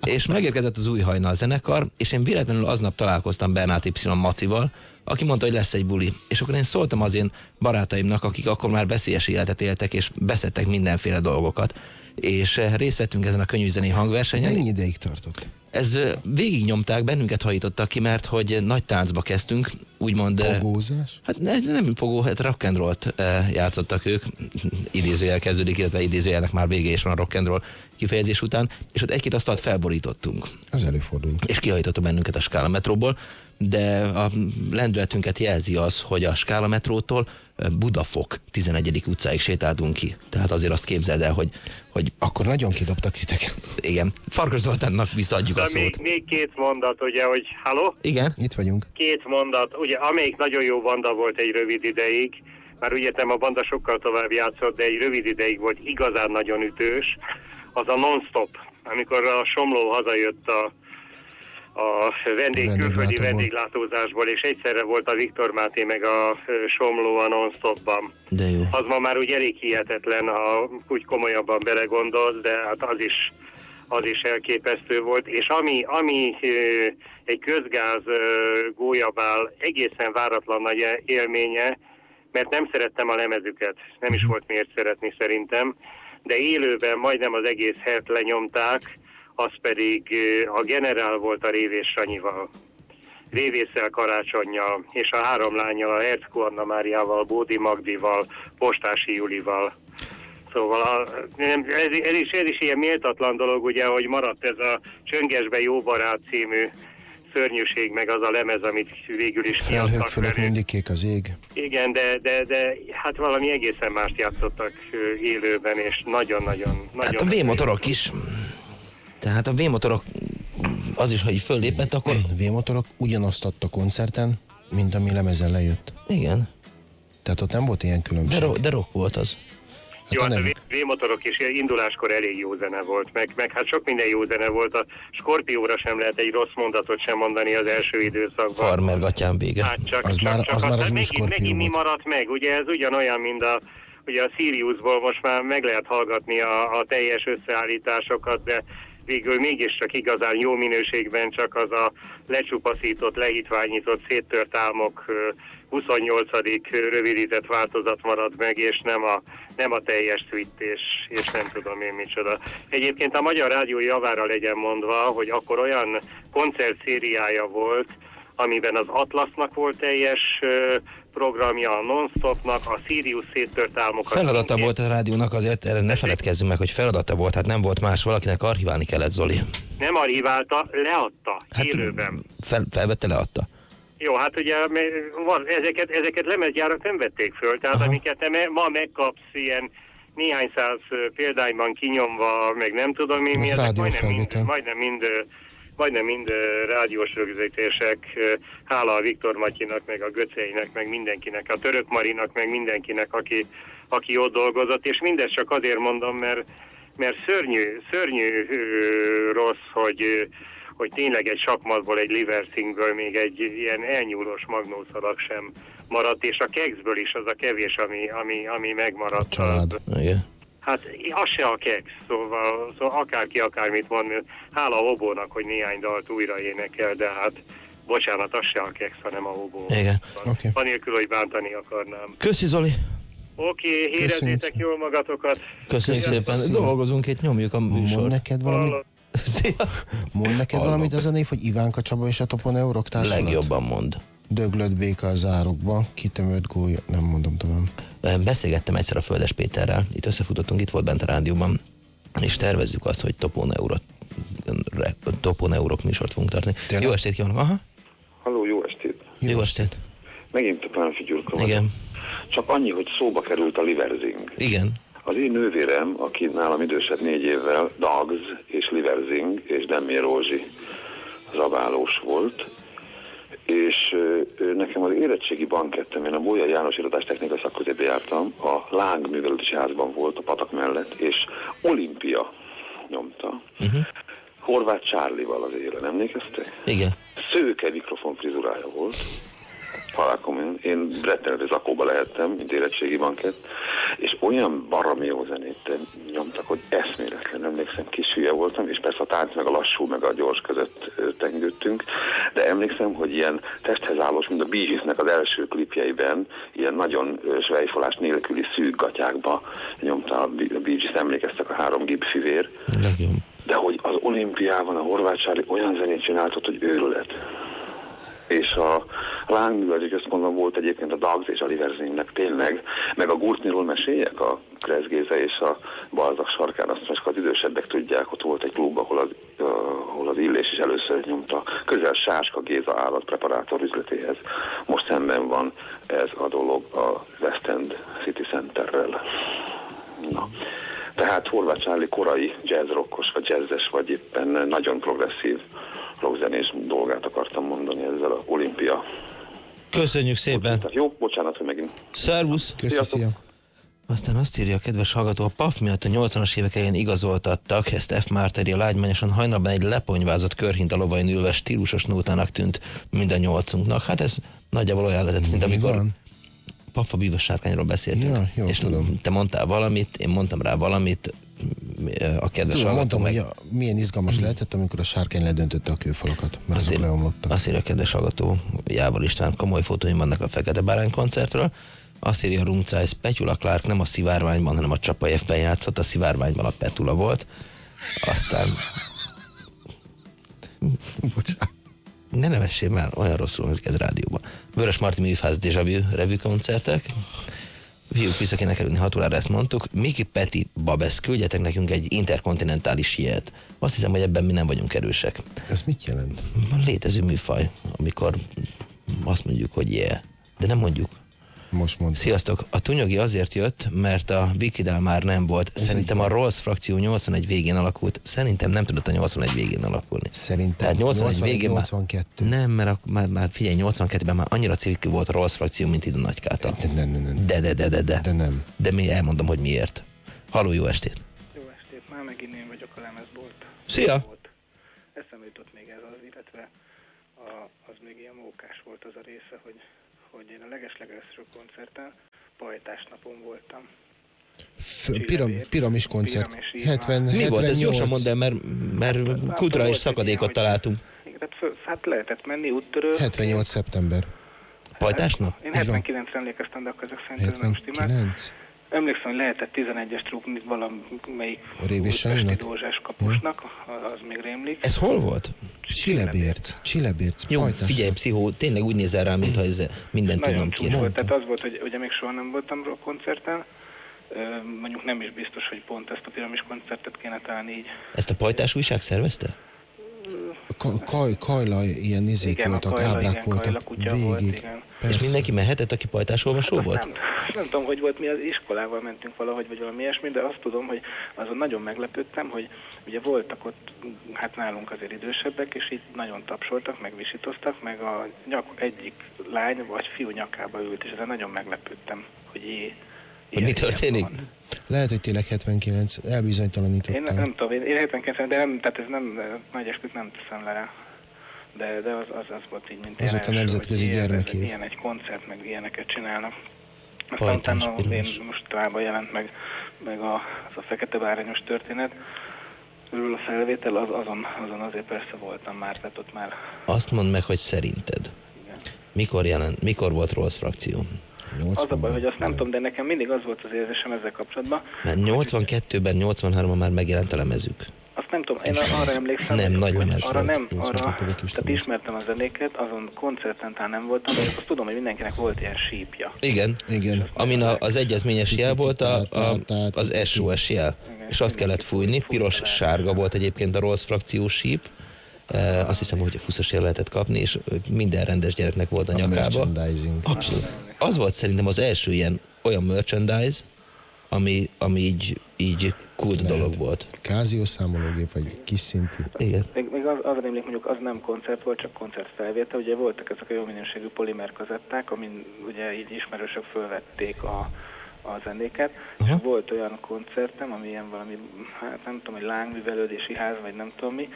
És megérkezett az új hajnal zenekar, és én véletlenül aznap találkoztam Bernát Y. Macival, aki mondta, hogy lesz egy buli. És akkor én szóltam az én barátaimnak, akik akkor már veszélyes életet éltek, és beszedtek mindenféle dolgokat. És eh, részt vettünk ezen a könnyűzenei hangversenyen.
Mennyi ideig tartott?
Ez ö, végignyomták, bennünket hajítottak ki, mert hogy nagy táncba kezdtünk, úgymond... ö,
Fogózás?
Hát ne, nem fogó, hát rock and roll-t e, játszottak ők, idézőjel kezdődik, illetve idézőjelnek már vége is van a rock and roll kifejezés után, és ott egy-két asztalt felborítottunk.
Az előfordul.
És kihajtottak bennünket a Skála metróból, de a lendületünket jelzi az, hogy a Skála metrótól Budafok 11. utcáig sétáltunk ki. Tehát azért azt képzeld el, hogy... hogy
Akkor nagyon kidobtak titeket.
Igen. Farkas Zoltánnak visszaadjuk a szót.
még, még két mondat, ugye, hogy halló?
Igen.
Itt vagyunk.
Két mondat, ugye, amelyik nagyon jó banda volt egy rövid ideig, már úgy értem a banda sokkal tovább játszott, de egy rövid ideig volt igazán nagyon ütős, az a non-stop, amikor a Somló hazajött a, a vendég, külföldi vendéglátózásból, és egyszerre volt a Viktor Máté meg a Somló a non-stopban.
De jó.
Az ma már úgy elég hihetetlen, ha úgy komolyabban belegondolsz, de hát az is, az is elképesztő volt. És ami, ami egy közgáz gólyabál egészen váratlan nagy élménye, mert nem szerettem a lemezüket, nem is volt miért szeretni szerintem, de élőben majdnem az egész hert lenyomták, az pedig a generál volt a Révés Sanyival. Révésszel Karácsonyjal, és a három lányjal, a Herckó Anna Máriával, Bódi Magdival, Postási Julival. Szóval a, nem, ez, ez, is, ez is ilyen méltatlan dolog, ugye, hogy maradt ez a Csöngesbe Jó Barát című szörnyűség, meg az a lemez, amit végül is
Felhők
kiadtak
fölött
velük.
mindig kék az ég.
Igen, de, de, de hát valami egészen mást játszottak élőben, és nagyon-nagyon...
Hát
nagyon
a V-motorok is. Tehát a V-motorok az is, hogy föllépett, akkor...
V-motorok ugyanazt adta koncerten, mint ami lemezen lejött.
Igen.
Tehát ott nem volt ilyen
De,
különbség.
ro- de rock volt az.
Jó, hát a V-motorok is induláskor elég jó zene volt, meg, meg hát sok minden jó zene volt. A Skorpióra sem lehet egy rossz mondatot sem mondani az első időszakban.
Farmer gatyán vége.
Hát csak,
Az
csak,
már-
csak
az már az
hát
új
megint, megint mi maradt meg? Ugye ez ugyanolyan, mint a, ugye a Siriusból most már meg lehet hallgatni a, a teljes összeállításokat, de végül mégiscsak igazán jó minőségben csak az a lecsupaszított, lehitványított, széttört álmok ö, 28. rövidített változat marad meg, és nem a, nem a teljes suite, és, és nem tudom én micsoda. Egyébként a Magyar Rádió javára legyen mondva, hogy akkor olyan koncertszériája volt, amiben az Atlasnak volt teljes programja, a Nonstopnak, a Sirius széttört álmokat.
Feladata volt a rádiónak, azért erre ne feledkezzünk meg, hogy feladata volt, hát nem volt más, valakinek archiválni kellett, Zoli.
Nem archiválta, leadta, hát, élőben.
Fel, felvette, leadta.
Jó, hát ugye van, ezeket, ezeket lemezgyárak nem vették föl, tehát Aha. amiket te me- ma megkapsz ilyen néhány száz példányban kinyomva, meg nem tudom mi,
Az
mi ezek majdnem mind, majdnem mind, majdnem mind rádiós rögzítések, hála a Viktor Matyinak, meg a Göceinek, meg mindenkinek, a Török Marinak, meg mindenkinek, aki, aki ott dolgozott, és mindezt csak azért mondom, mert, mert szörnyű, szörnyű rossz, hogy, hogy tényleg egy sakmatból, egy liversingből még egy ilyen elnyúlós magnószalag sem maradt, és a kekszből is az a kevés, ami, ami, ami megmaradt.
Család.
Igen.
Hát az se a keksz, szóval, szóval akárki akármit mond, hála a hobónak, hogy néhány dalt újra énekel, de hát bocsánat, az se a keksz, hanem a hobó.
Igen.
Okay.
Anélkül, hogy bántani akarnám.
Köszi Zoli.
Oké, okay, érezzétek jól magatokat.
Köszönjük
Szia.
szépen. Dolgozunk itt, nyomjuk a műsort.
Mond neked valami, mond neked valamit az a név, hogy Ivánka Csaba és a Topon Eurok társulat?
Legjobban mond.
Döglött béka a zárokba, kitömött gólya, nem mondom tovább.
Beszélgettem egyszer a Földes Péterrel, itt összefutottunk, itt volt bent a rádióban, és tervezzük azt, hogy Topon Eurot Topon Eurok műsort fogunk tartani. Jó estét kívánok! Aha,
Halló, jó estét.
jó estét!
Megint a Pánfi Gyurka.
Igen.
Csak annyi, hogy szóba került a liverzing.
Igen.
Az én nővérem, aki nálam idősebb négy évvel, Dags és Liverzing és Demmér Rózsi zabálós volt, és nekem az érettségi bankettem, én a Bója János Irodástechnikai Szakközépbe jártam, a Láng Művelődési Házban volt a patak mellett, és Olimpia nyomta.
Uh-huh.
Horváth Csárlival az élen, emlékeztek?
Igen.
Szőke mikrofon frizurája volt. Halálkomolyan. Én rettenető zakóba lehettem, mint érettségi bankett, és olyan baromi jó zenét nyomtak, hogy eszméletlen emlékszem, kis hülye voltam, és persze a tánc meg a lassú, meg a gyors között tengődtünk, de emlékszem, hogy ilyen testhez állós, mint a Bee Gees-nek az első klipjeiben, ilyen nagyon svejfolás nélküli szűk gatyákba nyomta a Gees, emlékeztek a három gib fivér,
Legjobb.
de hogy az olimpiában a horvát Charlie olyan zenét csináltott, hogy őrület. És a lángművelői központban volt egyébként a Dags és a Liverzingnek tényleg, meg a Gurtniról meséljek, a Kresz Géza és a Balzak sarkán, azt most az idősebbek tudják, ott volt egy klub, ahol az, uh, ahol az Illés is először nyomta, közel Sáska Géza állatpreparátor üzletéhez. Most szemben van ez a dolog a West End City Centerrel. Na. Tehát Horváth Charlie korai jazzrockos, vagy jazzes, vagy éppen nagyon progresszív rockzenés dolgát akartam mondani ezzel a olimpia.
Köszönjük szépen!
Jó, bocsánat, hogy megint.
Szervusz!
Szia.
Aztán azt írja a kedves hallgató, a PAF miatt a 80-as évek elején igazoltattak, ezt F. Márteri a lágymányosan hajnalban egy leponyvázott körhint a lovain ülve stílusos nótának tűnt mind a nyolcunknak. Hát ez nagyjából olyan lehetett, mint amikor
van?
Paffa bíves sárkányról beszéltünk.
Ja, jó,
és
tudom.
te mondtál valamit, én mondtam rá valamit, a kedves
Tudom, mondtam,
meg...
hogy a, milyen izgalmas lehetett, amikor a sárkány ledöntötte a kőfalakat, mert azok leomlottak.
Azt írja a kedves hallgató, Jával István, komoly fotóim vannak a Fekete Bárány koncertről. Azt írja a Rumcájsz, Petula Clark nem a szivárványban, hanem a Csapajevben játszott, a szivárványban a Petula volt. Aztán...
Bocsánat.
Ne nevessél már, olyan rosszul hangzik rádióban. Vörös Marti Műfáz Deja Vu revű koncertek. Fiúk, vissza kéne kerülni hat órára, ezt mondtuk. Miki Peti Babesz, küldjetek nekünk egy interkontinentális ilyet. Azt hiszem, hogy ebben mi nem vagyunk erősek.
Ez mit jelent?
Van létező műfaj, amikor azt mondjuk, hogy yeah, de nem mondjuk.
Most mondom.
Sziasztok! A Tunyogi azért jött, mert a Wikidál már nem volt.
Ez
Szerintem a Rolls frakció 81 végén alakult. Szerintem nem tudott a 81 végén alakulni.
Szerintem
Tehát 81
81,
végén
82.
Már, nem, mert, a, már, már figyelj, 82-ben már annyira civikű volt a Rolls frakció, mint itt a Nagykáta.
De, de, de,
de, de, de, de, de.
de nem.
De mi elmondom, hogy miért. Haló, jó estét!
Jó estét, már megint én vagyok a lemezbolt.
Szia!
Eszembe jutott még ez az, illetve a, az még ilyen mókás volt az a része, hogy, hogy én a legeslegelső koncerten pajtás napon voltam.
F- piram, piramis koncert.
Piramis, így
70,
Mi volt ez?
78.
Gyorsan mondd el, mert, mert kulturális szakadékot találtunk.
Igen, tehát föl, hát lehetett menni úttörő.
78. szeptember.
Pajtásnap?
Én 79-re emlékeztem, de akkor ezek szerint nem stimmel.
79.
Emlékszem, hogy lehetett 11-es trúgni valamelyik
Sanyinak?
dózsás kapusnak, az még rémlik.
Ez hol volt?
Csillebért. Csillebért.
Jó,
pajtás.
figyelj, pszichó, tényleg úgy nézel rá, mintha ez mindent
Nagyon
tudom
csúcs
kéne.
volt, tehát az volt, hogy ugye még soha nem voltam rock koncerten, mondjuk nem is biztos, hogy pont ezt a piramis koncertet kéne talán így.
Ezt a pajtás újság szervezte?
Ka- kaj, kajla, ilyen izék
Igen, a
voltak,
kajla,
ábrák
igen,
voltak.
kajla
végig.
volt, igen.
És mindenki mehetett, aki pajtásolvasó
Hát
volt?
Nem, nem tudom, hogy volt, mi az iskolával mentünk valahogy, vagy valami ilyesmi, de azt tudom, hogy azon nagyon meglepődtem, hogy ugye voltak ott, hát nálunk azért idősebbek, és így nagyon tapsoltak, meg visítoztak, meg a nyak, egyik lány vagy fiú nyakába ült, és ezen nagyon meglepődtem, hogy jé,
Hogy mi történik?
Lehet, hogy tényleg 79,
én
elbizonytalanítottam.
nem, nem tudom, én, én 79 de nem, tehát ez nem, nagy esküt nem teszem le rá. De, de az, az, az volt így, mint
Az
ilyen
ott a nemzetközi
ilyen,
gyermekév.
Ilyen egy koncert, meg ilyeneket csinálnak. Aztán utána én most tovább jelent meg, meg a, az a fekete bárányos történet. Örül a felvétel, az, azon, azon azért persze voltam már, tehát ott már
Azt mondd meg, hogy szerinted. Mikor, jelent, mikor volt Rolls frakció?
az a baj, hogy azt nem tudom, de nekem mindig az volt az érzésem ezzel kapcsolatban.
Mert 82-ben, 83-ban már megjelent a lemezük.
Azt nem tudom, én arra emlékszem,
Nem,
hogy,
nagy lemez
arra nem, arra, tehát ismertem a zenéket, azon koncerten talán nem voltam, de azt tudom, hogy mindenkinek volt ilyen sípja.
Igen.
Igen.
Amin a, az egyezményes jel volt a, a, az SOS jel. És azt kellett fújni. Piros-sárga volt egyébként a Rolls frakciós síp. E, azt hiszem, hogy 20-as ér lehetett kapni, és minden rendes gyereknek volt a,
A
nyakába.
merchandising.
Abszolút. Az volt szerintem az első ilyen olyan merchandise, ami, ami így, így kult dolog volt.
Kázió számológép, vagy kis szinti.
Igen.
Még, még az, az rémlik mondjuk az nem koncert volt, csak koncertfelvétel. Ugye voltak ezek a jó minőségű polimer kazetták, amin ugye így ismerősök fölvették a, a zenéket, és volt olyan koncertem, ami ilyen valami, hát nem tudom, egy lángművelődési ház, vagy nem tudom mi,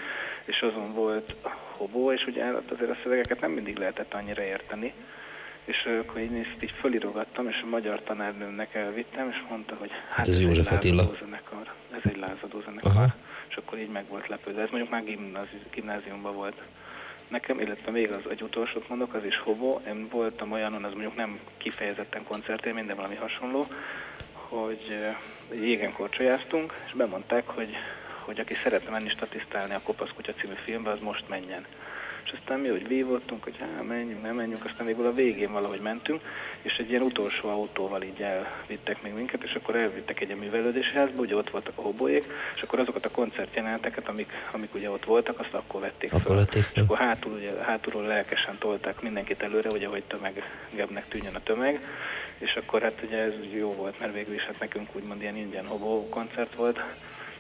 és azon volt hobó, és ugye ott azért a szövegeket nem mindig lehetett annyira érteni, és akkor így nézt, így fölirogattam, és a magyar tanárnőmnek elvittem, és mondta, hogy hát
ez
egy
József Attila.
lázadó zenekar, ez egy lázadó zenekar.
Aha.
És akkor így meg volt lepődve. Ez mondjuk már gimnázi, gimnáziumban volt. Nekem, illetve még az egy utolsót mondok, az is hobó. Én voltam olyanon, az mondjuk nem kifejezetten koncertélmény, de valami hasonló, hogy jégen korcsolyáztunk, és bemondták, hogy, hogy aki szeretne menni statisztálni a Kopasz Kutya című filmbe, az most menjen. És aztán mi, hogy vívottunk, hogy hát menjünk, nem menjünk, aztán végül a végén valahogy mentünk, és egy ilyen utolsó autóval így elvittek még minket, és akkor elvittek egy művelődési házba, ugye ott voltak a hobóék, és akkor azokat a koncertjeleneteket, amik, amik ugye ott voltak, azt akkor vették
Akkor
föl. És akkor hátul, ugye, hátulról lelkesen tolták mindenkit előre, ugye, hogy tömegebbnek tűnjön a tömeg, és akkor hát ugye ez jó volt, mert végül is hát nekünk úgymond ilyen ingyen hobó koncert volt,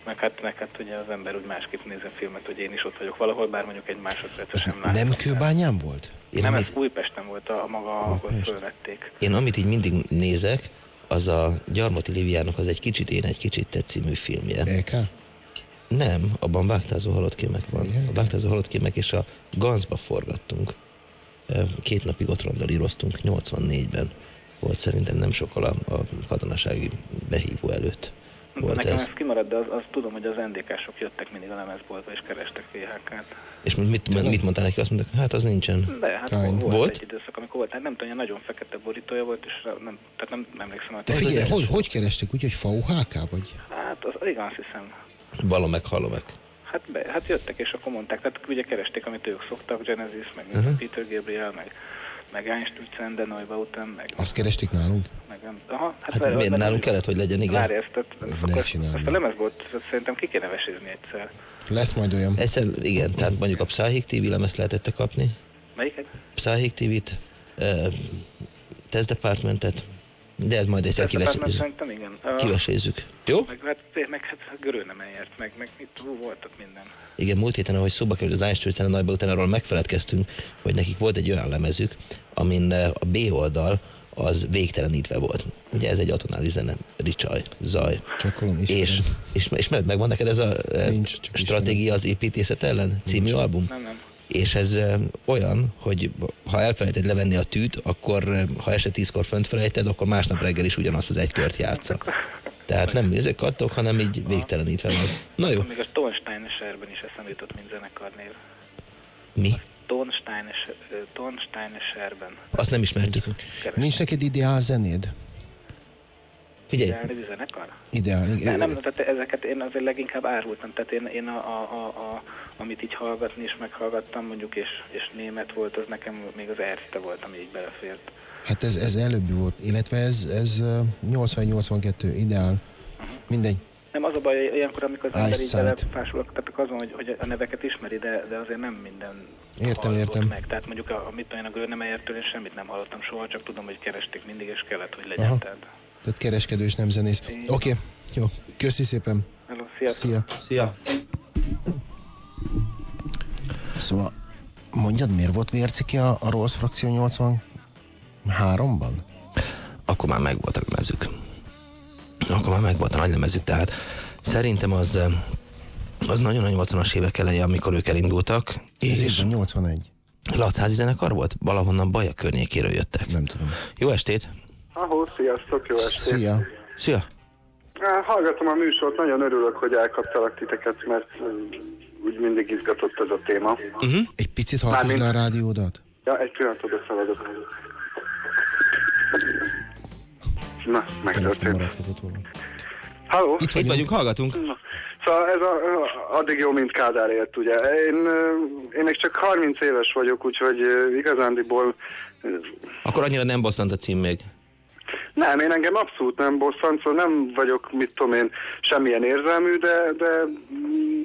meg hát, meg hát ugye az ember úgy másképp néz a filmet, hogy én is ott vagyok valahol, bár mondjuk egy másodpercet sem látom.
Nem kőbányán volt?
Én
nem,
amit-
ez Újpesten volt a, a maga, ahol fölvették.
Én amit így mindig nézek, az a Gyarmati Liviának az egy kicsit én, egy kicsit te című filmje.
EK?
Nem, abban vágtázó halottkémek van. A vágtázó halottkémek és a Ganzba forgattunk. Két napig ott randalíroztunk, 84-ben volt szerintem nem sokkal a, a katonasági behívó előtt. Volt
Nekem
ez.
ez kimaradt, de az, az tudom, hogy az NDK-sok jöttek mindig a lemezboltba és kerestek VHK-t.
És mit, mit, mit mondtál neki? Azt mondták, hát az nincsen.
De hát
Kind.
volt,
Volt?
egy időszak, amikor volt, hát nem tudom, nagyon fekete borítója volt, és nem, tehát nem emlékszem.
De figyelj, hogy, hogy kerestek úgy, hogy VHK vagy?
Hát az, igen, azt hiszem.
Hallom meg.
Hát, be, hát jöttek és akkor mondták, tehát ugye keresték, amit ők szoktak, Genesis, meg uh-huh. Peter Gabriel, meg, meg Einstürzen, de Neubauten, meg,
Azt keresték nálunk?
meg aha,
Hát
várj,
miért nálunk kellett, hogy legyen, igen.
Várj, ezt, ezt,
Ne
akkor, ezt a
meg.
lemezbolt szerintem ki kéne vesézni egyszer.
Lesz majd olyan.
Egyszer, igen, tehát mondjuk a Psychic TV lemezt lehetett kapni.
Melyiket?
Psychic TV-t, uh, Test Departmentet, de ez majd egyszer kivesézzük.
Szerintem igen.
Kivesézzük. Jó?
Meg, hát, meg hát Görő nem eljárt, meg, meg itt hú, volt ott minden.
Igen, múlt héten, ahogy szóba került az Einstein a nagyba után, arról megfeledkeztünk, hogy nekik volt egy olyan lemezük, amin eh, a B oldal az végtelenítve volt. Ugye ez egy atonális zene, ricsaj, zaj.
Csakolom,
és, és, és meg- megvan neked ez a eh,
Nincs, csak
stratégia az építészet ellen című album?
Nem, nem.
És ez olyan, hogy ha elfelejted levenni a tűt, akkor ha este tízkor fönt felejted, akkor másnap reggel is ugyanazt az egy kört játsza. Tehát nem ezek kattok, hanem így végtelenítve van. Na jó,
Még a Tonstein Eserben is eszembe jutott, mint zenekarnév.
mi?
Tonstein, Es- ö, Tonstein Eserben.
Azt nem ismertük.
Nincs neked ideál zenéd?
Figyelj.
Ideálnevű zenekar?
Ideál,
Nem,
igen.
nem, tehát ezeket én azért leginkább árultam, tehát én, én a, a, a, a, amit így hallgatni is meghallgattam mondjuk, és, és német volt, az nekem még az Erste volt, ami így belefért.
Hát ez, ez előbbi volt, illetve ez, ez ö, 80-82 ideál. Mindegy.
Nem, az a baj, ilyenkor, amikor az ember így belefásul, tehát azon, hogy, hogy a neveket ismeri, de, de azért nem minden
Értem, értem.
meg. Tehát mondjuk a, a mit én, a Grönemeyertől én semmit nem hallottam soha, csak tudom, hogy keresték mindig, és kellett, hogy legyen.
Aha.
Tehát.
Tehát kereskedő és nem zenész. Oké, okay. jó. Köszi szépen.
Hello,
Szia.
Szia.
Szóval mondjad, miért volt vérciki a, a Rossz frakció 83-ban?
Akkor már megvolt a lemezük. Akkor már megvolt a nagy lemezük, tehát szerintem az az nagyon a 80-as évek eleje, amikor ők elindultak.
Ez
És
évben 81.
Lacházi zenekar volt? Valahonnan Baja környékéről jöttek.
Nem tudom.
Jó estét!
Ahó, sziasztok, jó estét!
Szia!
Szia!
Hallgatom a műsort, nagyon örülök, hogy elkaptalak titeket, mert úgy mindig izgatott ez a téma.
Uh-huh.
Egy picit hallgass le a rádiódat.
Ja, egy pillanatot beszaladok. Na, megtörtént. Halló?
Itt vagyunk, vagyunk hallgatunk.
Na, Szóval ez a, addig jó, mint Kádár élt, ugye. Én, én még csak 30 éves vagyok, úgyhogy igazándiból
Akkor annyira nem bosszant a cím még.
Nem, én engem abszolút nem bosszant, szóval nem vagyok, mit tudom én, semmilyen érzelmű, de, de mm,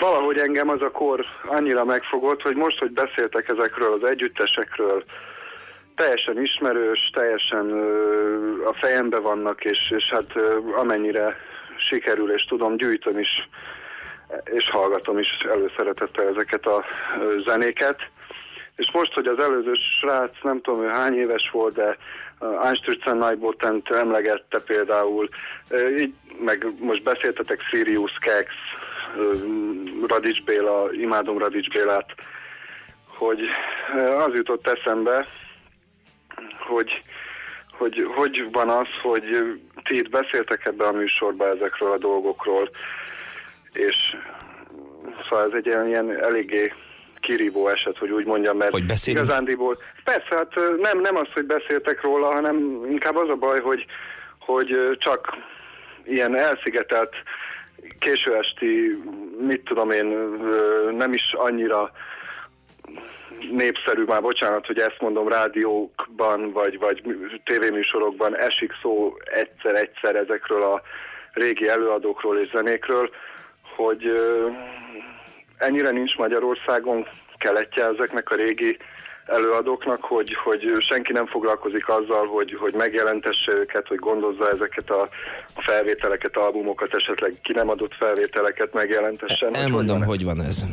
valahogy engem az a kor annyira megfogott, hogy most, hogy beszéltek ezekről az együttesekről, teljesen ismerős, teljesen a fejembe vannak, és, és hát amennyire sikerül, és tudom, gyűjtöm is, és hallgatom is előszeretettel ezeket a zenéket. És most, hogy az előző srác, nem tudom ő hány éves volt, de uh, Einstürzen Nightbotent emlegette például, uh, így, meg most beszéltetek Sirius Kex, uh, Radics Béla, imádom Radics Bélát, hogy az jutott eszembe, hogy, hogy hogy van az, hogy ti itt beszéltek ebbe a műsorba ezekről a dolgokról, és szóval ez egy ilyen, ilyen eléggé kirívó eset, hogy úgy mondjam, mert
Hogy beszélünk?
igazándiból... Persze, hát nem, nem az, hogy beszéltek róla, hanem inkább az a baj, hogy, hogy csak ilyen elszigetelt késő esti, mit tudom én, nem is annyira népszerű, már bocsánat, hogy ezt mondom, rádiókban vagy, vagy mű- tévéműsorokban esik szó egyszer-egyszer ezekről a régi előadókról és zenékről, hogy ennyire nincs Magyarországon keletje ezeknek a régi előadóknak, hogy, hogy senki nem foglalkozik azzal, hogy, hogy megjelentesse őket, hogy gondozza ezeket a felvételeket, albumokat, esetleg ki nem adott felvételeket megjelentessen.
Elmondom, hogy van ez.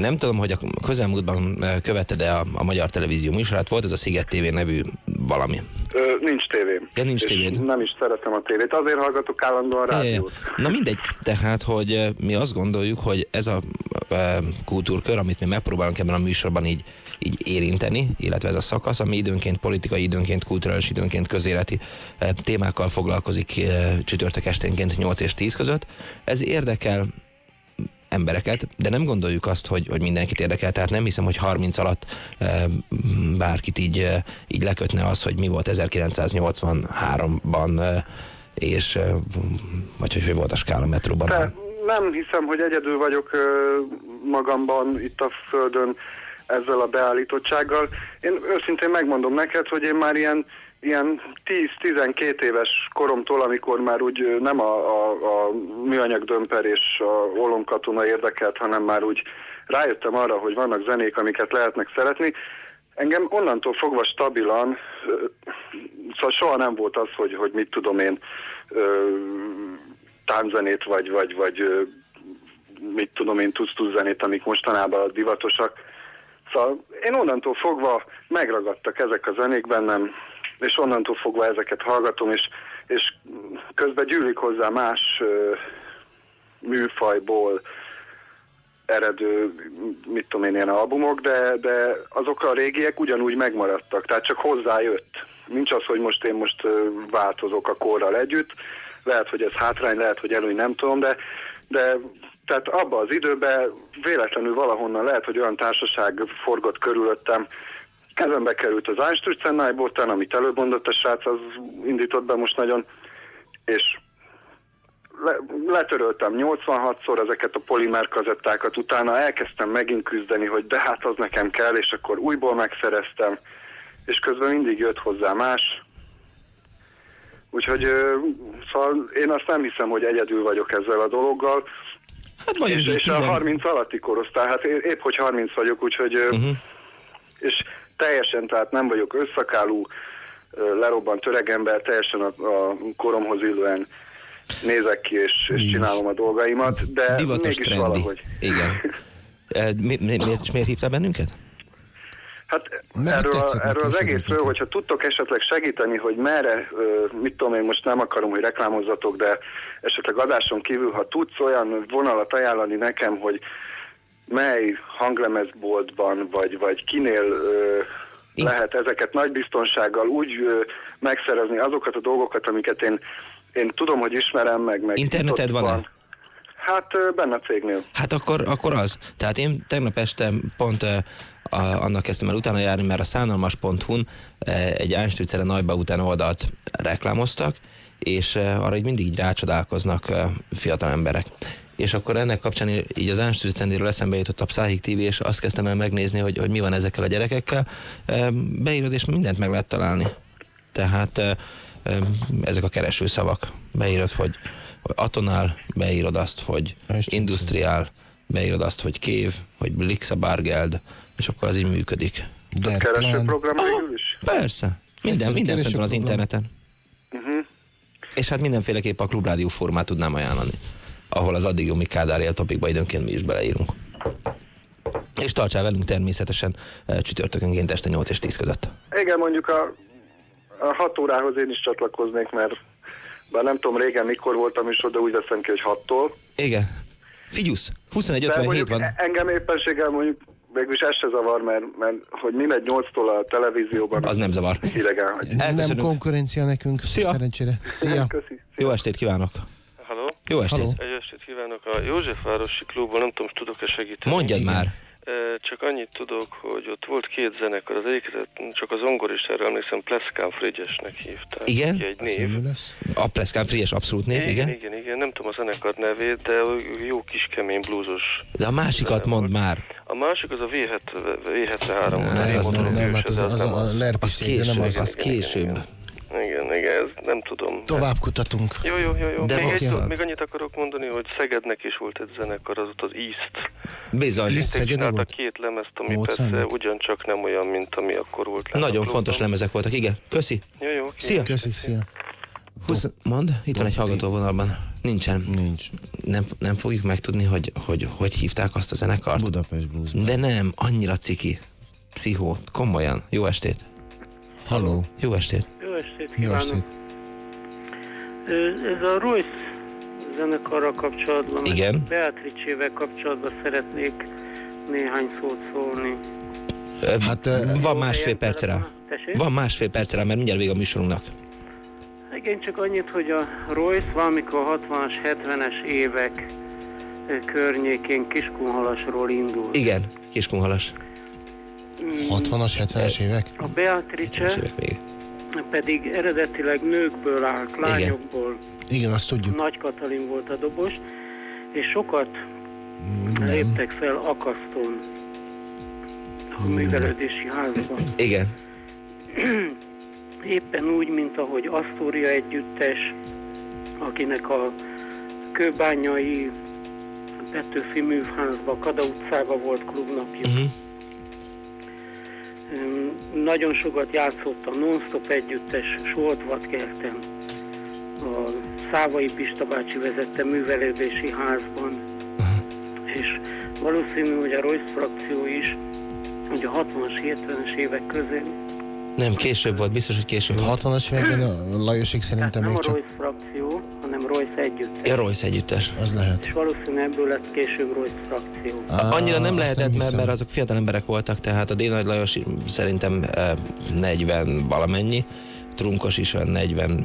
Nem tudom, hogy a közelmúltban eh, követted-e a, a magyar televízió műsorát, volt ez a Sziget TV nevű valami.
Ö, nincs tévém.
Ja, nincs tévéd.
Nem is szeretem a tévét. Azért hallgatok állandóan
Ja, ja, ja.
rádiót.
Na mindegy, tehát, hogy eh, mi azt gondoljuk, hogy ez a eh, kultúrkör, amit mi megpróbálunk ebben a műsorban így, így érinteni, illetve ez a szakasz, ami időnként politikai, időnként kulturális, időnként közéleti eh, témákkal foglalkozik eh, csütörtök esténként 8 és 10 között, ez érdekel embereket, de nem gondoljuk azt, hogy, hogy mindenkit érdekel, tehát nem hiszem, hogy 30 alatt bárkit így, így lekötne az, hogy mi volt 1983-ban, e, és vagy hogy volt a skála metróban.
De nem hiszem, hogy egyedül vagyok magamban itt a Földön ezzel a beállítottsággal. Én őszintén megmondom neked, hogy én már ilyen, ilyen 10-12 éves koromtól, amikor már úgy nem a, a, a műanyag dömper és a olomkatona érdekelt, hanem már úgy rájöttem arra, hogy vannak zenék, amiket lehetnek szeretni, Engem onnantól fogva stabilan, szóval soha nem volt az, hogy, hogy mit tudom én, tánzenét, vagy, vagy, vagy mit tudom én, tusz zenét, amik mostanában divatosak. Szóval én onnantól fogva megragadtak ezek a zenék bennem, és onnantól fogva ezeket hallgatom, és, és közben gyűlik hozzá más ö, műfajból eredő, mit tudom én, ilyen albumok, de, de azok a régiek ugyanúgy megmaradtak, tehát csak hozzájött. Nincs az, hogy most én most változok a korral együtt, lehet, hogy ez hátrány, lehet, hogy előny, nem tudom, de, de tehát abba az időben véletlenül valahonnan lehet, hogy olyan társaság forgott körülöttem, kezembe került az Einstürzen Nightboten, amit előbb mondott a srác, az indított be most nagyon, és le, letöröltem 86-szor ezeket a polimer kazettákat, utána elkezdtem megint küzdeni, hogy de hát az nekem kell, és akkor újból megszereztem, és közben mindig jött hozzá más. Úgyhogy szóval én azt nem hiszem, hogy egyedül vagyok ezzel a dologgal.
Hát
és, és a
tizen-
30 alatti korosztály, hát épp hogy 30 vagyok, úgyhogy
Mhm.
és teljesen, tehát nem vagyok összakálú, lerobbant öregember, teljesen a, a koromhoz illően nézek ki és, és csinálom a dolgaimat, de
Divatos
mégis
trendi.
valahogy.
Igen. Mi, mi, miért, és miért hívtál bennünket?
Hát
Mert
erről, a, erről az egészről, hogyha tudtok esetleg segíteni, hogy merre, mit tudom én, most nem akarom, hogy reklámozzatok, de esetleg adáson kívül, ha tudsz olyan vonalat ajánlani nekem, hogy mely hanglemezboltban, vagy, vagy kinél ö, lehet ezeket nagy biztonsággal úgy ö, megszerezni azokat a dolgokat, amiket én, én tudom, hogy ismerem, meg, meg
Interneted van-e?
Hát ö, benne a cégnél.
Hát akkor, akkor az. Tehát én tegnap este pont eh, a, annak kezdtem el utána járni, mert a szánalmas.hu-n egy Einstürzere Nagyba után oldalt reklámoztak, és arra így mindig így rácsodálkoznak fiatal emberek. És akkor ennek kapcsán így az Einstürzendiről eszembe jutott a Psychic TV, és azt kezdtem el megnézni, hogy, hogy mi van ezekkel a gyerekekkel. Beírod, és mindent meg lehet találni. Tehát eh, eh, ezek a keresőszavak. Beírod, hogy atonál, beírod azt, hogy industriál, beírod azt, hogy kév, hogy Blixabargeld, és akkor az így működik.
Keresőprogram végül is?
Persze. Minden, minden fent van az interneten.
Uh-huh.
És hát mindenféleképp a klubrádió formát tudnám ajánlani, ahol az addig jó mi Kádár él topikba időnként mi is beleírunk. És tartsál velünk természetesen eh, csütörtökönként este 8 és 10 között.
Igen, mondjuk a, a hat órához én is csatlakoznék, mert bár nem tudom régen mikor voltam is, de úgy veszem ki, hogy hattól.
Igen. Figyusz,
De
21.57
mondjuk
van.
e- engem éppenséggel mondjuk végül is ez se zavar, mert, mert hogy mi megy 8-tól a televízióban.
Az nem zavar.
Hidegen, hogy
Nem konkurencia nekünk,
Szia.
szerencsére. Szia.
Jó estét kívánok!
Halló?
Jó estét.
Egy estét kívánok. A Józsefvárosi klubban nem tudom, tudok-e segíteni.
Mondjad már.
Csak annyit tudok, hogy ott volt két zenekar, az egyiket csak az zongoristára emlékszem, Pleszkán Frigyesnek hívták.
Igen?
Ki Egy név.
A Pleszkán Frigyes abszolút név, igen.
igen, igen, nem tudom a zenekar nevét, de jó kis kemény blúzos.
De a másikat mondd már.
A másik az a V7, V73 volt.
Nem, az nem,
Nem, hát az, az, a
Az
lerpisték, de nem
később,
az.
az később.
Igen, igen, ez nem tudom.
Tovább kutatunk.
Jó, jó, jó, jó.
De
még, egy, még annyit akarok mondani, hogy Szegednek is volt egy zenekar, az ott az East.
Bizony.
Szintén csináltak két lemezt, ami
Mozart?
persze ugyancsak nem olyan, mint ami akkor volt.
Nagyon fontos lemezek voltak, igen. Köszi.
Jó, jó, oké.
Szia.
Köszi, szia.
Húsz, mond, itt van egy hallgató vonalban. Nincsen.
Nincs.
Nem, nem fogjuk megtudni, hogy, hogy hogy hívták azt a zenekart.
Budapest Blues.
De nem, annyira ciki. Pszichó, komolyan. Jó estét.
Halló.
Jó estét.
Jó estét
Jó
kívánok!
estét.
Ö, Ez a Royce zenekarral kapcsolatban,
Igen.
Beatrice-vel kapcsolatban szeretnék néhány szót szólni.
Hát, van másfél rá.
Tessék?
Van másfél perce rá, mert mindjárt vége a műsorunknak.
Igen, csak annyit, hogy a Royce valamikor 60-as, 70-es évek környékén Kiskunhalasról indul.
Igen, Kiskunhalas.
60-as, 70-es évek?
A Beatrice pedig eredetileg nőkből állt, lányokból.
Igen, azt tudjuk.
Nagy Katalin volt a dobos, és sokat léptek fel akasztón a művelődési házban.
Igen.
Éppen úgy, mint ahogy Asztória együttes, akinek a kőbányai Petőfi műházba, Kada utcába volt klubnapja.
Uh-huh.
Öm, Nagyon sokat játszott a Non-Stop együttes Soltvatkerten. A Szávai Pista bácsi vezette művelődési házban. És valószínű, hogy a Royce frakció is, hogy a 60-as, 70-es évek közé
Nem, később volt, biztos, hogy később volt.
60-as években a Lajosik szerintem
nem
még
a
csak...
Royce frakció, hanem Royce együttes.
Ja, Royce együttes.
Az lehet.
És valószínűleg ebből lett később Royce frakció.
Ah, Annyira nem lehetett, mert, mert azok fiatal emberek voltak, tehát a D. Nagy Lajos szerintem eh, 40 valamennyi, Trunkos is olyan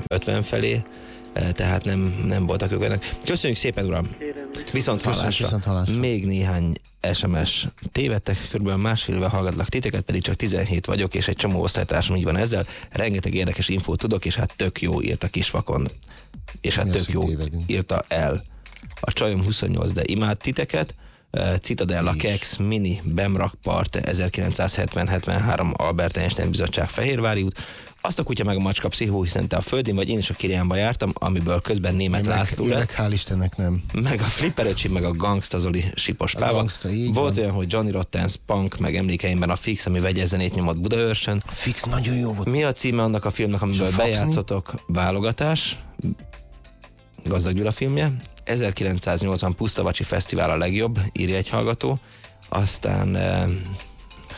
40-50 felé, eh, tehát nem, nem voltak ők ennek. Köszönjük szépen, uram! Viszont hallásra.
viszont hallásra.
Még néhány SMS tévedtek, körülbelül másfél éve hallgatlak titeket, pedig csak 17 vagyok, és egy csomó osztálytársam így van ezzel. Rengeteg érdekes infót tudok, és hát tök jó írt a kisvakon. És hát
Mi
tök jó
tévedünk?
írta el. A csajom 28, de imád titeket. Citadella, Kex, Mini, Bemrakpart, 1970-73 Albert Einstein Bizottság Fehérvári út, azt a kutya meg a macska pszichó, hiszen te a földén vagy én is a Kiriánba jártam, amiből közben német
Én
László
meg hál' Istennek nem.
meg a Flipper öcsi, meg a Gangsta Zoli Sipos
A. Gangsta,
Volt
van.
olyan, hogy Johnny Rottens Punk, meg emlékeimben a Fix, ami vegyezenét nyomott Budaörsön.
Fix nagyon jó volt.
Mi a címe annak a filmnek, amiből
a
bejátszotok válogatás? Gazdag Gyula filmje. 1980 Pusztavacsi Fesztivál a legjobb, írja egy hallgató. Aztán, eh,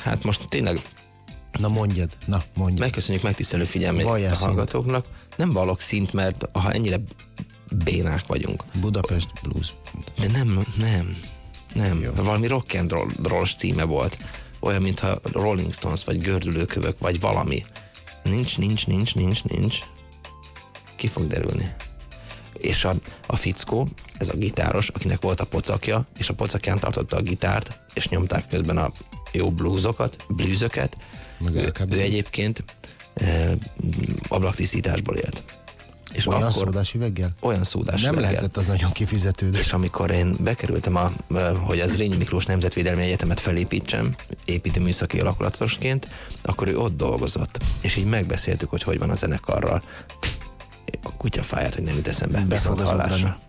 hát most tényleg
Na mondjad, na mondjad.
megköszönjük megtisztelő figyelmét
Valljál
a
szint.
hallgatóknak. Nem vallok szint, mert ha ennyire bénák vagyunk.
Budapest Blues.
De nem, nem, nem. Jó. Valami rock and roll, roll címe volt. Olyan, mintha Rolling Stones, vagy gördülőkövök, vagy valami. Nincs, nincs, nincs, nincs, nincs. Ki fog derülni. És a, a fickó, ez a gitáros, akinek volt a pocakja, és a pocakján tartotta a gitárt, és nyomták közben a jó bluesokat, bluesöket. Ő, ő egyébként e, ablaktisztításból élt. És
Olyan szódás üveggel?
Olyan szódás
Nem
üveggel.
lehetett az nagyon kifizetődő.
És amikor én bekerültem, a, hogy az Rényi Miklós Nemzetvédelmi Egyetemet felépítsem, építőműszaki alakulatosként, akkor ő ott dolgozott. És így megbeszéltük, hogy hogy van a zenekarral. A kutyafáját, hogy nem jut eszembe. Viszont hallásra.